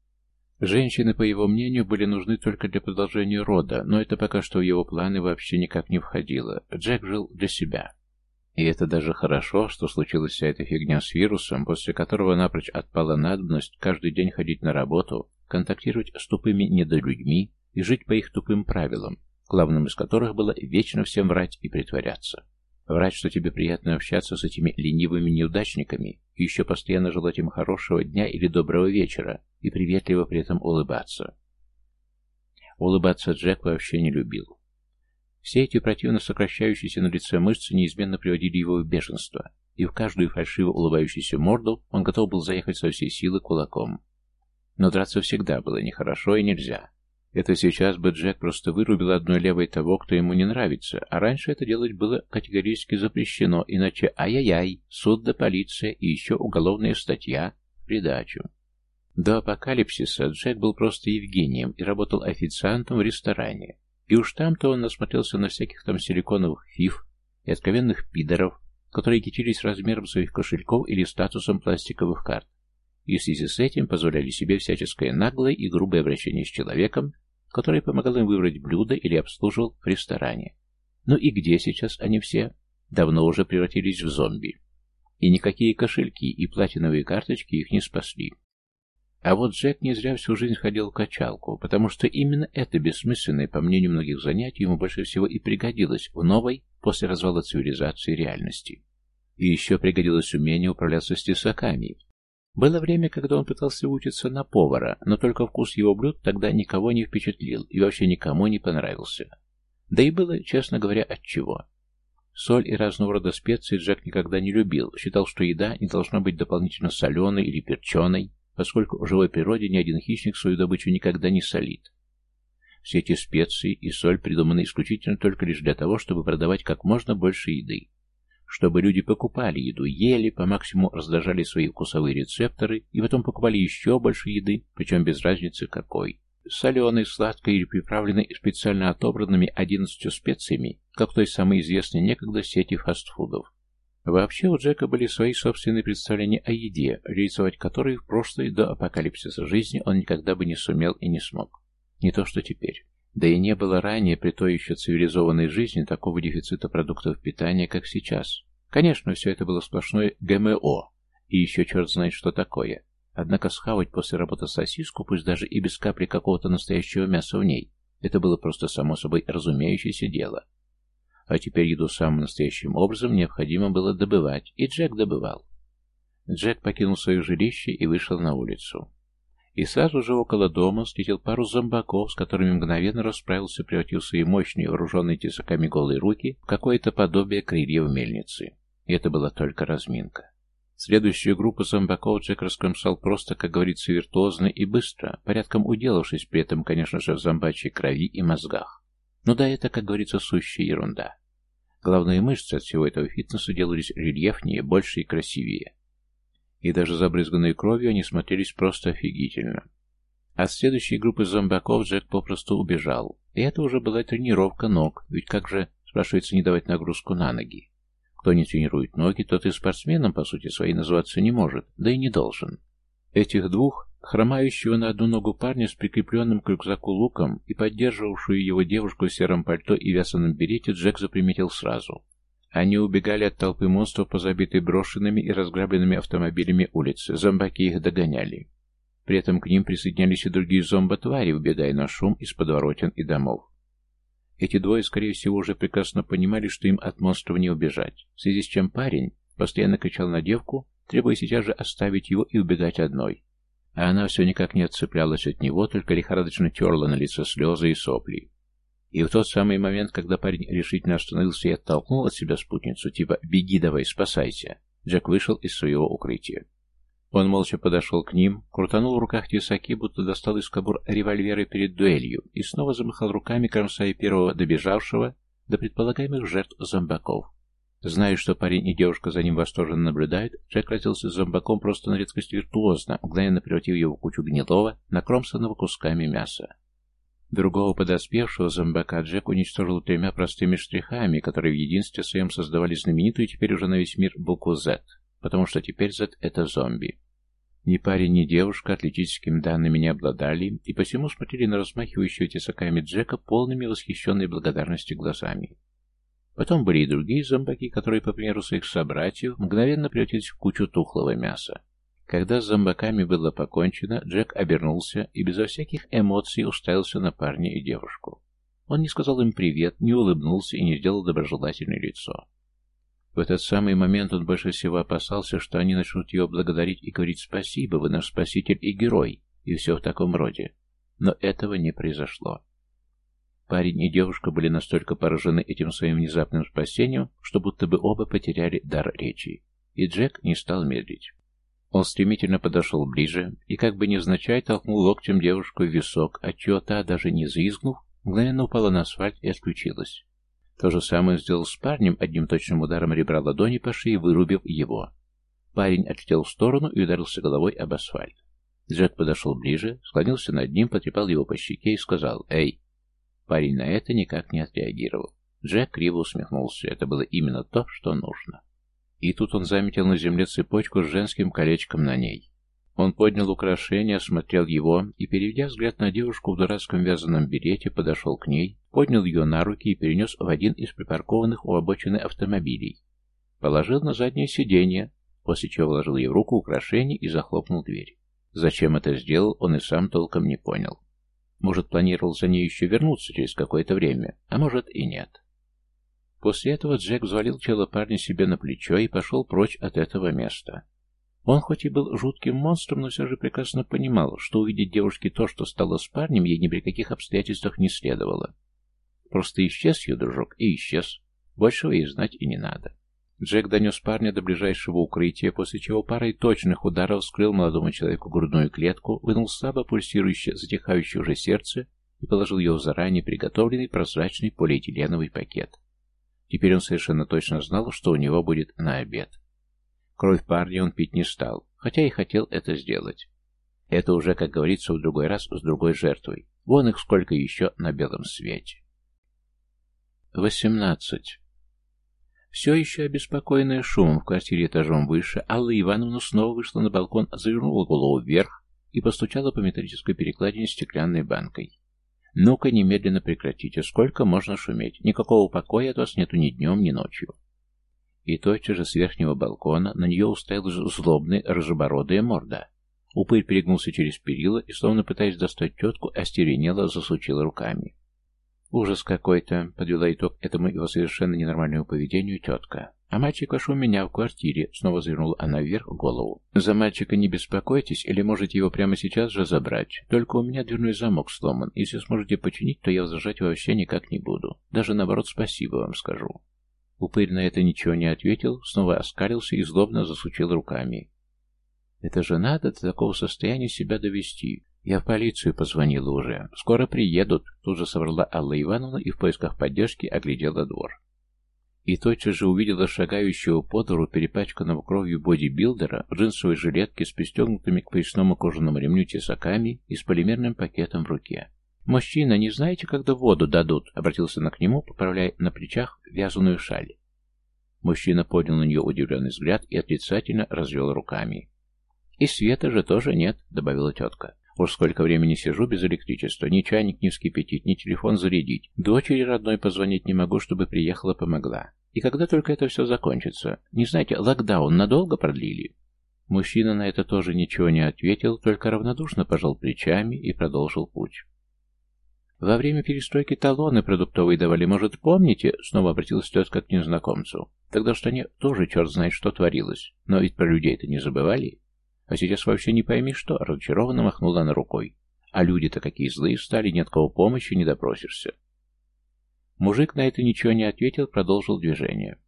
Женщины, по его мнению, были нужны только для продолжения рода, но это пока что в его планы вообще никак не входило. Джек жил для себя. И это даже хорошо, что случилась вся эта фигня с вирусом, после которого напрочь отпала надобность каждый день ходить на работу, контактировать с тупыми недолюдьми и жить по их тупым правилам, главным из которых было вечно всем врать и притворяться. Врать, что тебе приятно общаться с этими ленивыми неудачниками, и еще постоянно желать им хорошего дня или доброго вечера, и приветливо при этом улыбаться. Улыбаться Джек вообще не любил. Все эти противно сокращающиеся на лице мышцы неизменно приводили его в бешенство, и в каждую фальшиво улыбающуюся морду он готов был заехать со всей силы кулаком. Но драться всегда было нехорошо и нельзя. Это сейчас бы Джек просто вырубил одной левой того, кто ему не нравится, а раньше это делать было категорически запрещено, иначе ай-яй-яй, суд да полиция и еще уголовная статья в придачу. До апокалипсиса Джек был просто Евгением и работал официантом в ресторане. И уж там-то он насмотрелся на всяких там силиконовых фиф и откровенных пидоров, которые кичились размером своих кошельков или статусом пластиковых карт и в связи с этим позволяли себе всяческое наглое и грубое обращение с человеком, который помогал им выбрать блюдо или обслуживал в ресторане. Ну и где сейчас они все? Давно уже превратились в зомби. И никакие кошельки и платиновые карточки их не спасли. А вот Джек не зря всю жизнь ходил в качалку, потому что именно это бессмысленное, по мнению многих занятий, ему больше всего и пригодилось в новой, после развала цивилизации, реальности. И еще пригодилось умение управляться с тесаками, было время, когда он пытался учиться на повара, но только вкус его блюд тогда никого не впечатлил и вообще никому не понравился. Да и было, честно говоря, от чего. Соль и разного рода специи Джек никогда не любил, считал, что еда не должна быть дополнительно соленой или перченой, поскольку в живой природе ни один хищник свою добычу никогда не солит. Все эти специи и соль придуманы исключительно только лишь для того, чтобы продавать как можно больше еды чтобы люди покупали еду, ели, по максимуму раздражали свои вкусовые рецепторы и потом покупали еще больше еды, причем без разницы какой. Соленой, сладкой или приправленной специально отобранными 11 специями, как той самой известной некогда сети фастфудов. Вообще у Джека были свои собственные представления о еде, реализовать которые в прошлой до апокалипсиса жизни он никогда бы не сумел и не смог. Не то что теперь. Да и не было ранее при той еще цивилизованной жизни такого дефицита продуктов питания, как сейчас. Конечно, все это было сплошной ГМО, и еще черт знает что такое. Однако схавать после работы сосиску, пусть даже и без капли какого-то настоящего мяса в ней, это было просто само собой разумеющееся дело. А теперь еду самым настоящим образом необходимо было добывать, и Джек добывал. Джек покинул свое жилище и вышел на улицу. И сразу же около дома встретил пару зомбаков, с которыми мгновенно расправился, превратив свои мощные, вооруженные тесаками голые руки в какое-то подобие крыльев мельницы. И это была только разминка. Следующую группу зомбаков Джек раскромсал просто, как говорится, виртуозно и быстро, порядком уделавшись при этом, конечно же, в зомбачьей крови и мозгах. Ну да, это, как говорится, сущая ерунда. Главные мышцы от всего этого фитнеса делались рельефнее, больше и красивее и даже забрызганные кровью они смотрелись просто офигительно. От следующей группы зомбаков Джек попросту убежал. И это уже была тренировка ног, ведь как же, спрашивается, не давать нагрузку на ноги? Кто не тренирует ноги, тот и спортсменом, по сути своей, называться не может, да и не должен. Этих двух, хромающего на одну ногу парня с прикрепленным к рюкзаку луком и поддерживавшую его девушку в сером пальто и вязаном берете, Джек заприметил сразу. Они убегали от толпы монстров по забитой брошенными и разграбленными автомобилями улице. Зомбаки их догоняли. При этом к ним присоединялись и другие зомботвари, убегая на шум из подворотен и домов. Эти двое, скорее всего, уже прекрасно понимали, что им от монстров не убежать, в связи с чем парень постоянно кричал на девку, требуя сейчас же оставить его и убегать одной. А она все никак не отцеплялась от него, только лихорадочно терла на лицо слезы и сопли. И в тот самый момент, когда парень решительно остановился и оттолкнул от себя спутницу, типа «беги давай, спасайся», Джек вышел из своего укрытия. Он молча подошел к ним, крутанул в руках тесаки, будто достал из кобур револьверы перед дуэлью, и снова замахал руками, кромсая первого добежавшего до предполагаемых жертв зомбаков. Зная, что парень и девушка за ним восторженно наблюдают, Джек разился с зомбаком просто на редкость виртуозно, мгновенно превратив его в кучу гнилого, накромсанного кусками мяса. Другого подоспевшего зомбака Джек уничтожил тремя простыми штрихами, которые в единстве своем создавали знаменитую теперь уже на весь мир букву Z, потому что теперь Z — это зомби. Ни парень, ни девушка атлетическими данными не обладали, и посему смотрели на размахивающего тесаками Джека полными восхищенной благодарности глазами. Потом были и другие зомбаки, которые, по примеру своих собратьев, мгновенно превратились в кучу тухлого мяса. Когда с зомбаками было покончено, Джек обернулся и безо всяких эмоций уставился на парня и девушку. Он не сказал им привет, не улыбнулся и не сделал доброжелательное лицо. В этот самый момент он больше всего опасался, что они начнут его благодарить и говорить «спасибо, вы наш спаситель и герой», и все в таком роде. Но этого не произошло. Парень и девушка были настолько поражены этим своим внезапным спасением, что будто бы оба потеряли дар речи. И Джек не стал медлить. Он стремительно подошел ближе и, как бы невзначай, толкнул локтем девушку в висок, отчего та, даже не заизгнув, мгновенно упала на асфальт и отключилась. То же самое сделал с парнем, одним точным ударом ребра ладони по шее, вырубив его. Парень отлетел в сторону и ударился головой об асфальт. Джек подошел ближе, склонился над ним, потрепал его по щеке и сказал «Эй!». Парень на это никак не отреагировал. Джек криво усмехнулся. Это было именно то, что нужно. И тут он заметил на земле цепочку с женским колечком на ней. Он поднял украшение, осмотрел его и, переведя взгляд на девушку в дурацком вязаном берете, подошел к ней, поднял ее на руки и перенес в один из припаркованных у обочины автомобилей. Положил на заднее сиденье, после чего вложил ей в руку украшение и захлопнул дверь. Зачем это сделал, он и сам толком не понял. Может, планировал за ней еще вернуться через какое-то время, а может и нет. После этого Джек взвалил тело парня себе на плечо и пошел прочь от этого места. Он хоть и был жутким монстром, но все же прекрасно понимал, что увидеть девушке то, что стало с парнем, ей ни при каких обстоятельствах не следовало. Просто исчез ее дружок и исчез. Большего ей знать и не надо. Джек донес парня до ближайшего укрытия, после чего парой точных ударов скрыл молодому человеку грудную клетку, вынул слабо пульсирующее, затихающее уже сердце и положил его в заранее приготовленный прозрачный полиэтиленовый пакет. Теперь он совершенно точно знал, что у него будет на обед. Кровь парня он пить не стал, хотя и хотел это сделать. Это уже, как говорится, в другой раз с другой жертвой. Вон их сколько еще на белом свете. 18. Все еще обеспокоенная шумом в квартире этажом выше, Алла Ивановна снова вышла на балкон, завернула голову вверх и постучала по металлической перекладине стеклянной банкой. «Ну-ка, немедленно прекратите. Сколько можно шуметь? Никакого покоя от вас нету ни днем, ни ночью». И тотчас же с верхнего балкона на нее уставилась злобная рыжебородая морда. Упырь перегнулся через перила и, словно пытаясь достать тетку, остеренело засучила руками. «Ужас какой-то», — подвела итог этому его совершенно ненормальному поведению тетка. «А мальчик ваш у меня в квартире», — снова завернула она вверх голову. «За мальчика не беспокойтесь, или можете его прямо сейчас же забрать. Только у меня дверной замок сломан. Если сможете починить, то я возражать вообще никак не буду. Даже наоборот, спасибо вам скажу». Упырь на это ничего не ответил, снова оскалился и злобно засучил руками. «Это же надо до такого состояния себя довести. Я в полицию позвонила уже. Скоро приедут», — тут же соврала Алла Ивановна и в поисках поддержки оглядела двор и тотчас же увидела шагающего по двору перепачканного кровью бодибилдера в джинсовой жилетке с пристегнутыми к поясному кожаному ремню тесаками и с полимерным пакетом в руке. «Мужчина, не знаете, когда воду дадут?» — обратился она к нему, поправляя на плечах вязаную шаль. Мужчина поднял на нее удивленный взгляд и отрицательно развел руками. «И света же тоже нет», — добавила тетка. «Уж сколько времени сижу без электричества, ни чайник не вскипятить, ни телефон зарядить. Дочери родной позвонить не могу, чтобы приехала, помогла. И когда только это все закончится? Не знаете, локдаун надолго продлили?» Мужчина на это тоже ничего не ответил, только равнодушно пожал плечами и продолжил путь. Во время перестройки талоны продуктовые давали, может, помните?» Снова обратилась тетка к незнакомцу. «Тогда что они тоже черт знает, что творилось. Но ведь про людей-то не забывали. А сейчас вообще не пойми что», — разочарованно махнула она рукой. «А люди-то какие злые стали, ни от кого помощи не допросишься». Мужик на это ничего не ответил, продолжил движение.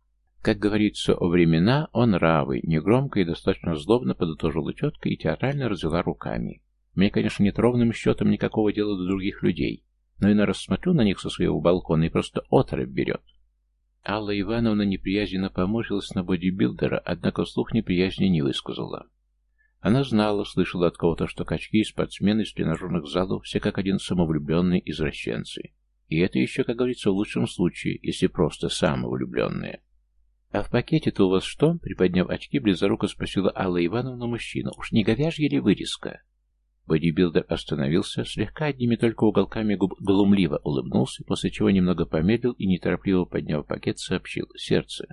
Как говорится, о времена он равый, негромко и достаточно злобно подытожила тетка и театрально развела руками. Мне, конечно, нет ровным счетом никакого дела до других людей, но и на рассмотрю на них со своего балкона и просто отрыв берет. Алла Ивановна неприязненно поморщилась на бодибилдера, однако вслух неприязни не высказала. Она знала, слышала от кого-то, что качки и спортсмены из тренажерных залов все как один самовлюбленные извращенцы. И это еще, как говорится, в лучшем случае, если просто самовлюбленные. «А в пакете-то у вас что?» — приподняв очки, близоруко спросила Алла Ивановна мужчину. «Уж не говяжья ли вырезка?» Бодибилдер остановился, слегка одними только уголками губ глумливо улыбнулся, после чего немного помедлил и, неторопливо подняв пакет, сообщил «Сердце».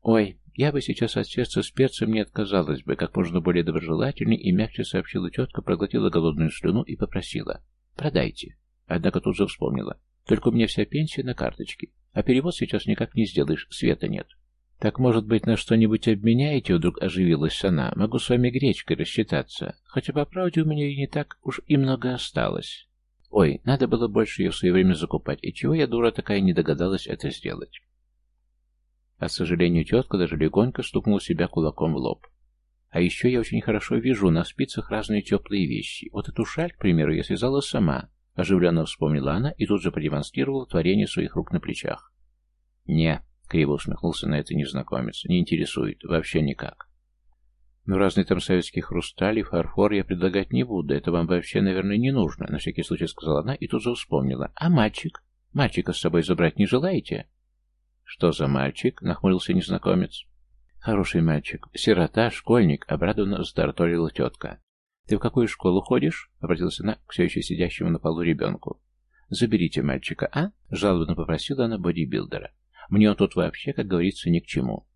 «Ой, я бы сейчас от сердца с перцем не отказалась бы», как можно более доброжелательней и мягче сообщила тетка, проглотила голодную слюну и попросила «Продайте». Однако тут же вспомнила «Только у меня вся пенсия на карточке, а перевод сейчас никак не сделаешь, света нет». «Так, может быть, на что-нибудь обменяете?» — вдруг оживилась она. «Могу с вами гречкой рассчитаться. Хотя, по правде, у меня и не так уж и много осталось. Ой, надо было больше ее в свое время закупать. И чего я, дура такая, не догадалась это сделать?» От сожалению, тетка даже легонько стукнула себя кулаком в лоб. «А еще я очень хорошо вижу на спицах разные теплые вещи. Вот эту шаль, к примеру, я связала сама». Оживленно вспомнила она и тут же продемонстрировала творение своих рук на плечах. «Не», Криво усмехнулся на это незнакомец. Не интересует. Вообще никак. Ну, разный там советский хрусталь и фарфор я предлагать не буду. Это вам вообще, наверное, не нужно. На всякий случай сказала она и тут же вспомнила. А мальчик? Мальчика с собой забрать не желаете? Что за мальчик? Нахмурился незнакомец. Хороший мальчик. Сирота, школьник, обрадованно затарторила тетка. «Ты в какую школу ходишь?» — обратилась она к все еще сидящему на полу ребенку. «Заберите мальчика, а?» — жалобно попросила она бодибилдера. Мне он тут вообще, как говорится, ни к чему.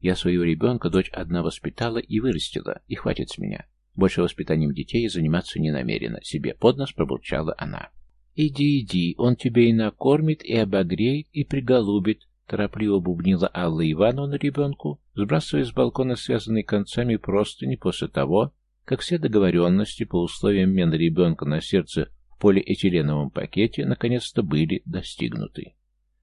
Я своего ребенка, дочь одна воспитала и вырастила, и хватит с меня. Больше воспитанием детей заниматься не намерена. Себе под нос пробурчала она. «Иди, иди, он тебе и накормит, и обогреет, и приголубит», торопливо бубнила Алла Ивановна ребенку, сбрасывая с балкона связанные концами простыни после того, как все договоренности по условиям мена ребенка на сердце в полиэтиленовом пакете наконец-то были достигнуты.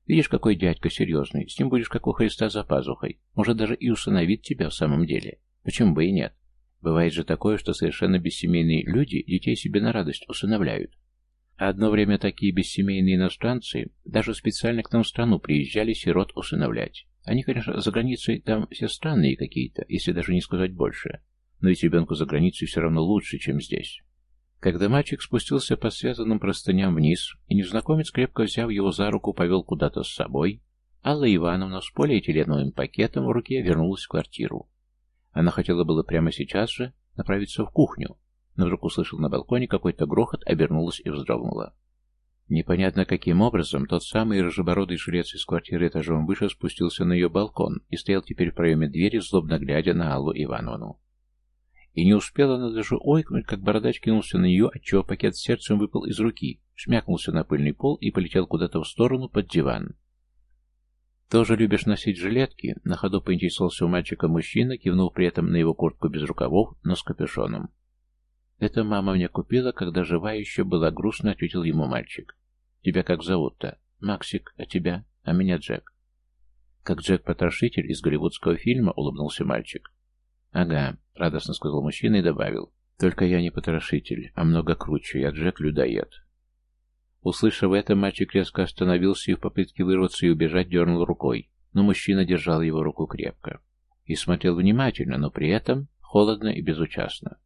Видишь, какой дядька серьезный, с ним будешь как у Христа за пазухой. Может, даже и усыновит тебя в самом деле. Почему бы и нет? Бывает же такое, что совершенно бессемейные люди детей себе на радость усыновляют. А одно время такие бессемейные иностранцы даже специально к нам в страну приезжали сирот усыновлять. Они, конечно, за границей там все странные какие-то, если даже не сказать больше. Но ведь ребенку за границей все равно лучше, чем здесь. Когда мальчик спустился по связанным простыням вниз, и незнакомец, крепко взяв его за руку, повел куда-то с собой, Алла Ивановна с полиэтиленовым пакетом в руке вернулась в квартиру. Она хотела было прямо сейчас же направиться в кухню, но вдруг услышал на балконе какой-то грохот, обернулась и вздрогнула. Непонятно каким образом тот самый рыжебородый жрец из квартиры этажом выше спустился на ее балкон и стоял теперь в проеме двери, злобно глядя на Аллу Ивановну. И не успела она даже ойкнуть, как бородач кинулся на нее, отчего пакет с сердцем выпал из руки, шмякнулся на пыльный пол и полетел куда-то в сторону под диван. «Тоже любишь носить жилетки?» — на ходу поинтересовался у мальчика мужчина, кивнув при этом на его куртку без рукавов, но с капюшоном. «Это мама мне купила, когда жива еще была грустно», — ответил ему мальчик. «Тебя как зовут-то?» «Максик, а тебя?» «А меня Джек». «Как Джек-потрошитель из голливудского фильма?» — улыбнулся мальчик. «Ага», — радостно сказал мужчина и добавил. «Только я не потрошитель, а много круче, я Джек-людоед». Услышав это, мальчик резко остановился и в попытке вырваться и убежать дернул рукой, но мужчина держал его руку крепко. И смотрел внимательно, но при этом холодно и безучастно.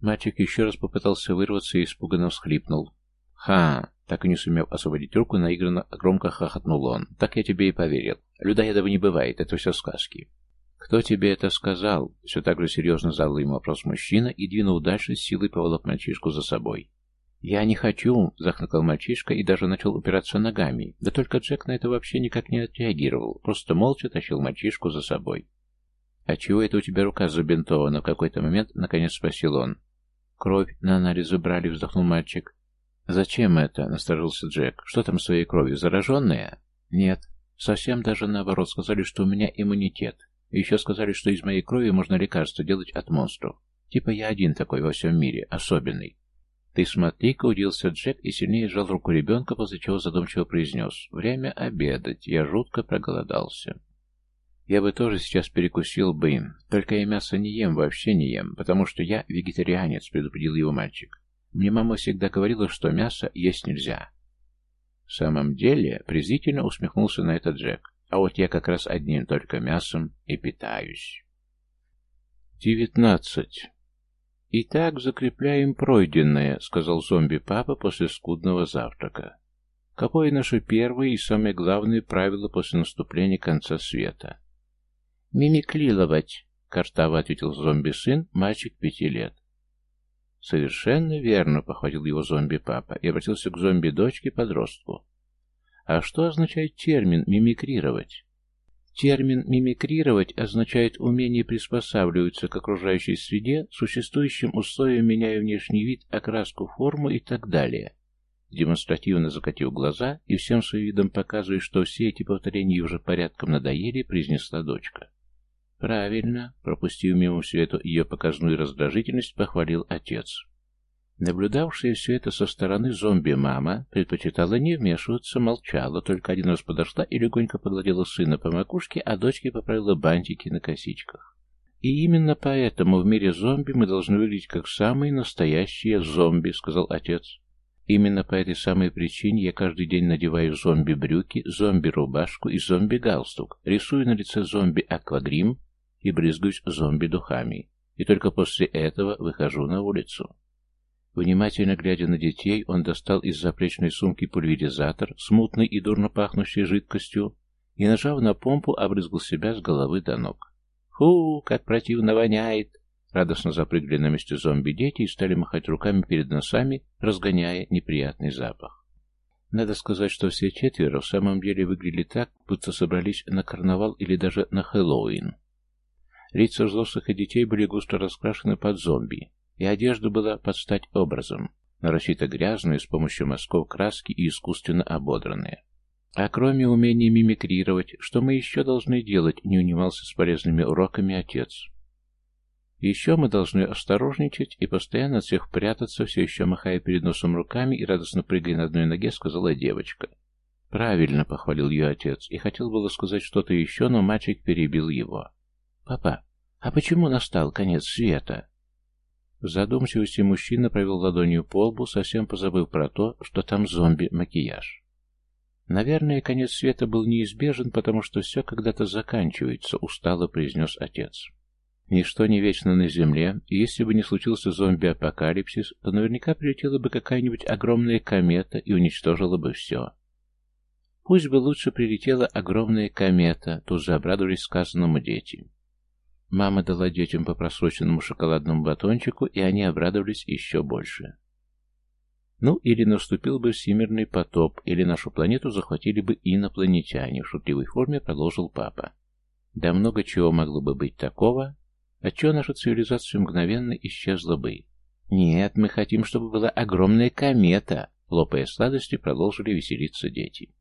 Мальчик еще раз попытался вырваться и испуганно всхлипнул. «Ха!» Так и не сумев освободить руку, наигранно громко хохотнул он. «Так я тебе и поверил. Людоедова не бывает, это все сказки». «Кто тебе это сказал?» Все так же серьезно задал ему вопрос мужчина и, двинув дальше, с силой поволок мальчишку за собой. «Я не хочу!» — захныкал мальчишка и даже начал упираться ногами. Да только Джек на это вообще никак не отреагировал, просто молча тащил мальчишку за собой. «А чего это у тебя рука забинтована?» В какой-то момент наконец спросил он. «Кровь на анализы брали», — вздохнул мальчик. «Зачем это?» — насторожился Джек. «Что там своей кровью? Зараженная?» «Нет. Совсем даже наоборот. Сказали, что у меня иммунитет. Еще сказали, что из моей крови можно лекарство делать от монстров. Типа я один такой во всем мире, особенный». «Ты смотри-ка», — удивился Джек и сильнее сжал руку ребенка, после чего задумчиво произнес. «Время обедать. Я жутко проголодался». «Я бы тоже сейчас перекусил бы им. Только я мясо не ем, вообще не ем, потому что я вегетарианец», — предупредил его мальчик. «Мне мама всегда говорила, что мясо есть нельзя». В самом деле, презрительно усмехнулся на это Джек. «А вот я как раз одним только мясом и питаюсь». «Девятнадцать». «Итак, закрепляем пройденное», — сказал зомби-папа после скудного завтрака. «Какое наше первое и самое главное правило после наступления конца света?» «Мимиклиловать», — картаво ответил зомби-сын, мальчик пяти лет. «Совершенно верно», — похватил его зомби-папа и обратился к зомби-дочке-подростку. «А что означает термин «мимикрировать»?» Термин «мимикрировать» означает умение приспосабливаться к окружающей среде, существующим условиям меняя внешний вид, окраску, форму и так далее. Демонстративно закатив глаза и всем своим видом показывая, что все эти повторения уже порядком надоели, произнесла дочка. «Правильно», — пропустив мимо всю эту ее показную раздражительность, похвалил отец. Наблюдавшая все это со стороны зомби-мама предпочитала не вмешиваться, молчала, только один раз подошла и легонько погладила сына по макушке, а дочке поправила бантики на косичках. «И именно поэтому в мире зомби мы должны выглядеть как самые настоящие зомби», — сказал отец. «Именно по этой самой причине я каждый день надеваю зомби-брюки, зомби-рубашку и зомби-галстук, рисую на лице зомби-аквагрим и брызгаюсь зомби-духами, и только после этого выхожу на улицу». Внимательно глядя на детей, он достал из заплечной сумки пульверизатор с мутной и дурно пахнущей жидкостью и, нажав на помпу, обрызгал себя с головы до ног. «Фу, как противно воняет!» Радостно запрыгали на месте зомби дети и стали махать руками перед носами, разгоняя неприятный запах. Надо сказать, что все четверо в самом деле выглядели так, будто собрались на карнавал или даже на Хэллоуин. Лица взрослых и детей были густо раскрашены под зомби, и одежда была под стать образом, нарочито грязная, с помощью мазков краски и искусственно ободранная. А кроме умения мимикрировать, что мы еще должны делать, не унимался с полезными уроками отец. Еще мы должны осторожничать и постоянно от всех прятаться, все еще махая перед носом руками и радостно прыгая на одной ноге, сказала девочка. Правильно, похвалил ее отец, и хотел было сказать что-то еще, но мальчик перебил его. Папа, а почему настал конец света? В задумчивости мужчина провел ладонью по лбу, совсем позабыв про то, что там зомби-макияж. «Наверное, конец света был неизбежен, потому что все когда-то заканчивается», — устало произнес отец. «Ничто не вечно на Земле, и если бы не случился зомби-апокалипсис, то наверняка прилетела бы какая-нибудь огромная комета и уничтожила бы все». «Пусть бы лучше прилетела огромная комета», — тут же обрадовались сказанному дети. Мама дала детям по просроченному шоколадному батончику, и они обрадовались еще больше. Ну, или наступил бы всемирный потоп, или нашу планету захватили бы инопланетяне, в шутливой форме продолжил папа. Да много чего могло бы быть такого, отчего наша цивилизация мгновенно исчезла бы. Нет, мы хотим, чтобы была огромная комета, лопая сладости, продолжили веселиться дети.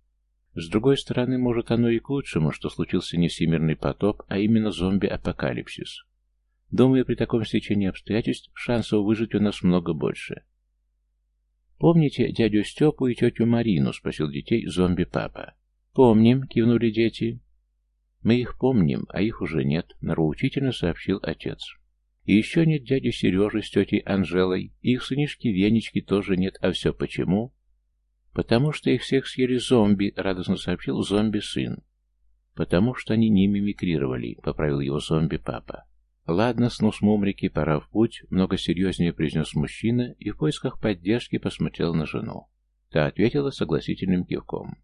С другой стороны, может оно и к лучшему, что случился не всемирный потоп, а именно зомби-апокалипсис. Думаю, при таком стечении обстоятельств шансов выжить у нас много больше. «Помните дядю Степу и тетю Марину?» — спросил детей зомби-папа. «Помним», — кивнули дети. «Мы их помним, а их уже нет», — нравоучительно сообщил отец. «И еще нет дяди Сережи с тетей Анжелой, и их сынишки Венечки тоже нет, а все почему?» «Потому что их всех съели зомби», — радостно сообщил зомби-сын. «Потому что они не мимикрировали», — поправил его зомби-папа. «Ладно, снус мумрики, пора в путь», — много серьезнее произнес мужчина и в поисках поддержки посмотрел на жену. Та ответила согласительным кивком.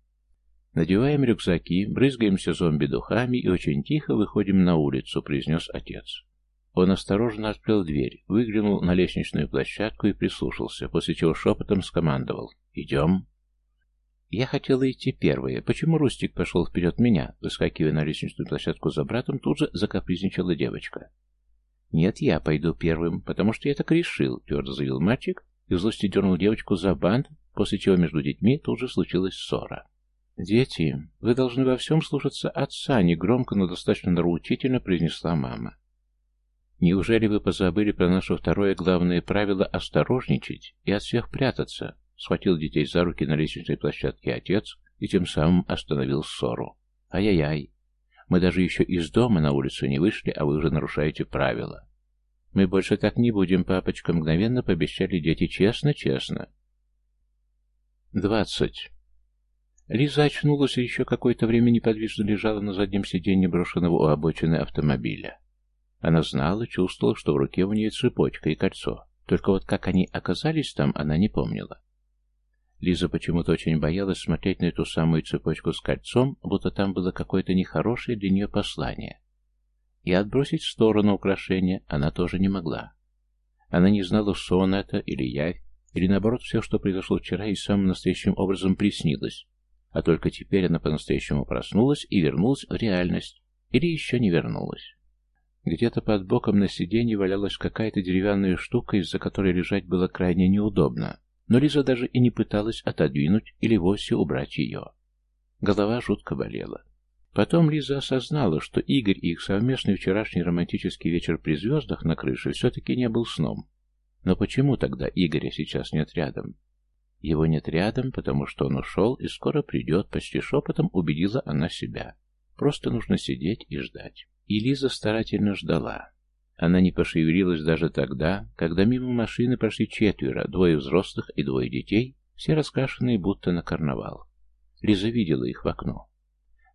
«Надеваем рюкзаки, брызгаемся зомби-духами и очень тихо выходим на улицу», — произнес отец. Он осторожно открыл дверь, выглянул на лестничную площадку и прислушался, после чего шепотом скомандовал «Идем». Я хотела идти первая. Почему Рустик пошел вперед меня? Заскакивая на лестничную площадку за братом, тут же закапризничала девочка. Нет, я пойду первым, потому что я так решил, твердо заявил мальчик и в злости дернул девочку за бант, после чего между детьми тут же случилась ссора. «Дети, вы должны во всем слушаться отца», — негромко, но достаточно нравоучительно произнесла мама. «Неужели вы позабыли про наше второе главное правило — осторожничать и от всех прятаться?» — схватил детей за руки на лестничной площадке отец и тем самым остановил ссору. «Ай-яй-яй! Мы даже еще из дома на улицу не вышли, а вы уже нарушаете правила». «Мы больше так не будем, папочка», — мгновенно пообещали дети. «Честно-честно». «Двадцать». Лиза очнулась и еще какое-то время неподвижно лежала на заднем сиденье брошенного у обочины автомобиля. Она знала, чувствовала, что в руке у нее цепочка и кольцо. Только вот как они оказались там, она не помнила. Лиза почему-то очень боялась смотреть на эту самую цепочку с кольцом, будто там было какое-то нехорошее для нее послание. И отбросить в сторону украшения она тоже не могла. Она не знала, сон это или явь, или наоборот, все, что произошло вчера и самым настоящим образом приснилось, а только теперь она по-настоящему проснулась и вернулась в реальность. Или еще не вернулась. Где-то под боком на сиденье валялась какая-то деревянная штука, из-за которой лежать было крайне неудобно. Но Лиза даже и не пыталась отодвинуть или вовсе убрать ее. Голова жутко болела. Потом Лиза осознала, что Игорь и их совместный вчерашний романтический вечер при звездах на крыше все-таки не был сном. Но почему тогда Игоря сейчас нет рядом? Его нет рядом, потому что он ушел и скоро придет, почти шепотом убедила она себя. Просто нужно сидеть и ждать. И Лиза старательно ждала. Она не пошевелилась даже тогда, когда мимо машины прошли четверо, двое взрослых и двое детей, все раскрашенные будто на карнавал. Лиза видела их в окно.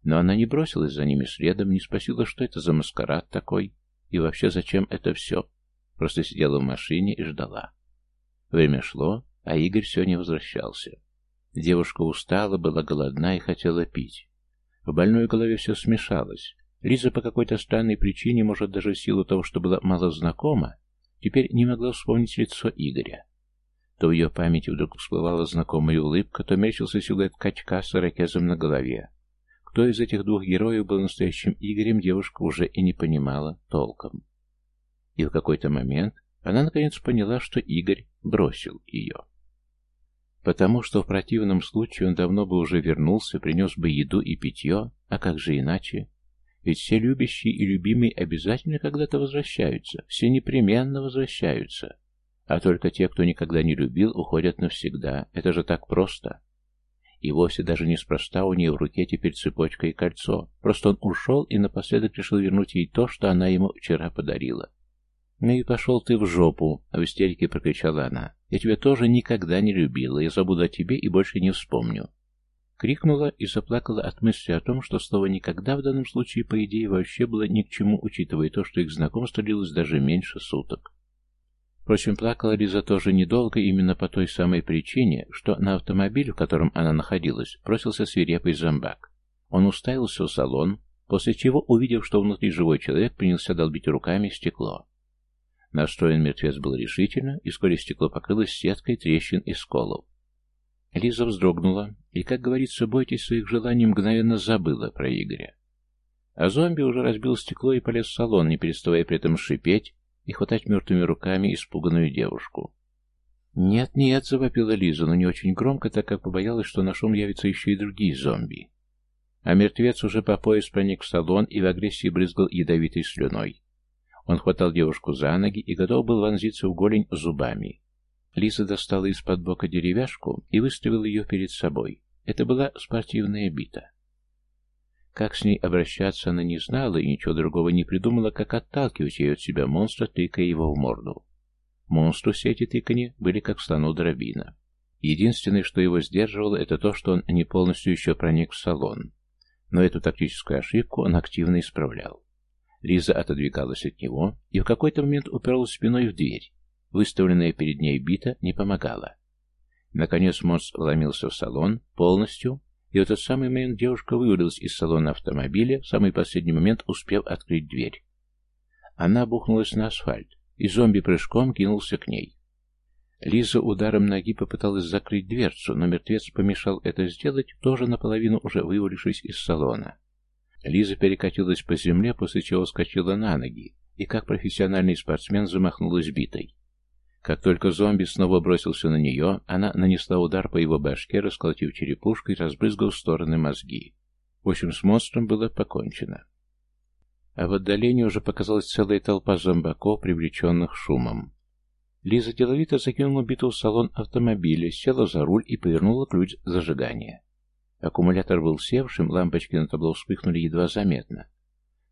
Но она не бросилась за ними следом, не спросила, что это за маскарад такой, и вообще зачем это все. Просто сидела в машине и ждала. Время шло, а Игорь все не возвращался. Девушка устала, была голодна и хотела пить. В больной голове все смешалось. Лиза по какой-то странной причине, может даже в силу того, что была мало знакома, теперь не могла вспомнить лицо Игоря. То в ее памяти вдруг всплывала знакомая улыбка, то мерчился силуэт качка с ракезом на голове. Кто из этих двух героев был настоящим Игорем, девушка уже и не понимала толком. И в какой-то момент она наконец поняла, что Игорь бросил ее. Потому что в противном случае он давно бы уже вернулся, принес бы еду и питье, а как же иначе? Ведь все любящие и любимые обязательно когда-то возвращаются, все непременно возвращаются. А только те, кто никогда не любил, уходят навсегда. Это же так просто. И вовсе даже неспроста у нее в руке теперь цепочка и кольцо. Просто он ушел и напоследок решил вернуть ей то, что она ему вчера подарила. «Ну и пошел ты в жопу!» — в истерике прокричала она. «Я тебя тоже никогда не любила. Я забуду о тебе и больше не вспомню. Крикнула и заплакала от мысли о том, что слово «никогда» в данном случае, по идее, вообще было ни к чему, учитывая то, что их знакомство длилось даже меньше суток. Впрочем, плакала Лиза тоже недолго, именно по той самой причине, что на автомобиль, в котором она находилась, бросился свирепый зомбак. Он уставился в салон, после чего, увидев, что внутри живой человек, принялся долбить руками стекло. Настроен мертвец был решительно, и вскоре стекло покрылось сеткой трещин и сколов. Лиза вздрогнула и, как говорится, бойтесь своих желаний, мгновенно забыла про Игоря. А зомби уже разбил стекло и полез в салон, не переставая при этом шипеть и хватать мертвыми руками испуганную девушку. «Нет, нет», — завопила Лиза, но не очень громко, так как побоялась, что на шум явятся еще и другие зомби. А мертвец уже по пояс проник в салон и в агрессии брызгал ядовитой слюной. Он хватал девушку за ноги и готов был вонзиться в голень зубами. Лиза достала из-под бока деревяшку и выставила ее перед собой. Это была спортивная бита. Как с ней обращаться она не знала и ничего другого не придумала, как отталкивать ее от себя монстра, тыкая его в морду. Монстру все эти тыкани были как слону дробина. Единственное, что его сдерживало, это то, что он не полностью еще проник в салон. Но эту тактическую ошибку он активно исправлял. Лиза отодвигалась от него и в какой-то момент уперлась спиной в дверь. Выставленная перед ней бита не помогала. Наконец монстр вломился в салон полностью, и в этот самый момент девушка вывалилась из салона автомобиля, в самый последний момент успев открыть дверь. Она бухнулась на асфальт, и зомби прыжком кинулся к ней. Лиза ударом ноги попыталась закрыть дверцу, но мертвец помешал это сделать, тоже наполовину уже вывалившись из салона. Лиза перекатилась по земле, после чего вскочила на ноги, и как профессиональный спортсмен замахнулась битой. Как только зомби снова бросился на нее, она нанесла удар по его башке, расколотив черепушку и разбрызгав в стороны мозги. В общем, с монстром было покончено. А в отдалении уже показалась целая толпа зомбаков, привлеченных шумом. Лиза деловито закинула биту в салон автомобиля, села за руль и повернула ключ зажигания. Аккумулятор был севшим, лампочки на табло вспыхнули едва заметно.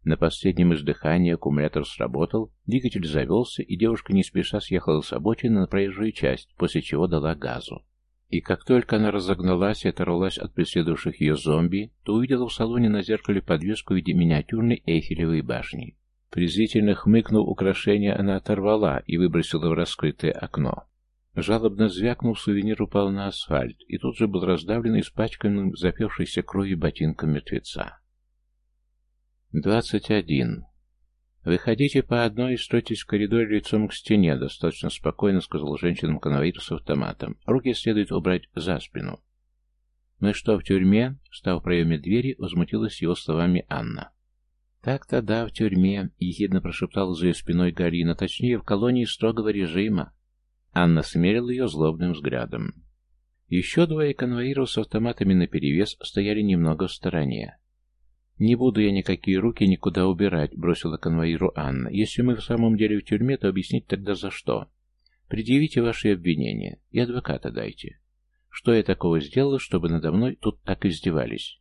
На последнем издыхании аккумулятор сработал, двигатель завелся, и девушка не спеша съехала с обочины на проезжую часть, после чего дала газу. И как только она разогналась и оторвалась от преследовавших ее зомби, то увидела в салоне на зеркале подвеску в виде миниатюрной Эйфелевой башни. Презрительно хмыкнув украшение, она оторвала и выбросила в раскрытое окно. Жалобно звякнув, сувенир упал на асфальт, и тут же был раздавлен испачканным, запевшейся кровью ботинком мертвеца. Двадцать один. «Выходите по одной и стройтесь в коридоре лицом к стене», — достаточно спокойно сказал женщинам конвоир с автоматом. «Руки следует убрать за спину». «Мы что, в тюрьме?» — став в проеме двери, возмутилась его словами Анна. «Так-то да, в тюрьме», — ехидно прошептала за ее спиной Галина, точнее, в колонии строгого режима. Анна смерила ее злобным взглядом. Еще двое конвоиров с автоматами наперевес стояли немного в стороне. «Не буду я никакие руки никуда убирать», — бросила конвоиру Анна. «Если мы в самом деле в тюрьме, то объяснить тогда за что. Предъявите ваши обвинения и адвоката дайте. Что я такого сделала, чтобы надо мной тут так издевались?»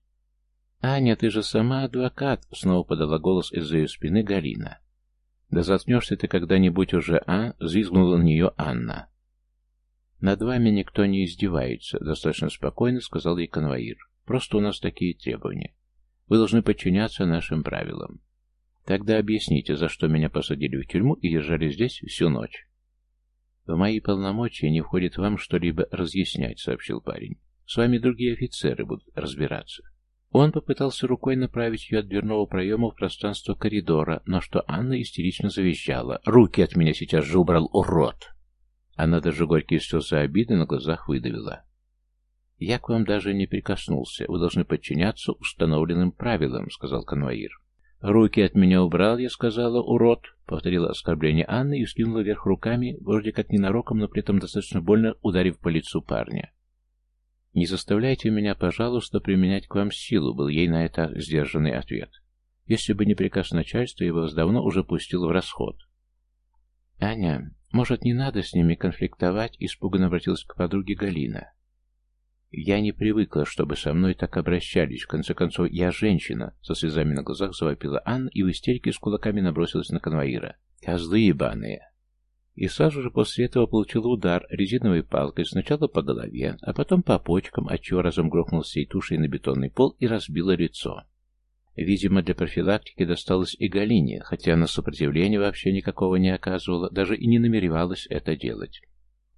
«Аня, ты же сама адвокат!» — снова подала голос из-за ее спины Галина. «Да заткнешься ты когда-нибудь уже, а?» — взвизгнула на нее Анна. «Над вами никто не издевается», — достаточно спокойно сказал ей конвоир. «Просто у нас такие требования. Вы должны подчиняться нашим правилам. Тогда объясните, за что меня посадили в тюрьму и держали здесь всю ночь». «В мои полномочия не входит вам что-либо разъяснять», — сообщил парень. «С вами другие офицеры будут разбираться». Он попытался рукой направить ее от дверного проема в пространство коридора, но что Анна истерично завизжала. «Руки от меня сейчас же убрал, урод!» Она даже горькие слезы обиды на глазах выдавила. «Я к вам даже не прикоснулся. Вы должны подчиняться установленным правилам», — сказал конвоир. «Руки от меня убрал, я сказала, урод», — повторила оскорбление Анны и скинула вверх руками, вроде как ненароком, но при этом достаточно больно ударив по лицу парня. «Не заставляйте меня, пожалуйста, применять к вам силу», — был ей на это сдержанный ответ. «Если бы не приказ начальства, я бы вас давно уже пустил в расход». «Аня, может, не надо с ними конфликтовать?» — испуганно обратилась к подруге Галина. «Я не привыкла, чтобы со мной так обращались. В конце концов, я женщина!» Со слезами на глазах завопила Анна и в истерике с кулаками набросилась на конвоира. «Козлы ебаные!» И сразу же после этого получил удар резиновой палкой сначала по голове, а потом по почкам, отчего разом грохнул всей тушей на бетонный пол и разбило лицо. Видимо, для профилактики досталось и Галине, хотя она сопротивления вообще никакого не оказывала, даже и не намеревалась это делать.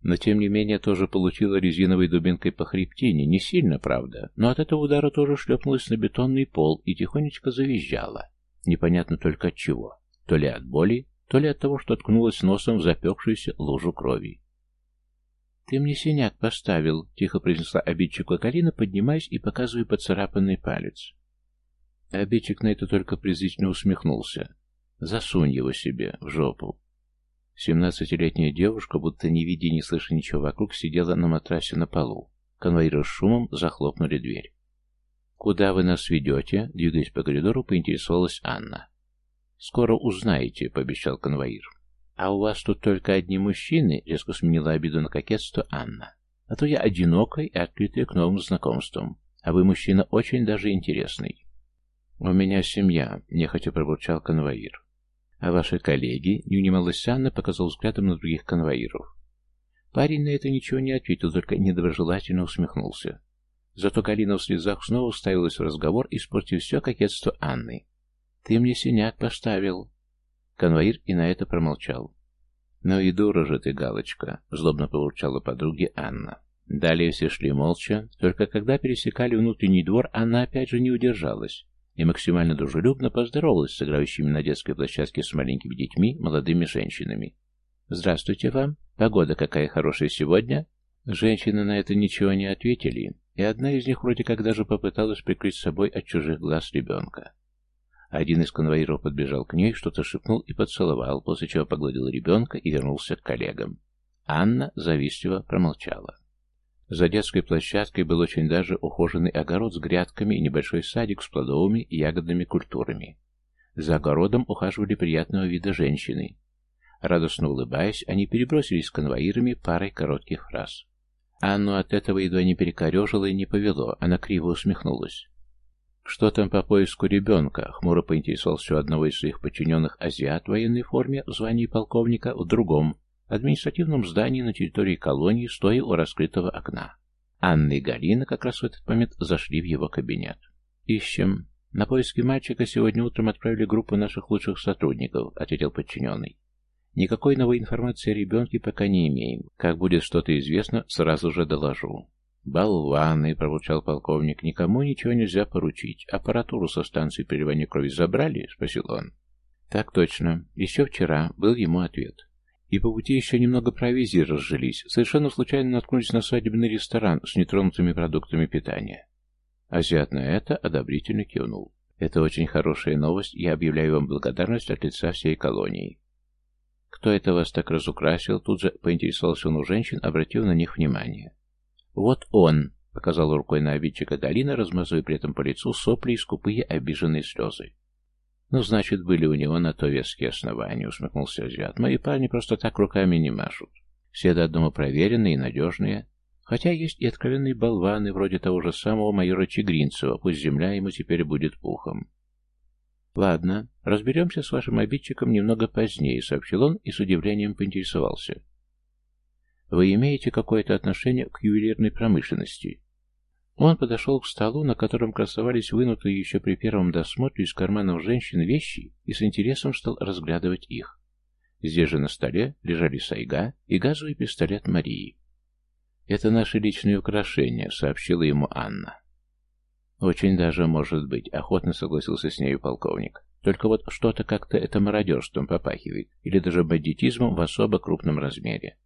Но, тем не менее, тоже получила резиновой дубинкой по хребтине, не сильно, правда, но от этого удара тоже шлепнулась на бетонный пол и тихонечко завизжала. Непонятно только от чего. То ли от боли, то ли от того, что ткнулась носом в запекшуюся лужу крови. «Ты мне синяк поставил», — тихо произнесла обидчику Карина, поднимаясь и показывая поцарапанный палец. Обидчик на это только презрительно усмехнулся. «Засунь его себе в жопу». Семнадцатилетняя девушка, будто не видя и не слыша ничего вокруг, сидела на матрасе на полу. Конвоиры с шумом захлопнули дверь. «Куда вы нас ведете?» — двигаясь по коридору, поинтересовалась Анна. «Скоро узнаете», — пообещал конвоир. «А у вас тут только одни мужчины?» — резко сменила обиду на кокетство Анна. «А то я одинокая и открытая к новым знакомствам. А вы мужчина очень даже интересный». «У меня семья», — нехотя пробурчал конвоир. «А ваши коллеги?» — не унималась Анна, показал взглядом на других конвоиров. Парень на это ничего не ответил, только недоброжелательно усмехнулся. Зато Галина в слезах снова уставилась в разговор, испортив все кокетство Анны. «Ты мне синяк поставил». Конвоир и на это промолчал. «Ну и дура же ты, Галочка», — злобно получала подруге Анна. Далее все шли молча, только когда пересекали внутренний двор, она опять же не удержалась и максимально дружелюбно поздоровалась с играющими на детской площадке с маленькими детьми, молодыми женщинами. «Здравствуйте вам! Погода какая хорошая сегодня!» Женщины на это ничего не ответили, и одна из них вроде как даже попыталась прикрыть собой от чужих глаз ребенка. Один из конвоиров подбежал к ней, что-то шепнул и поцеловал, после чего погладил ребенка и вернулся к коллегам. Анна завистливо промолчала. За детской площадкой был очень даже ухоженный огород с грядками и небольшой садик с плодовыми и ягодными культурами. За огородом ухаживали приятного вида женщины. Радостно улыбаясь, они перебросились с конвоирами парой коротких фраз. Анну от этого едва не перекорежило и не повело, она криво усмехнулась. «Что там по поиску ребенка?» — хмуро поинтересовался у одного из своих подчиненных азиат в военной форме в звании полковника, в другом административном здании на территории колонии, стоя у раскрытого окна. Анна и Галина как раз в этот момент зашли в его кабинет. «Ищем. На поиски мальчика сегодня утром отправили группу наших лучших сотрудников», — ответил подчиненный. «Никакой новой информации о ребенке пока не имеем. Как будет что-то известно, сразу же доложу». «Болваны!» — проворчал полковник. «Никому ничего нельзя поручить. Аппаратуру со станции переливания крови забрали?» — спросил он. «Так точно. Еще вчера был ему ответ. И по пути еще немного провизии разжились. Совершенно случайно наткнулись на свадебный ресторан с нетронутыми продуктами питания. Азиат на это одобрительно кивнул. Это очень хорошая новость, я объявляю вам благодарность от лица всей колонии. Кто это вас так разукрасил? Тут же поинтересовался он у женщин, обратив на них внимание. Вот он, показал рукой на обидчика Долина, размазывая при этом по лицу сопли и скупые обиженные слезы. «Ну, значит, были у него на то веские основания», — усмехнулся азиат. «Мои парни просто так руками не машут. Все до одного проверенные и надежные. Хотя есть и откровенные болваны, вроде того же самого майора Чигринцева, пусть земля ему теперь будет пухом». «Ладно, разберемся с вашим обидчиком немного позднее», — сообщил он и с удивлением поинтересовался. «Вы имеете какое-то отношение к ювелирной промышленности?» Он подошел к столу, на котором красовались вынутые еще при первом досмотре из карманов женщин вещи, и с интересом стал разглядывать их. Здесь же на столе лежали сайга и газовый пистолет Марии. «Это наши личные украшения», — сообщила ему Анна. «Очень даже может быть», — охотно согласился с нею полковник. «Только вот что-то как-то это мародерством попахивает, или даже бандитизмом в особо крупном размере».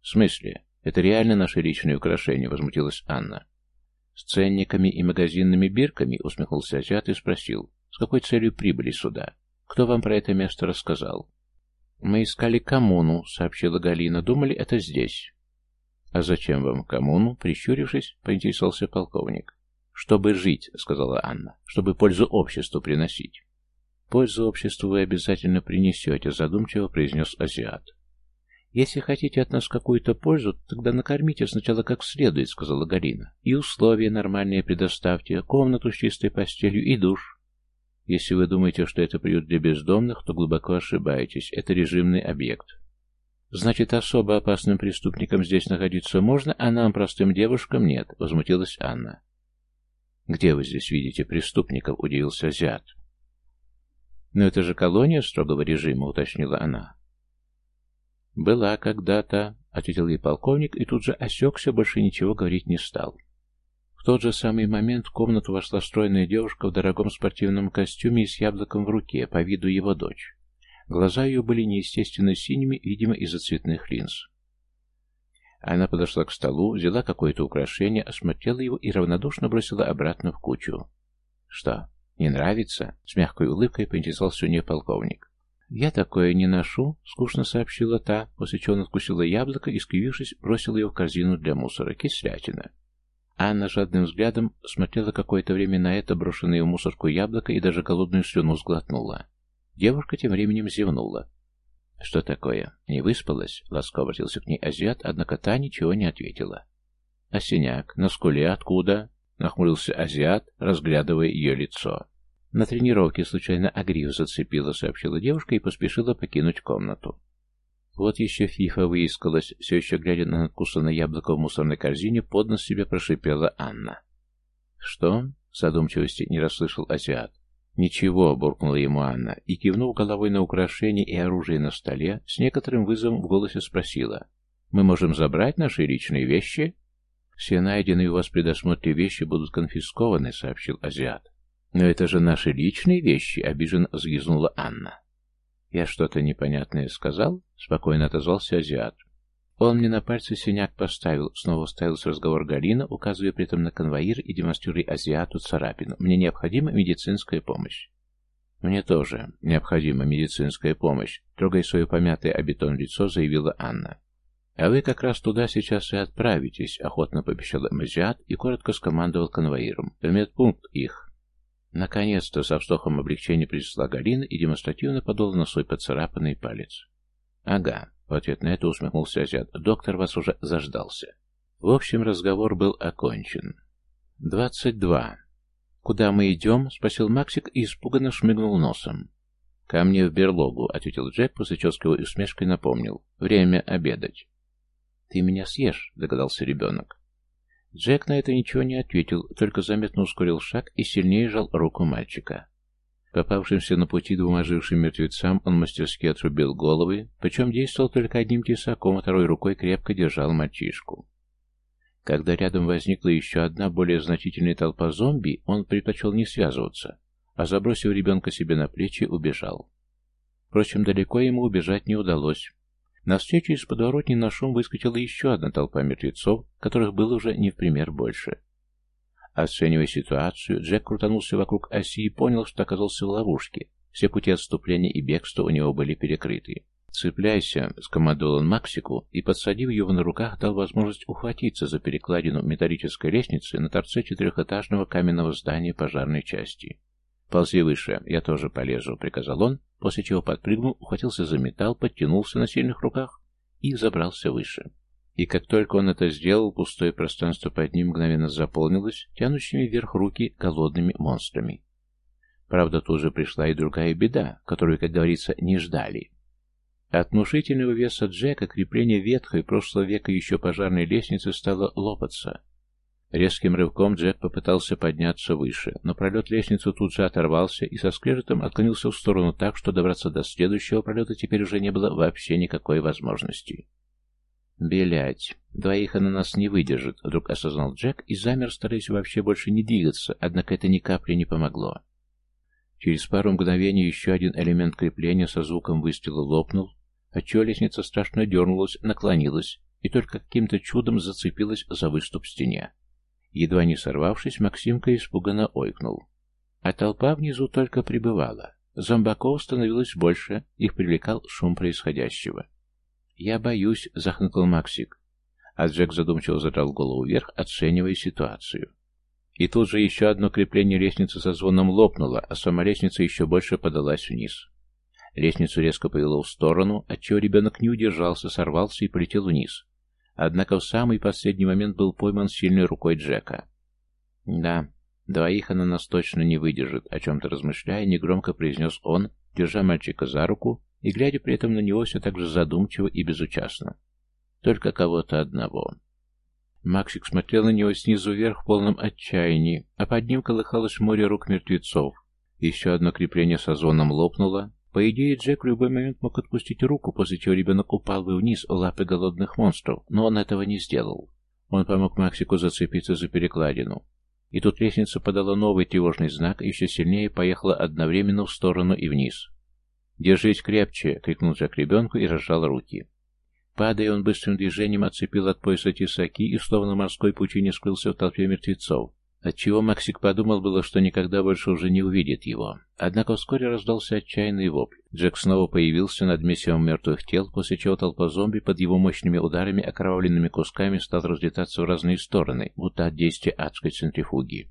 «В смысле? Это реально наши личные украшения?» — возмутилась Анна. «С ценниками и магазинными бирками?» — усмехнулся азиат и спросил. «С какой целью прибыли сюда? Кто вам про это место рассказал?» «Мы искали коммуну», — сообщила Галина. «Думали, это здесь». «А зачем вам коммуну?» — прищурившись, поинтересовался полковник. «Чтобы жить», — сказала Анна. «Чтобы пользу обществу приносить». «Пользу обществу вы обязательно принесете», — задумчиво произнес азиат. «Если хотите от нас какую-то пользу, тогда накормите сначала как следует», — сказала Галина. «И условия нормальные предоставьте, комнату с чистой постелью и душ». Если вы думаете, что это приют для бездомных, то глубоко ошибаетесь. Это режимный объект. Значит, особо опасным преступникам здесь находиться можно, а нам, простым девушкам, нет, — возмутилась Анна. «Где вы здесь видите преступников?» — удивился азиат. «Но это же колония строгого режима», — уточнила она. «Была когда-то», — ответил ей полковник, и тут же осекся, больше ничего говорить не стал. В тот же самый момент в комнату вошла стройная девушка в дорогом спортивном костюме и с яблоком в руке, по виду его дочь. Глаза ее были неестественно синими, видимо, из-за цветных линз. Она подошла к столу, взяла какое-то украшение, осмотрела его и равнодушно бросила обратно в кучу. «Что, не нравится?» — с мягкой улыбкой поинтересовался у нее полковник. «Я такое не ношу», — скучно сообщила та, после чего он откусила яблоко и, скривившись, бросила его в корзину для мусора. Кислятина. Анна жадным взглядом смотрела какое-то время на это брошенное в мусорку яблоко и даже голодную слюну сглотнула. Девушка тем временем зевнула. «Что такое? Не выспалась?» — ласково обратился к ней азиат, однако та ничего не ответила. «А синяк? На скуле откуда?» — нахмурился азиат, разглядывая ее лицо. «На тренировке случайно Агриф зацепила», — сообщила девушка и поспешила покинуть комнату. Вот еще Фифа выискалась, все еще глядя на надкусанное яблоко в мусорной корзине, под нос себе прошипела Анна. «Что?» — задумчивости не расслышал азиат. «Ничего», — буркнула ему Анна, и, кивнув головой на украшения и оружие на столе, с некоторым вызовом в голосе спросила. «Мы можем забрать наши личные вещи?» «Все найденные у вас при вещи будут конфискованы», — сообщил азиат. «Но это же наши личные вещи», — обиженно взвизгнула Анна. «Я что-то непонятное сказал?» — спокойно отозвался азиат. «Он мне на пальце синяк поставил», — снова вставился разговор Галина, указывая при этом на конвоир и демонстрируя азиату царапину. «Мне необходима медицинская помощь». «Мне тоже необходима медицинская помощь», — трогая свое помятое о бетон лицо, заявила Анна. «А вы как раз туда сейчас и отправитесь», — охотно пообещал Амазиат и коротко скомандовал конвоиром. «В медпункт их». Наконец-то со вздохом облегчения принесла Галина и демонстративно подула на свой поцарапанный палец. «Ага», — в ответ на это усмехнулся азиат, — «доктор вас уже заждался». В общем, разговор был окончен. «Двадцать два. Куда мы идем?» — спросил Максик и испуганно шмыгнул носом. «Ко мне в берлогу», — ответил Джек, после чего усмешкой напомнил. «Время обедать». «Ты меня съешь», — догадался ребенок. Джек на это ничего не ответил, только заметно ускорил шаг и сильнее жал руку мальчика. Попавшимся на пути двум ожившим мертвецам он мастерски отрубил головы, причем действовал только одним тесаком, а второй рукой крепко держал мальчишку. Когда рядом возникла еще одна более значительная толпа зомби, он предпочел не связываться, а забросив ребенка себе на плечи, убежал. Впрочем, далеко ему убежать не удалось. На встречу из подворотни на шум выскочила еще одна толпа мертвецов, которых было уже не в пример больше. Оценивая ситуацию, Джек крутанулся вокруг оси и понял, что оказался в ловушке. Все пути отступления и бегства у него были перекрыты. «Цепляйся», — скомандовал он Максику, и, подсадив его на руках, дал возможность ухватиться за перекладину металлической лестницы на торце четырехэтажного каменного здания пожарной части. «Ползи выше, я тоже полезу», — приказал он, после чего подпрыгнул, ухватился за металл, подтянулся на сильных руках и забрался выше. И как только он это сделал, пустое пространство под ним мгновенно заполнилось тянущими вверх руки голодными монстрами. Правда, тут же пришла и другая беда, которую, как говорится, не ждали. От внушительного веса Джека крепление ветхой прошлого века еще пожарной лестницы стало лопаться. Резким рывком Джек попытался подняться выше, но пролет лестницы тут же оторвался и со скрежетом отклонился в сторону так, что добраться до следующего пролета теперь уже не было вообще никакой возможности. «Белять! Двоих она нас не выдержит», — вдруг осознал Джек и замер, стараясь вообще больше не двигаться, однако это ни капли не помогло. Через пару мгновений еще один элемент крепления со звуком выстрела лопнул, отчего лестница страшно дернулась, наклонилась и только каким-то чудом зацепилась за выступ в стене. Едва не сорвавшись, Максимка испуганно ойкнул. А толпа внизу только прибывала. Зомбаков становилось больше, их привлекал шум происходящего. «Я боюсь», — захныкал Максик. А Джек задумчиво задрал голову вверх, оценивая ситуацию. И тут же еще одно крепление лестницы со звоном лопнуло, а сама лестница еще больше подалась вниз. Лестницу резко повело в сторону, отчего ребенок не удержался, сорвался и полетел вниз. Однако в самый последний момент был пойман сильной рукой Джека. «Да, двоих она нас точно не выдержит», — о чем-то размышляя, негромко произнес он, держа мальчика за руку и глядя при этом на него все так же задумчиво и безучастно. «Только кого-то одного». Максик смотрел на него снизу вверх в полном отчаянии, а под ним колыхалось море рук мертвецов. Еще одно крепление со звоном лопнуло, по идее, Джек в любой момент мог отпустить руку, после чего ребенок упал бы вниз в лапы голодных монстров, но он этого не сделал. Он помог Максику зацепиться за перекладину. И тут лестница подала новый тревожный знак и еще сильнее поехала одновременно в сторону и вниз. «Держись крепче!» — крикнул Джек ребенку и разжал руки. Падая, он быстрым движением отцепил от пояса тесаки и, словно морской пучине, скрылся в толпе мертвецов. Отчего Максик подумал было, что никогда больше уже не увидит его. Однако вскоре раздался отчаянный вопль. Джек снова появился над месивом мертвых тел, после чего толпа зомби под его мощными ударами окровавленными кусками стал разлетаться в разные стороны, будто от действия адской центрифуги.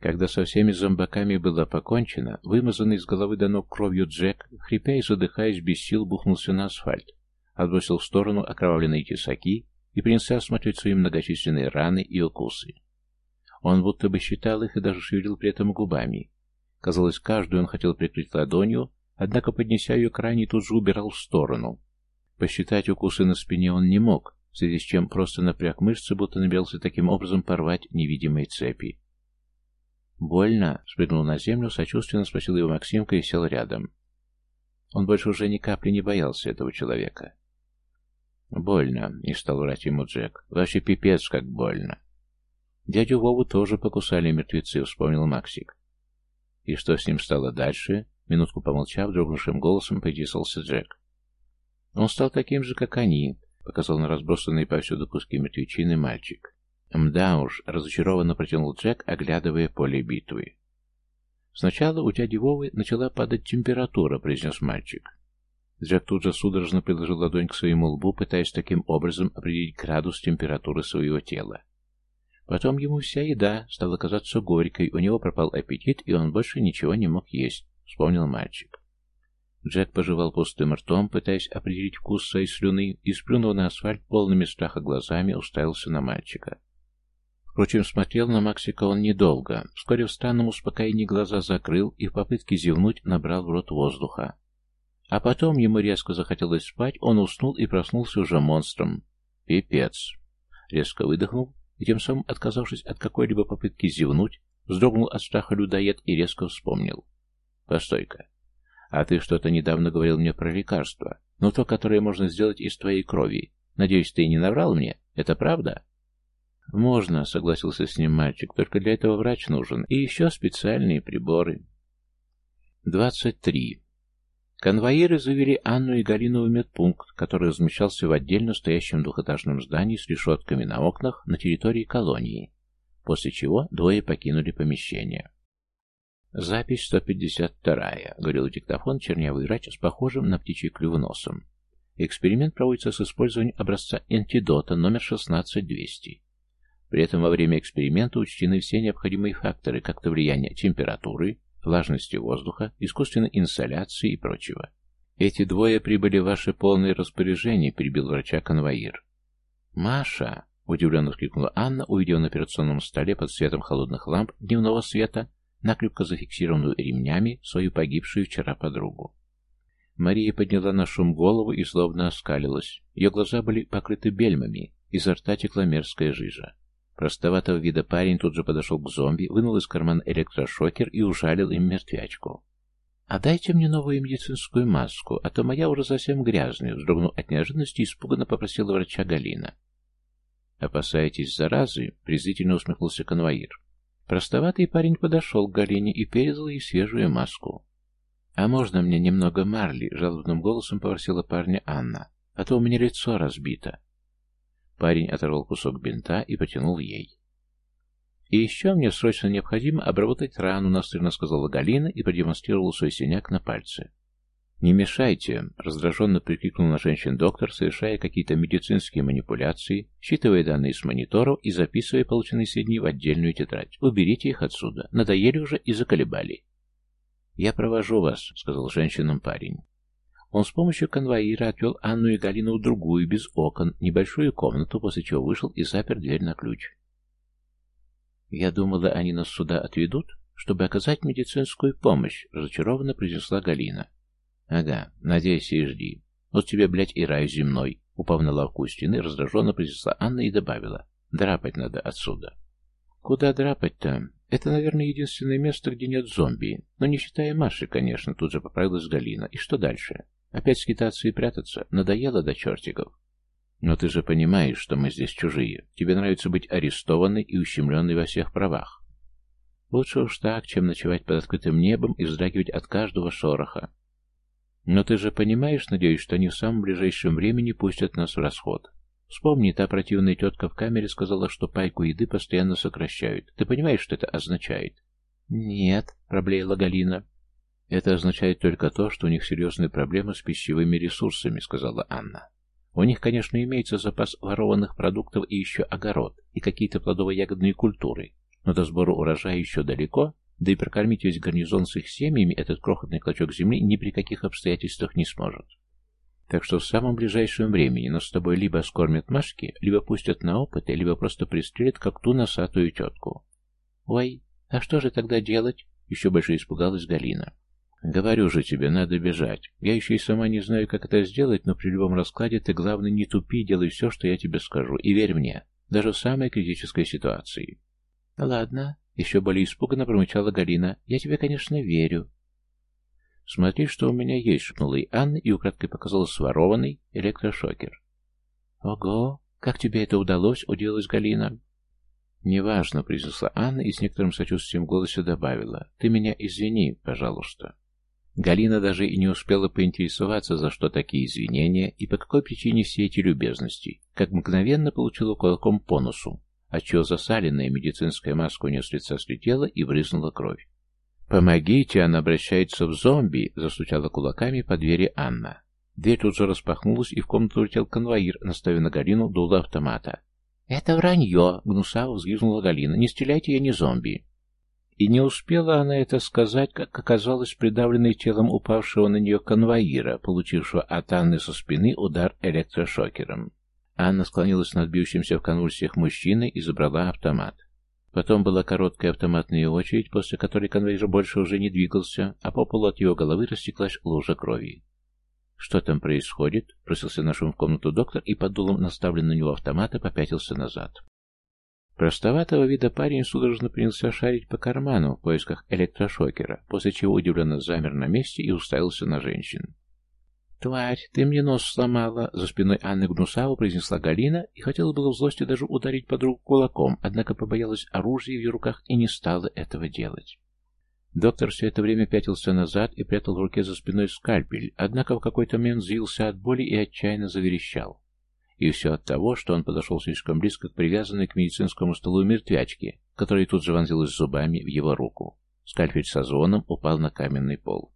Когда со всеми зомбаками было покончено, вымазанный с головы до ног кровью Джек, хрипя и задыхаясь без сил, бухнулся на асфальт, отбросил в сторону окровавленные тесаки и принялся осмотреть свои многочисленные раны и укусы. Он будто бы считал их и даже шевелил при этом губами. Казалось, каждую он хотел прикрыть ладонью, однако, поднеся ее к ране, тут же убирал в сторону. Посчитать укусы на спине он не мог, в связи с чем просто напряг мышцы, будто набирался таким образом порвать невидимые цепи. «Больно?» — спрыгнул на землю, сочувственно спросил его Максимка и сел рядом. Он больше уже ни капли не боялся этого человека. «Больно», — не стал врать ему Джек. «Вообще пипец, как больно». Дядю Вову тоже покусали мертвецы, вспомнил Максик. И что с ним стало дальше? Минутку помолчав, дрогнувшим голосом поинтересовался Джек. Он стал таким же, как они, показал на разбросанные повсюду куски мертвечины мальчик. Мда уж, разочарованно протянул Джек, оглядывая поле битвы. Сначала у дяди Вовы начала падать температура, произнес мальчик. Джек тут же судорожно приложил ладонь к своему лбу, пытаясь таким образом определить градус температуры своего тела. Потом ему вся еда стала казаться горькой, у него пропал аппетит, и он больше ничего не мог есть, вспомнил мальчик. Джек пожевал пустым ртом, пытаясь определить вкус своей слюны, и, сплюнув на асфальт полными страха глазами, уставился на мальчика. Впрочем, смотрел на Максика он недолго. Вскоре в странном успокоении глаза закрыл и в попытке зевнуть набрал в рот воздуха. А потом ему резко захотелось спать, он уснул и проснулся уже монстром. Пипец. Резко выдохнул, и тем самым отказавшись от какой-либо попытки зевнуть, вздрогнул от страха людоед и резко вспомнил. Постой-ка. А ты что-то недавно говорил мне про лекарство, но то, которое можно сделать из твоей крови. Надеюсь, ты не наврал мне? Это правда? Можно, согласился с ним мальчик, только для этого врач нужен. И еще специальные приборы. 23. Конвоиры завели Анну и Галину в медпункт, который размещался в отдельно стоящем двухэтажном здании с решетками на окнах на территории колонии, после чего двое покинули помещение. «Запись 152-я», — говорил диктофон чернявый врач с похожим на птичий клюв носом. Эксперимент проводится с использованием образца антидота номер 16200. При этом во время эксперимента учтены все необходимые факторы, как-то влияние температуры, влажности воздуха, искусственной инсоляции и прочего. Эти двое прибыли в ваше полное распоряжение, перебил врача конвоир. Маша, удивленно вскрикнула Анна, увидев на операционном столе под светом холодных ламп дневного света накрепко зафиксированную ремнями свою погибшую вчера подругу. Мария подняла на шум голову и словно оскалилась. Ее глаза были покрыты бельмами, изо рта текла мерзкая жижа. Простоватого вида парень тут же подошел к зомби, вынул из кармана электрошокер и ужалил им мертвячку. «А дайте мне новую медицинскую маску, а то моя уже совсем грязная», вздрогнув от неожиданности, испуганно попросила врача Галина. «Опасаетесь заразы?» — презрительно усмехнулся конвоир. Простоватый парень подошел к Галине и передал ей свежую маску. «А можно мне немного марли?» — жалобным голосом попросила парня Анна. «А то у меня лицо разбито». Парень оторвал кусок бинта и потянул ей. «И еще мне срочно необходимо обработать рану», — настырно сказала Галина и продемонстрировала свой синяк на пальце. «Не мешайте!» — раздраженно прикрикнул на женщин доктор, совершая какие-то медицинские манипуляции, считывая данные с мониторов и записывая полученные сведения в отдельную тетрадь. «Уберите их отсюда. Надоели уже и заколебали». «Я провожу вас», — сказал женщинам парень. Он с помощью конвоира отвел Анну и Галину в другую, без окон, небольшую комнату, после чего вышел и запер дверь на ключ. «Я думала, они нас сюда отведут, чтобы оказать медицинскую помощь», — разочарованно произнесла Галина. «Ага, надейся и жди. Вот тебе, блядь, и рай земной», — упав на лавку у стены, раздраженно произнесла Анна и добавила. «Драпать надо отсюда». «Куда драпать-то? Это, наверное, единственное место, где нет зомби. Но не считая Маши, конечно», — тут же поправилась Галина. «И что дальше?» Опять скитаться и прятаться? Надоело до чертиков. Но ты же понимаешь, что мы здесь чужие. Тебе нравится быть арестованной и ущемленной во всех правах. Лучше уж так, чем ночевать под открытым небом и вздрагивать от каждого шороха. Но ты же понимаешь, надеюсь, что они в самом ближайшем времени пустят нас в расход. Вспомни, та противная тетка в камере сказала, что пайку еды постоянно сокращают. Ты понимаешь, что это означает? Нет, проблеяла Галина. «Это означает только то, что у них серьезные проблемы с пищевыми ресурсами», — сказала Анна. «У них, конечно, имеется запас ворованных продуктов и еще огород, и какие-то плодово-ягодные культуры, но до сбора урожая еще далеко, да и прокормить весь гарнизон с их семьями этот крохотный клочок земли ни при каких обстоятельствах не сможет. Так что в самом ближайшем времени нас с тобой либо скормят Машки, либо пустят на опыты, либо просто пристрелят, как ту носатую тетку». «Ой, а что же тогда делать?» — еще больше испугалась Галина. «Говорю же тебе, надо бежать. Я еще и сама не знаю, как это сделать, но при любом раскладе ты, главное, не тупи, делай все, что я тебе скажу, и верь мне, даже в самой критической ситуации». «Ладно», — еще более испуганно промычала Галина, — «я тебе, конечно, верю». «Смотри, что у меня есть», — шепнула и Анна и украдкой показала сворованный электрошокер. «Ого, как тебе это удалось?» — удивилась Галина. «Неважно», — произнесла Анна и с некоторым сочувствием в голосе добавила. «Ты меня извини, пожалуйста». Галина даже и не успела поинтересоваться, за что такие извинения и по какой причине все эти любезности, как мгновенно получила кулаком по носу, отчего засаленная медицинская маска у нее с лица слетела и брызнула кровь. «Помогите, она обращается в зомби!» — застучала кулаками по двери Анна. Дверь тут же распахнулась, и в комнату улетел конвоир, наставив на Галину дуло автомата. «Это вранье!» — гнусаво взвизгнула Галина. «Не стреляйте, я не зомби!» И не успела она это сказать, как оказалось придавленной телом упавшего на нее конвоира, получившего от Анны со спины удар электрошокером. Анна склонилась над бьющимся в конвульсиях мужчиной и забрала автомат. Потом была короткая автоматная очередь, после которой конвейер больше уже не двигался, а по полу от его головы растеклась лужа крови. «Что там происходит?» — просился на шум в комнату доктор и под дулом наставленного на него автомата попятился назад. Простоватого вида парень судорожно принялся шарить по карману в поисках электрошокера, после чего удивленно замер на месте и уставился на женщин. «Тварь, ты мне нос сломала!» За спиной Анны Гнусаву произнесла Галина и хотела было в злости даже ударить подругу кулаком, однако побоялась оружия в ее руках и не стала этого делать. Доктор все это время пятился назад и прятал в руке за спиной скальпель, однако в какой-то момент взвился от боли и отчаянно заверещал. И все от того, что он подошел слишком близко к привязанной к медицинскому столу мертвячке, которая тут же вонзилась зубами в его руку. Скальпель со звоном упал на каменный пол.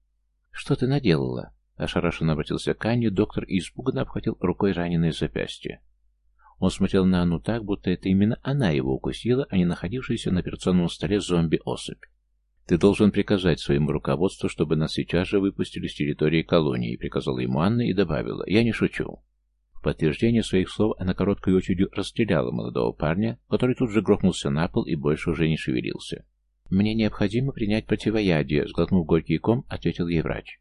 «Что ты наделала?» Ошарашенно обратился к Анне, доктор и испуганно обхватил рукой раненое запястье. Он смотрел на Анну так, будто это именно она его укусила, а не находившаяся на операционном столе зомби-особь. «Ты должен приказать своему руководству, чтобы нас сейчас же выпустили с территории колонии», приказала ему Анна и добавила, «Я не шучу». Подтверждение своих слов она короткой очередью расстреляла молодого парня, который тут же грохнулся на пол и больше уже не шевелился. «Мне необходимо принять противоядие», — сглотнув горький ком, ответил ей врач.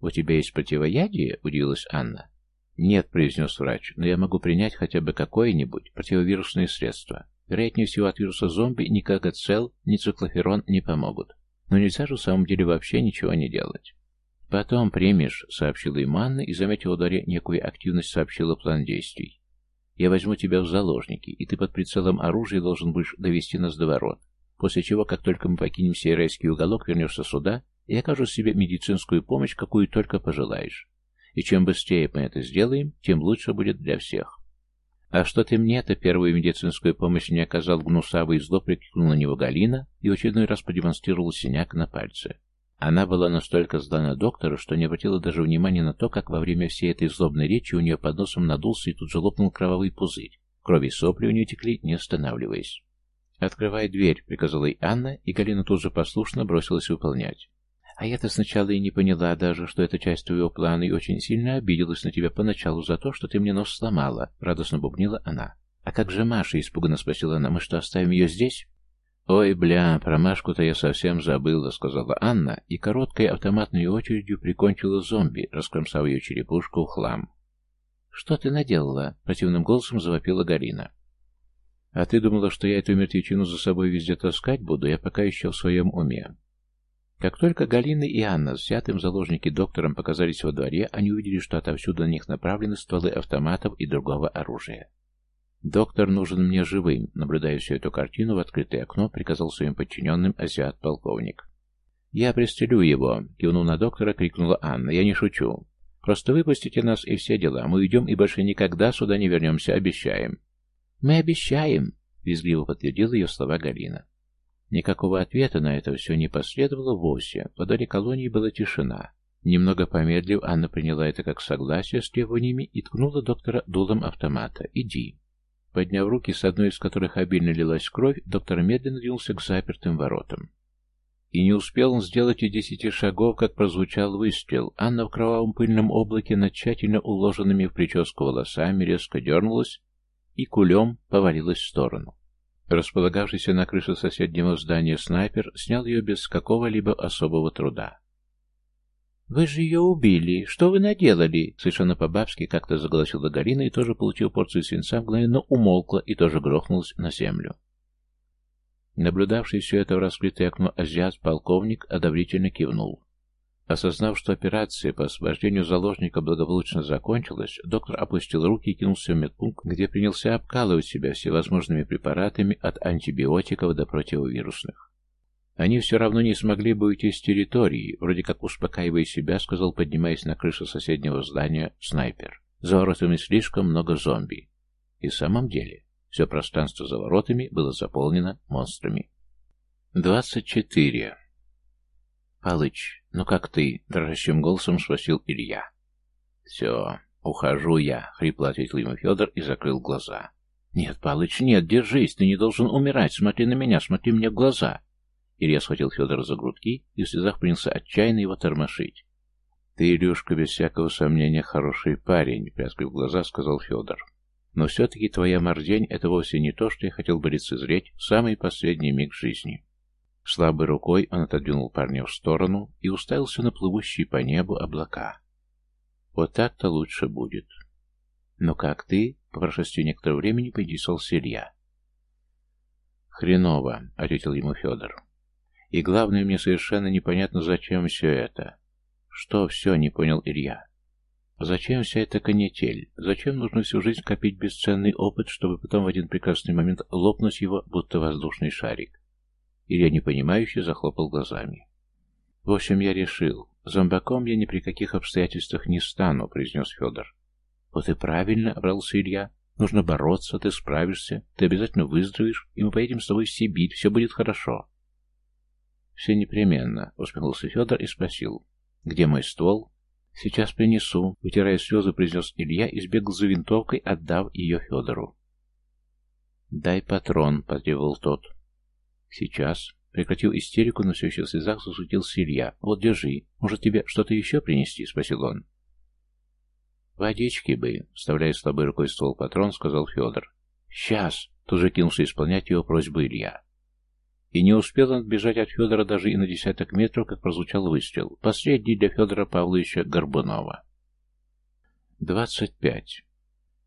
«У тебя есть противоядие?» — удивилась Анна. «Нет», — произнес врач, — «но я могу принять хотя бы какое-нибудь противовирусное средство. Вероятнее всего от вируса зомби ни кагацел, ни циклоферон не помогут. Но нельзя же в самом деле вообще ничего не делать». «Потом примешь», — сообщила им Анна и, заметив ударе некую активность, сообщила план действий. «Я возьму тебя в заложники, и ты под прицелом оружия должен будешь довести нас до ворот. После чего, как только мы покинем сей уголок, вернешься сюда и окажут себе медицинскую помощь, какую только пожелаешь. И чем быстрее мы это сделаем, тем лучше будет для всех. А что ты мне-то первую медицинскую помощь не оказал гнусавый зло, прикрикнула на него Галина и очередной раз продемонстрировал синяк на пальце. Она была настолько зла на доктора, что не обратила даже внимания на то, как во время всей этой злобной речи у нее под носом надулся и тут же лопнул кровавый пузырь. Крови и сопли у нее текли, не останавливаясь. «Открывай дверь», — приказала ей Анна, и Галина тут же послушно бросилась выполнять. А я-то сначала и не поняла даже, что это часть твоего плана, и очень сильно обиделась на тебя поначалу за то, что ты мне нос сломала, — радостно бубнила она. А как же Маша, — испуганно спросила она, — мы что, оставим ее здесь? «Ой, бля, про Машку-то я совсем забыла», — сказала Анна, и короткой автоматной очередью прикончила зомби, раскромсав ее черепушку в хлам. «Что ты наделала?» — противным голосом завопила Гарина. «А ты думала, что я эту мертвечину за собой везде таскать буду? Я пока еще в своем уме. Как только Галина и Анна с взятым заложники доктором показались во дворе, они увидели, что отовсюду на них направлены стволы автоматов и другого оружия. «Доктор нужен мне живым», — наблюдая всю эту картину в открытое окно, приказал своим подчиненным азиат-полковник. «Я пристрелю его», — кивнув на доктора, крикнула Анна. «Я не шучу. Просто выпустите нас и все дела. Мы уйдем и больше никогда сюда не вернемся, обещаем». «Мы обещаем», — визгливо подтвердила ее слова Галина. Никакого ответа на это все не последовало вовсе. В подоле колонии была тишина. Немного помедлив, Анна приняла это как согласие с требованиями и ткнула доктора дулом автомата. «Иди». Подняв руки, с одной из которых обильно лилась кровь, доктор медленно двинулся к запертым воротам. И не успел он сделать и десяти шагов, как прозвучал выстрел. Анна в кровавом пыльном облаке над тщательно уложенными в прическу волосами резко дернулась и кулем повалилась в сторону. Располагавшийся на крыше соседнего здания снайпер снял ее без какого-либо особого труда. «Вы же ее убили! Что вы наделали?» Совершенно по-бабски как-то заголосила Галина и тоже, получив порцию свинца, мгновенно умолкла и тоже грохнулась на землю. Наблюдавший все это в раскрытое окно азиат-полковник одобрительно кивнул. Осознав, что операция по освобождению заложника благополучно закончилась, доктор опустил руки и кинулся в медпункт, где принялся обкалывать себя всевозможными препаратами от антибиотиков до противовирусных. Они все равно не смогли бы уйти с территории, вроде как успокаивая себя, сказал, поднимаясь на крышу соседнего здания, снайпер. За воротами слишком много зомби. И в самом деле, все пространство за воротами было заполнено монстрами. 24. «Палыч, ну как ты?» — дрожащим голосом спросил Илья. «Все, ухожу я», — хрипло ответил ему Федор и закрыл глаза. «Нет, Палыч, нет, держись, ты не должен умирать, смотри на меня, смотри мне в глаза». Илья схватил Федора за грудки и в слезах принялся отчаянно его тормошить. «Ты, Илюшка, без всякого сомнения, хороший парень», — приоткрыв глаза, сказал Федор. «Но все-таки твоя мордень — это вовсе не то, что я хотел бы лицезреть в самый последний миг жизни». Слабой рукой он отодвинул парня в сторону и уставился на плывущие по небу облака. «Вот так-то лучше будет». «Но как ты?» — по прошествии некоторого времени поинтересовался Илья. «Хреново», — ответил ему Федор. «И главное, мне совершенно непонятно, зачем все это. «Что все?» — не понял Илья. «Зачем вся эта канитель? Зачем нужно всю жизнь копить бесценный опыт, чтобы потом в один прекрасный момент лопнуть его, будто воздушный шарик?» Илья непонимающе захлопал глазами. «В общем, я решил. Зомбаком я ни при каких обстоятельствах не стану», — произнес Федор. «Вот и правильно», — обрался Илья. «Нужно бороться, ты справишься, ты обязательно выздоровеешь, и мы поедем с тобой в Сибирь, все будет хорошо». «Все непременно», — усмехнулся Федор и спросил. «Где мой ствол?» «Сейчас принесу», — вытирая слезы, произнес Илья и сбегал за винтовкой, отдав ее Федору. «Дай патрон», — потребовал тот. «Сейчас». Прекратил истерику, но все еще в слезах засутился Илья. «Вот, держи. Может, тебе что-то еще принести?» — спросил он. «Водички бы», — вставляя слабой рукой ствол патрон, сказал Федор. «Сейчас!» — тут же кинулся исполнять его просьбу Илья. И не успел он отбежать от Федора даже и на десяток метров, как прозвучал выстрел. Последний для Федора Павловича Горбунова. Двадцать пять.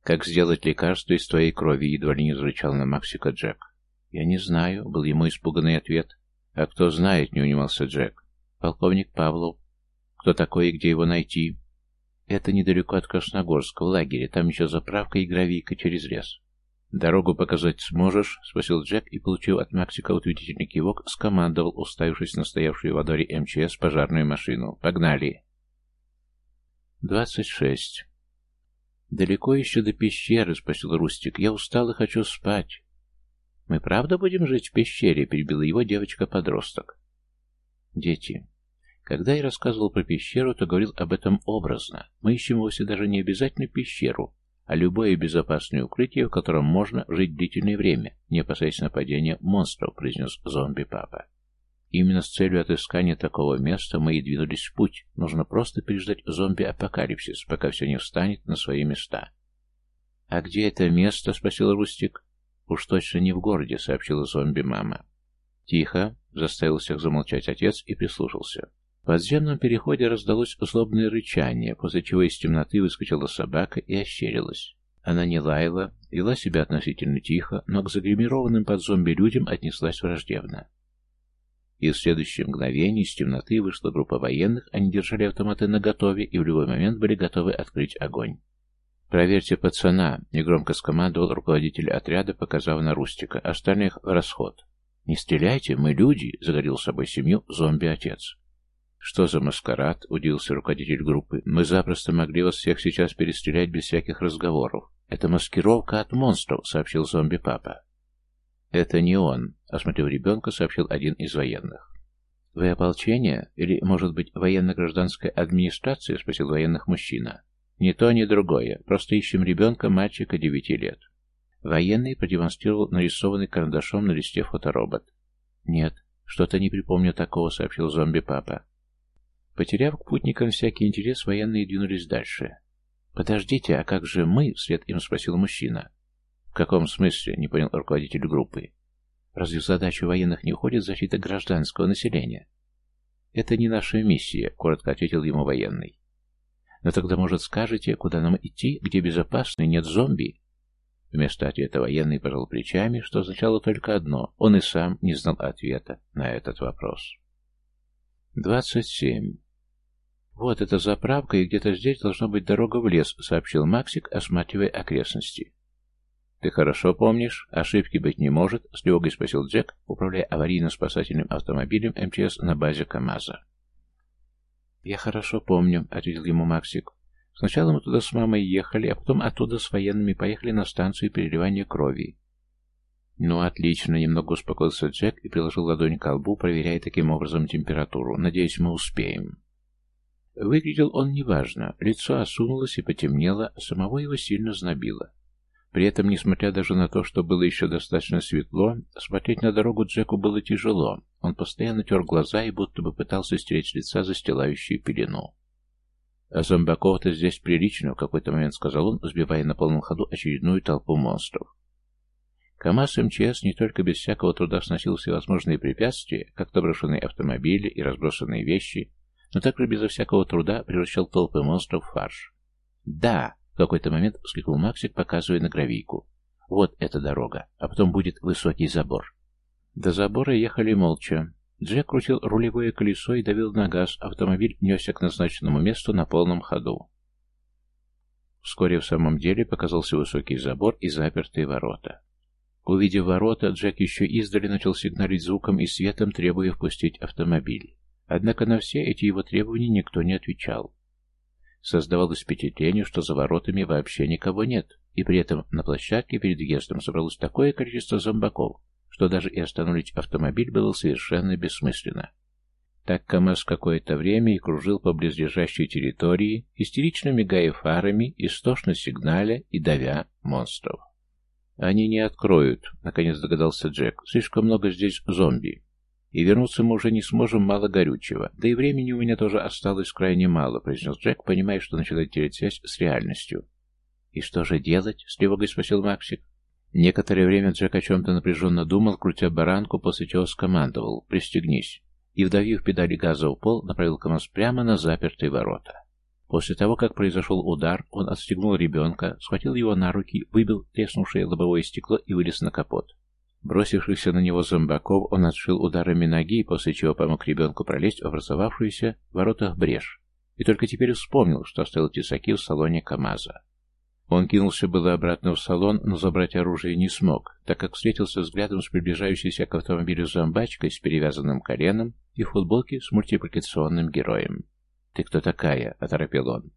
«Как сделать лекарство из твоей крови?» едва ли не зарычал на Максика Джек. «Я не знаю», — был ему испуганный ответ. «А кто знает?» — не унимался Джек. «Полковник Павлов. Кто такой и где его найти?» «Это недалеко от Красногорска, в лагере. Там еще заправка и гравийка через лес». «Дорогу показать сможешь?» — спросил Джек и, получив от Максика утвердительный кивок, скомандовал, уставившись на стоявшую во дворе МЧС пожарную машину. «Погнали!» «Двадцать шесть». «Далеко еще до пещеры?» — спросил Рустик. «Я устал и хочу спать». «Мы правда будем жить в пещере?» — перебила его девочка-подросток. «Дети, когда я рассказывал про пещеру, то говорил об этом образно. Мы ищем вовсе даже не обязательно пещеру, а любое безопасное укрытие, в котором можно жить длительное время, не опасаясь нападения монстров, произнес зомби-папа. Именно с целью отыскания такого места мы и двинулись в путь. Нужно просто переждать зомби-апокалипсис, пока все не встанет на свои места. «А где это место?» — спросил Рустик. «Уж точно не в городе», — сообщила зомби-мама. «Тихо», — заставил всех замолчать отец и прислушался. В подземном переходе раздалось злобное рычание, после чего из темноты выскочила собака и ощерилась. Она не лаяла, вела себя относительно тихо, но к загримированным под зомби людям отнеслась враждебно. И в следующее мгновение из темноты вышла группа военных, они держали автоматы наготове и в любой момент были готовы открыть огонь. «Проверьте пацана», — негромко скомандовал руководитель отряда, показав на Рустика, остальных в расход. «Не стреляйте, мы люди», — загорел собой семью зомби-отец. «Что за маскарад?» — удивился руководитель группы. «Мы запросто могли вас всех сейчас перестрелять без всяких разговоров. Это маскировка от монстров», — сообщил зомби-папа. «Это не он», — осмотрев ребенка, сообщил один из военных. «Вы ополчение? Или, может быть, военно-гражданская администрация?» — спросил военных мужчина. «Ни то, ни другое. Просто ищем ребенка, мальчика девяти лет». Военный продемонстрировал нарисованный карандашом на листе фоторобот. «Нет, что-то не припомню такого», — сообщил зомби-папа. Потеряв к путникам всякий интерес, военные двинулись дальше. «Подождите, а как же мы?» — вслед им спросил мужчина. «В каком смысле?» — не понял руководитель группы. «Разве в задачу военных не входит защита гражданского населения?» «Это не наша миссия», — коротко ответил ему военный. «Но тогда, может, скажете, куда нам идти, где безопасно и нет зомби?» Вместо ответа военный пожал плечами, что означало только одно — он и сам не знал ответа на этот вопрос. «Двадцать семь. Вот эта заправка, и где-то здесь должна быть дорога в лес», — сообщил Максик, осматривая окрестности. «Ты хорошо помнишь? Ошибки быть не может», — с тревогой спросил Джек, управляя аварийно-спасательным автомобилем МЧС на базе КамАЗа. «Я хорошо помню», — ответил ему Максик. «Сначала мы туда с мамой ехали, а потом оттуда с военными поехали на станцию переливания крови. «Ну, отлично», — немного успокоился Джек и приложил ладонь к колбу, проверяя таким образом температуру. «Надеюсь, мы успеем». Выглядел он неважно, лицо осунулось и потемнело, а самого его сильно знобило. При этом, несмотря даже на то, что было еще достаточно светло, смотреть на дорогу Джеку было тяжело. Он постоянно тер глаза и будто бы пытался стереть с лица застилающую пелену. «А зомбаков-то здесь прилично», — в какой-то момент сказал он, сбивая на полном ходу очередную толпу монстров. КамАЗ МЧС не только без всякого труда сносил всевозможные препятствия, как то брошенные автомобили и разбросанные вещи, но также безо всякого труда превращал толпы монстров в фарш. «Да!» В какой-то момент вскрикнул Максик, показывая на гравийку. «Вот эта дорога, а потом будет высокий забор». До забора ехали молча. Джек крутил рулевое колесо и давил на газ, автомобиль несся к назначенному месту на полном ходу. Вскоре в самом деле показался высокий забор и запертые ворота. Увидев ворота, Джек еще издали начал сигналить звуком и светом, требуя впустить автомобиль. Однако на все эти его требования никто не отвечал. Создавалось впечатление, что за воротами вообще никого нет, и при этом на площадке перед въездом собралось такое количество зомбаков, что даже и остановить автомобиль было совершенно бессмысленно. Так КамАЗ какое-то время и кружил по близлежащей территории, истерично мигая фарами, истошно сигналя и давя монстров. «Они не откроют», — наконец догадался Джек. «Слишком много здесь зомби. И вернуться мы уже не сможем, мало горючего. Да и времени у меня тоже осталось крайне мало», — произнес Джек, понимая, что начинает терять связь с реальностью. «И что же делать?» — с тревогой спросил Максик. Некоторое время Джек о чем-то напряженно думал, крутя баранку, после чего скомандовал «Пристегнись» и, вдавив педали газа в пол, направил КамАЗ прямо на запертые ворота. После того, как произошел удар, он отстегнул ребенка, схватил его на руки, выбил треснувшее лобовое стекло и вылез на капот. Бросившихся на него зомбаков он отшил ударами ноги, после чего помог ребенку пролезть в образовавшуюся в воротах брешь. И только теперь вспомнил, что оставил тесаки в салоне КамАЗа. Он кинулся было обратно в салон, но забрать оружие не смог, так как встретился взглядом с приближающейся к автомобилю зомбачкой с перевязанным коленом и футболке с мультипликационным героем. «Ты кто такая?» — оторопел он.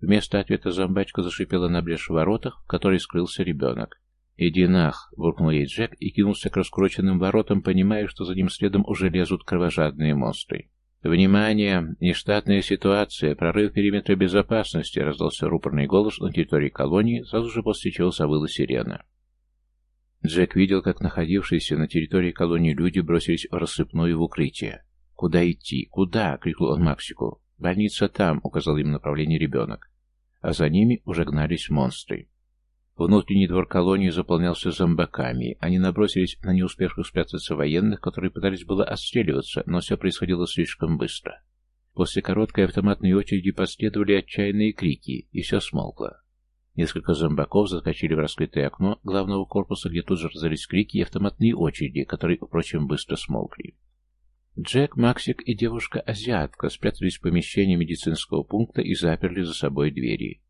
Вместо ответа зомбачка зашипела на брешь в воротах, в которой скрылся ребенок. «Иди нах!» — буркнул ей Джек и кинулся к раскрученным воротам, понимая, что за ним следом уже лезут кровожадные монстры. «Внимание! Нештатная ситуация! Прорыв периметра безопасности!» — раздался рупорный голос на территории колонии, сразу же после чего завыла сирена. Джек видел, как находившиеся на территории колонии люди бросились в рассыпную в укрытие. «Куда идти? Куда?» — крикнул он Максику. «Больница там», — указал им направление ребенок. А за ними уже гнались монстры. Внутренний двор колонии заполнялся зомбаками. Они набросились на не спрятаться военных, которые пытались было отстреливаться, но все происходило слишком быстро. После короткой автоматной очереди последовали отчаянные крики, и все смолкло. Несколько зомбаков заскочили в раскрытое окно главного корпуса, где тут же раздались крики и автоматные очереди, которые, впрочем, быстро смолкли. Джек, Максик и девушка-азиатка спрятались в помещении медицинского пункта и заперли за собой двери.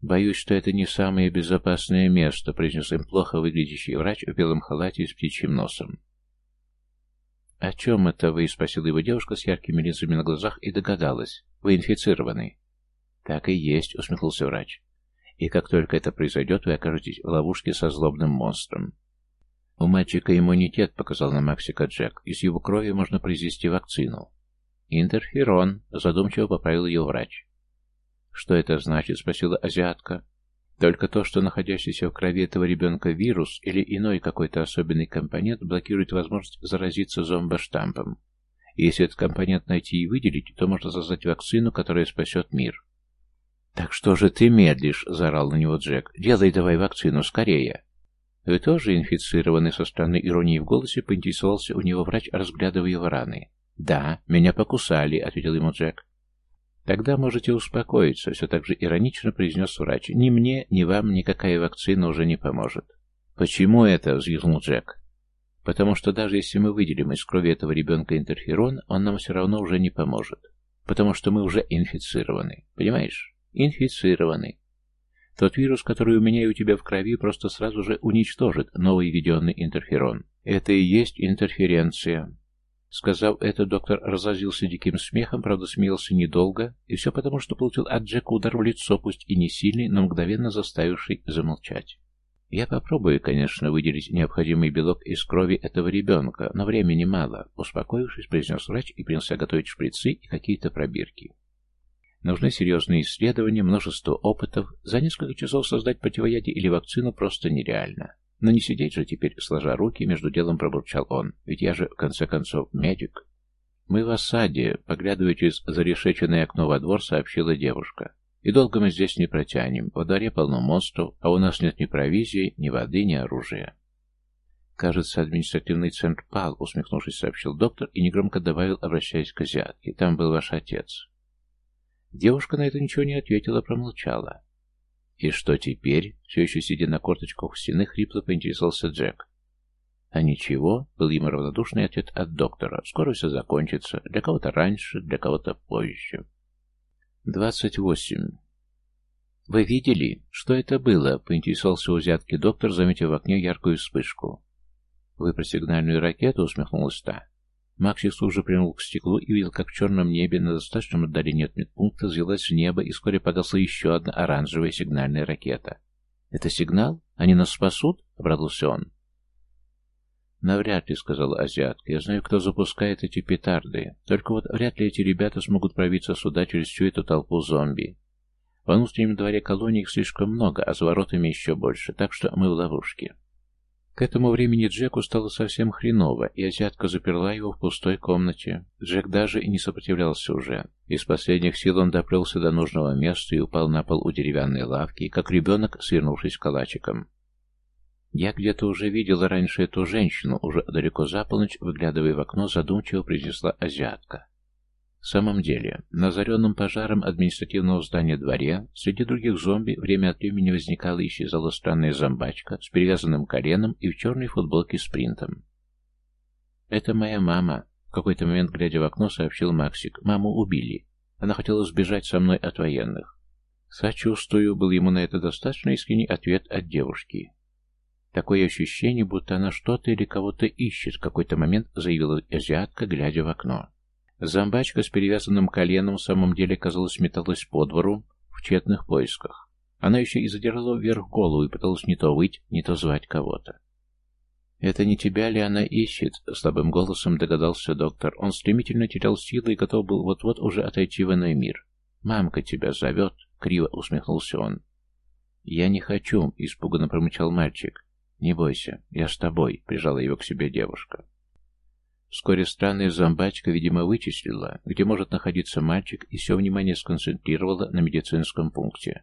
«Боюсь, что это не самое безопасное место», — произнес им плохо выглядящий врач в белом халате с птичьим носом. «О чем это вы?» — спросила его девушка с яркими линзами на глазах и догадалась. «Вы инфицированы». «Так и есть», — усмехнулся врач. «И как только это произойдет, вы окажетесь в ловушке со злобным монстром». «У мальчика иммунитет», — показал на Максика Джек. «Из его крови можно произвести вакцину». «Интерферон», — задумчиво поправил ее врач. «Что это значит?» — спросила азиатка. «Только то, что находящийся в крови этого ребенка вирус или иной какой-то особенный компонент блокирует возможность заразиться зомбоштампом. Если этот компонент найти и выделить, то можно создать вакцину, которая спасет мир». «Так что же ты медлишь?» — заорал на него Джек. «Делай давай вакцину, скорее!» «Вы тоже инфицированы?» — со странной иронией в голосе поинтересовался у него врач, разглядывая его раны. «Да, меня покусали», — ответил ему Джек. «Тогда можете успокоиться», — все так же иронично произнес врач. «Ни мне, ни вам никакая вакцина уже не поможет». «Почему это?» — взвизгнул Джек. «Потому что даже если мы выделим из крови этого ребенка интерферон, он нам все равно уже не поможет. Потому что мы уже инфицированы. Понимаешь? Инфицированы. Тот вирус, который у меня и у тебя в крови, просто сразу же уничтожит новый введенный интерферон. Это и есть интерференция. Сказав это, доктор разозлился диким смехом, правда смеялся недолго, и все потому, что получил от Джека удар в лицо, пусть и не сильный, но мгновенно заставивший замолчать. Я попробую, конечно, выделить необходимый белок из крови этого ребенка, но времени мало, успокоившись, произнес врач и принялся готовить шприцы и какие-то пробирки. Нужны серьезные исследования, множество опытов. За несколько часов создать противоядие или вакцину просто нереально. Но не сидеть же теперь, сложа руки, между делом пробурчал он. Ведь я же, в конце концов, медик. Мы в осаде, поглядывая через зарешеченное окно во двор, сообщила девушка. И долго мы здесь не протянем. Во дворе полно монстров, а у нас нет ни провизии, ни воды, ни оружия. «Кажется, административный центр пал», — усмехнувшись, сообщил доктор и негромко добавил, обращаясь к азиатке. «Там был ваш отец». Девушка на это ничего не ответила, промолчала. «И что теперь?» — все еще сидя на корточках у стены, хрипло поинтересовался Джек. «А ничего», — был ему равнодушный ответ от доктора. «Скоро все закончится. Для кого-то раньше, для кого-то позже». «Двадцать восемь». «Вы видели, что это было?» — поинтересовался у взятки доктор, заметив в окне яркую вспышку. «Вы про сигнальную ракету?» — усмехнулась та. Максис уже прильнул к стеклу и видел, как в черном небе на достаточном отдалении от медпункта взвелась в небо, и вскоре погасла еще одна оранжевая сигнальная ракета. «Это сигнал? Они нас спасут?» — обрадовался он. «Навряд ли», — сказала азиатка. «Я знаю, кто запускает эти петарды. Только вот вряд ли эти ребята смогут пробиться сюда через всю эту толпу зомби. Во внутреннем дворе колонии их слишком много, а за воротами еще больше, так что мы в ловушке». К этому времени Джеку стало совсем хреново, и азиатка заперла его в пустой комнате. Джек даже и не сопротивлялся уже. Из последних сил он доплелся до нужного места и упал на пол у деревянной лавки, как ребенок, свернувшись калачиком. Я где-то уже видела раньше эту женщину, уже далеко за полночь, выглядывая в окно, задумчиво произнесла азиатка. В самом деле, на озаренном пожаром административного здания дворе среди других зомби время от времени возникала и исчезала странная зомбачка с перевязанным коленом и в черной футболке с принтом. «Это моя мама», — в какой-то момент, глядя в окно, сообщил Максик. «Маму убили. Она хотела сбежать со мной от военных». «Сочувствую», — был ему на это достаточно искренний ответ от девушки. Такое ощущение, будто она что-то или кого-то ищет, в какой-то момент заявила азиатка, глядя в окно. Зомбачка с перевязанным коленом в самом деле, казалось, металась по двору в тщетных поисках. Она еще и задержала вверх голову и пыталась не то выть, не то звать кого-то. «Это не тебя ли она ищет?» — слабым голосом догадался доктор. Он стремительно терял силы и готов был вот-вот уже отойти в иной мир. «Мамка тебя зовет!» — криво усмехнулся он. «Я не хочу!» — испуганно промычал мальчик. «Не бойся, я с тобой», — прижала его к себе девушка. Вскоре странная зомбачка, видимо, вычислила, где может находиться мальчик, и все внимание сконцентрировала на медицинском пункте.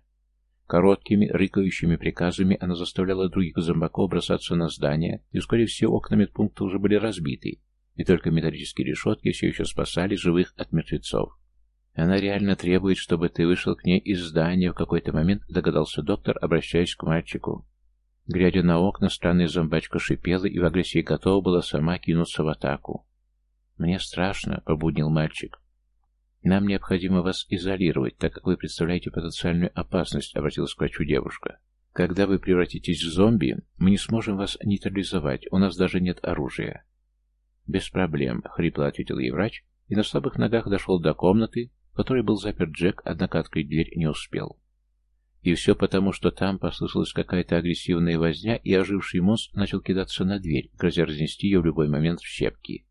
Короткими, рыкающими приказами она заставляла других зомбаков бросаться на здание, и вскоре все окна медпункта уже были разбиты, и только металлические решетки все еще спасали живых от мертвецов. Она реально требует, чтобы ты вышел к ней из здания в какой-то момент, догадался доктор, обращаясь к мальчику. Глядя на окна, странная зомбачка шипела и в агрессии готова была сама кинуться в атаку. «Мне страшно», — побуднил мальчик. «Нам необходимо вас изолировать, так как вы представляете потенциальную опасность», — обратилась к врачу девушка. «Когда вы превратитесь в зомби, мы не сможем вас нейтрализовать, у нас даже нет оружия». «Без проблем», — хрипло ответил ей врач, и на слабых ногах дошел до комнаты, в которой был заперт Джек, однако открыть дверь не успел. И все потому, что там послышалась какая-то агрессивная возня, и оживший монстр начал кидаться на дверь, грозя разнести ее в любой момент в щепки.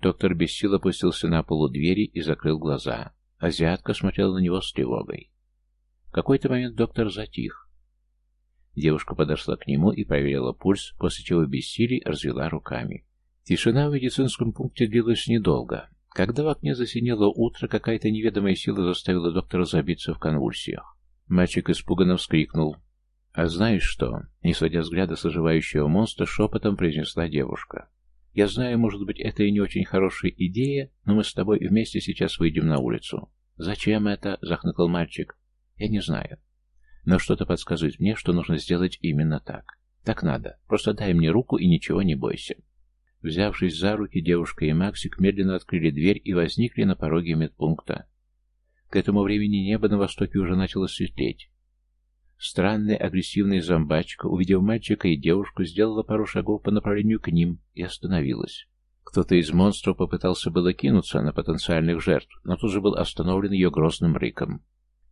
Доктор без сил опустился на полу двери и закрыл глаза. Азиатка смотрела на него с тревогой. В какой-то момент доктор затих. Девушка подошла к нему и проверила пульс, после чего без силий развела руками. Тишина в медицинском пункте длилась недолго. Когда в окне засинело утро, какая-то неведомая сила заставила доктора забиться в конвульсиях. Мальчик испуганно вскрикнул. «А знаешь что?» Не сводя взгляда с оживающего монстра, шепотом произнесла девушка. «Я знаю, может быть, это и не очень хорошая идея, но мы с тобой вместе сейчас выйдем на улицу». «Зачем это?» — захныкал мальчик. «Я не знаю. Но что-то подсказывает мне, что нужно сделать именно так. Так надо. Просто дай мне руку и ничего не бойся». Взявшись за руки, девушка и Максик медленно открыли дверь и возникли на пороге медпункта. К этому времени небо на востоке уже начало светлеть. Странная агрессивная зомбачка, увидев мальчика и девушку, сделала пару шагов по направлению к ним и остановилась. Кто-то из монстров попытался было кинуться на потенциальных жертв, но тут же был остановлен ее грозным рыком.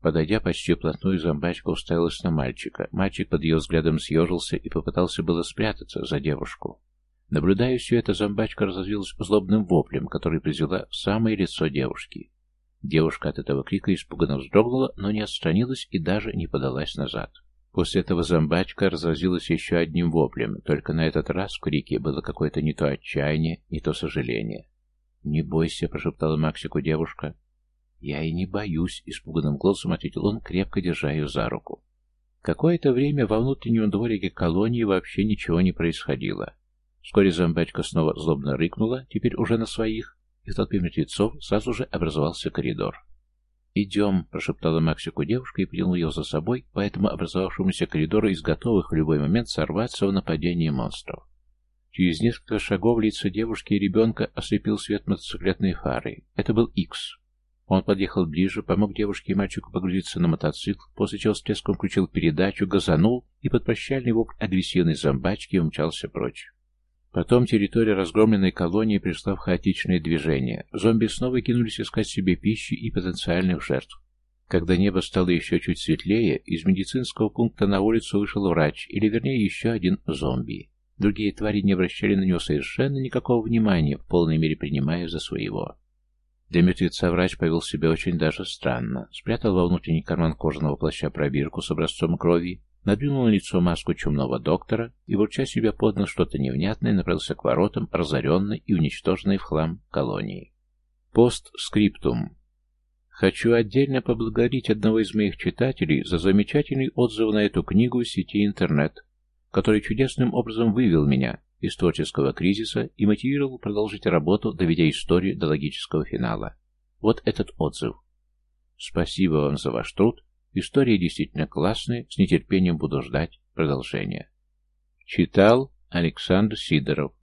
Подойдя почти вплотную, зомбачка уставилась на мальчика. Мальчик под ее взглядом съежился и попытался было спрятаться за девушку. Наблюдая все это, зомбачка разозлилась злобным воплем, который призвела в самое лицо девушки. Девушка от этого крика испуганно вздрогнула, но не отстранилась и даже не подалась назад. После этого зомбачка разразилась еще одним воплем, только на этот раз в крике было какое-то не то отчаяние, не то сожаление. «Не бойся», — прошептала Максику девушка. «Я и не боюсь», — испуганным голосом ответил он, крепко держа ее за руку. Какое-то время во внутреннем дворике колонии вообще ничего не происходило. Вскоре зомбачка снова злобно рыкнула, теперь уже на своих, и в толпе мертвецов сразу же образовался коридор. «Идем», — прошептала Максику девушка и приняла ее за собой по этому образовавшемуся коридору из готовых в любой момент сорваться в нападение монстров. Через несколько шагов лица девушки и ребенка ослепил свет мотоциклетной фары. Это был Икс. Он подъехал ближе, помог девушке и мальчику погрузиться на мотоцикл, после чего с треском включил передачу, газанул и под прощальный вопль агрессивной зомбачки умчался прочь. Потом территория разгромленной колонии пришла в хаотичное движение. Зомби снова кинулись искать себе пищи и потенциальных жертв. Когда небо стало еще чуть светлее, из медицинского пункта на улицу вышел врач, или вернее еще один зомби. Другие твари не обращали на него совершенно никакого внимания, в полной мере принимая за своего. Для мертвеца врач повел себя очень даже странно. Спрятал во внутренний карман кожаного плаща пробирку с образцом крови, надвинул на лицо маску чумного доктора и, бурча себя под нос что-то невнятное, направился к воротам разоренной и уничтоженной в хлам колонии. Постскриптум. Хочу отдельно поблагодарить одного из моих читателей за замечательный отзыв на эту книгу в сети интернет, который чудесным образом вывел меня из творческого кризиса и мотивировал продолжить работу, доведя историю до логического финала. Вот этот отзыв. Спасибо вам за ваш труд История действительно классная, с нетерпением буду ждать продолжения. Читал Александр Сидоров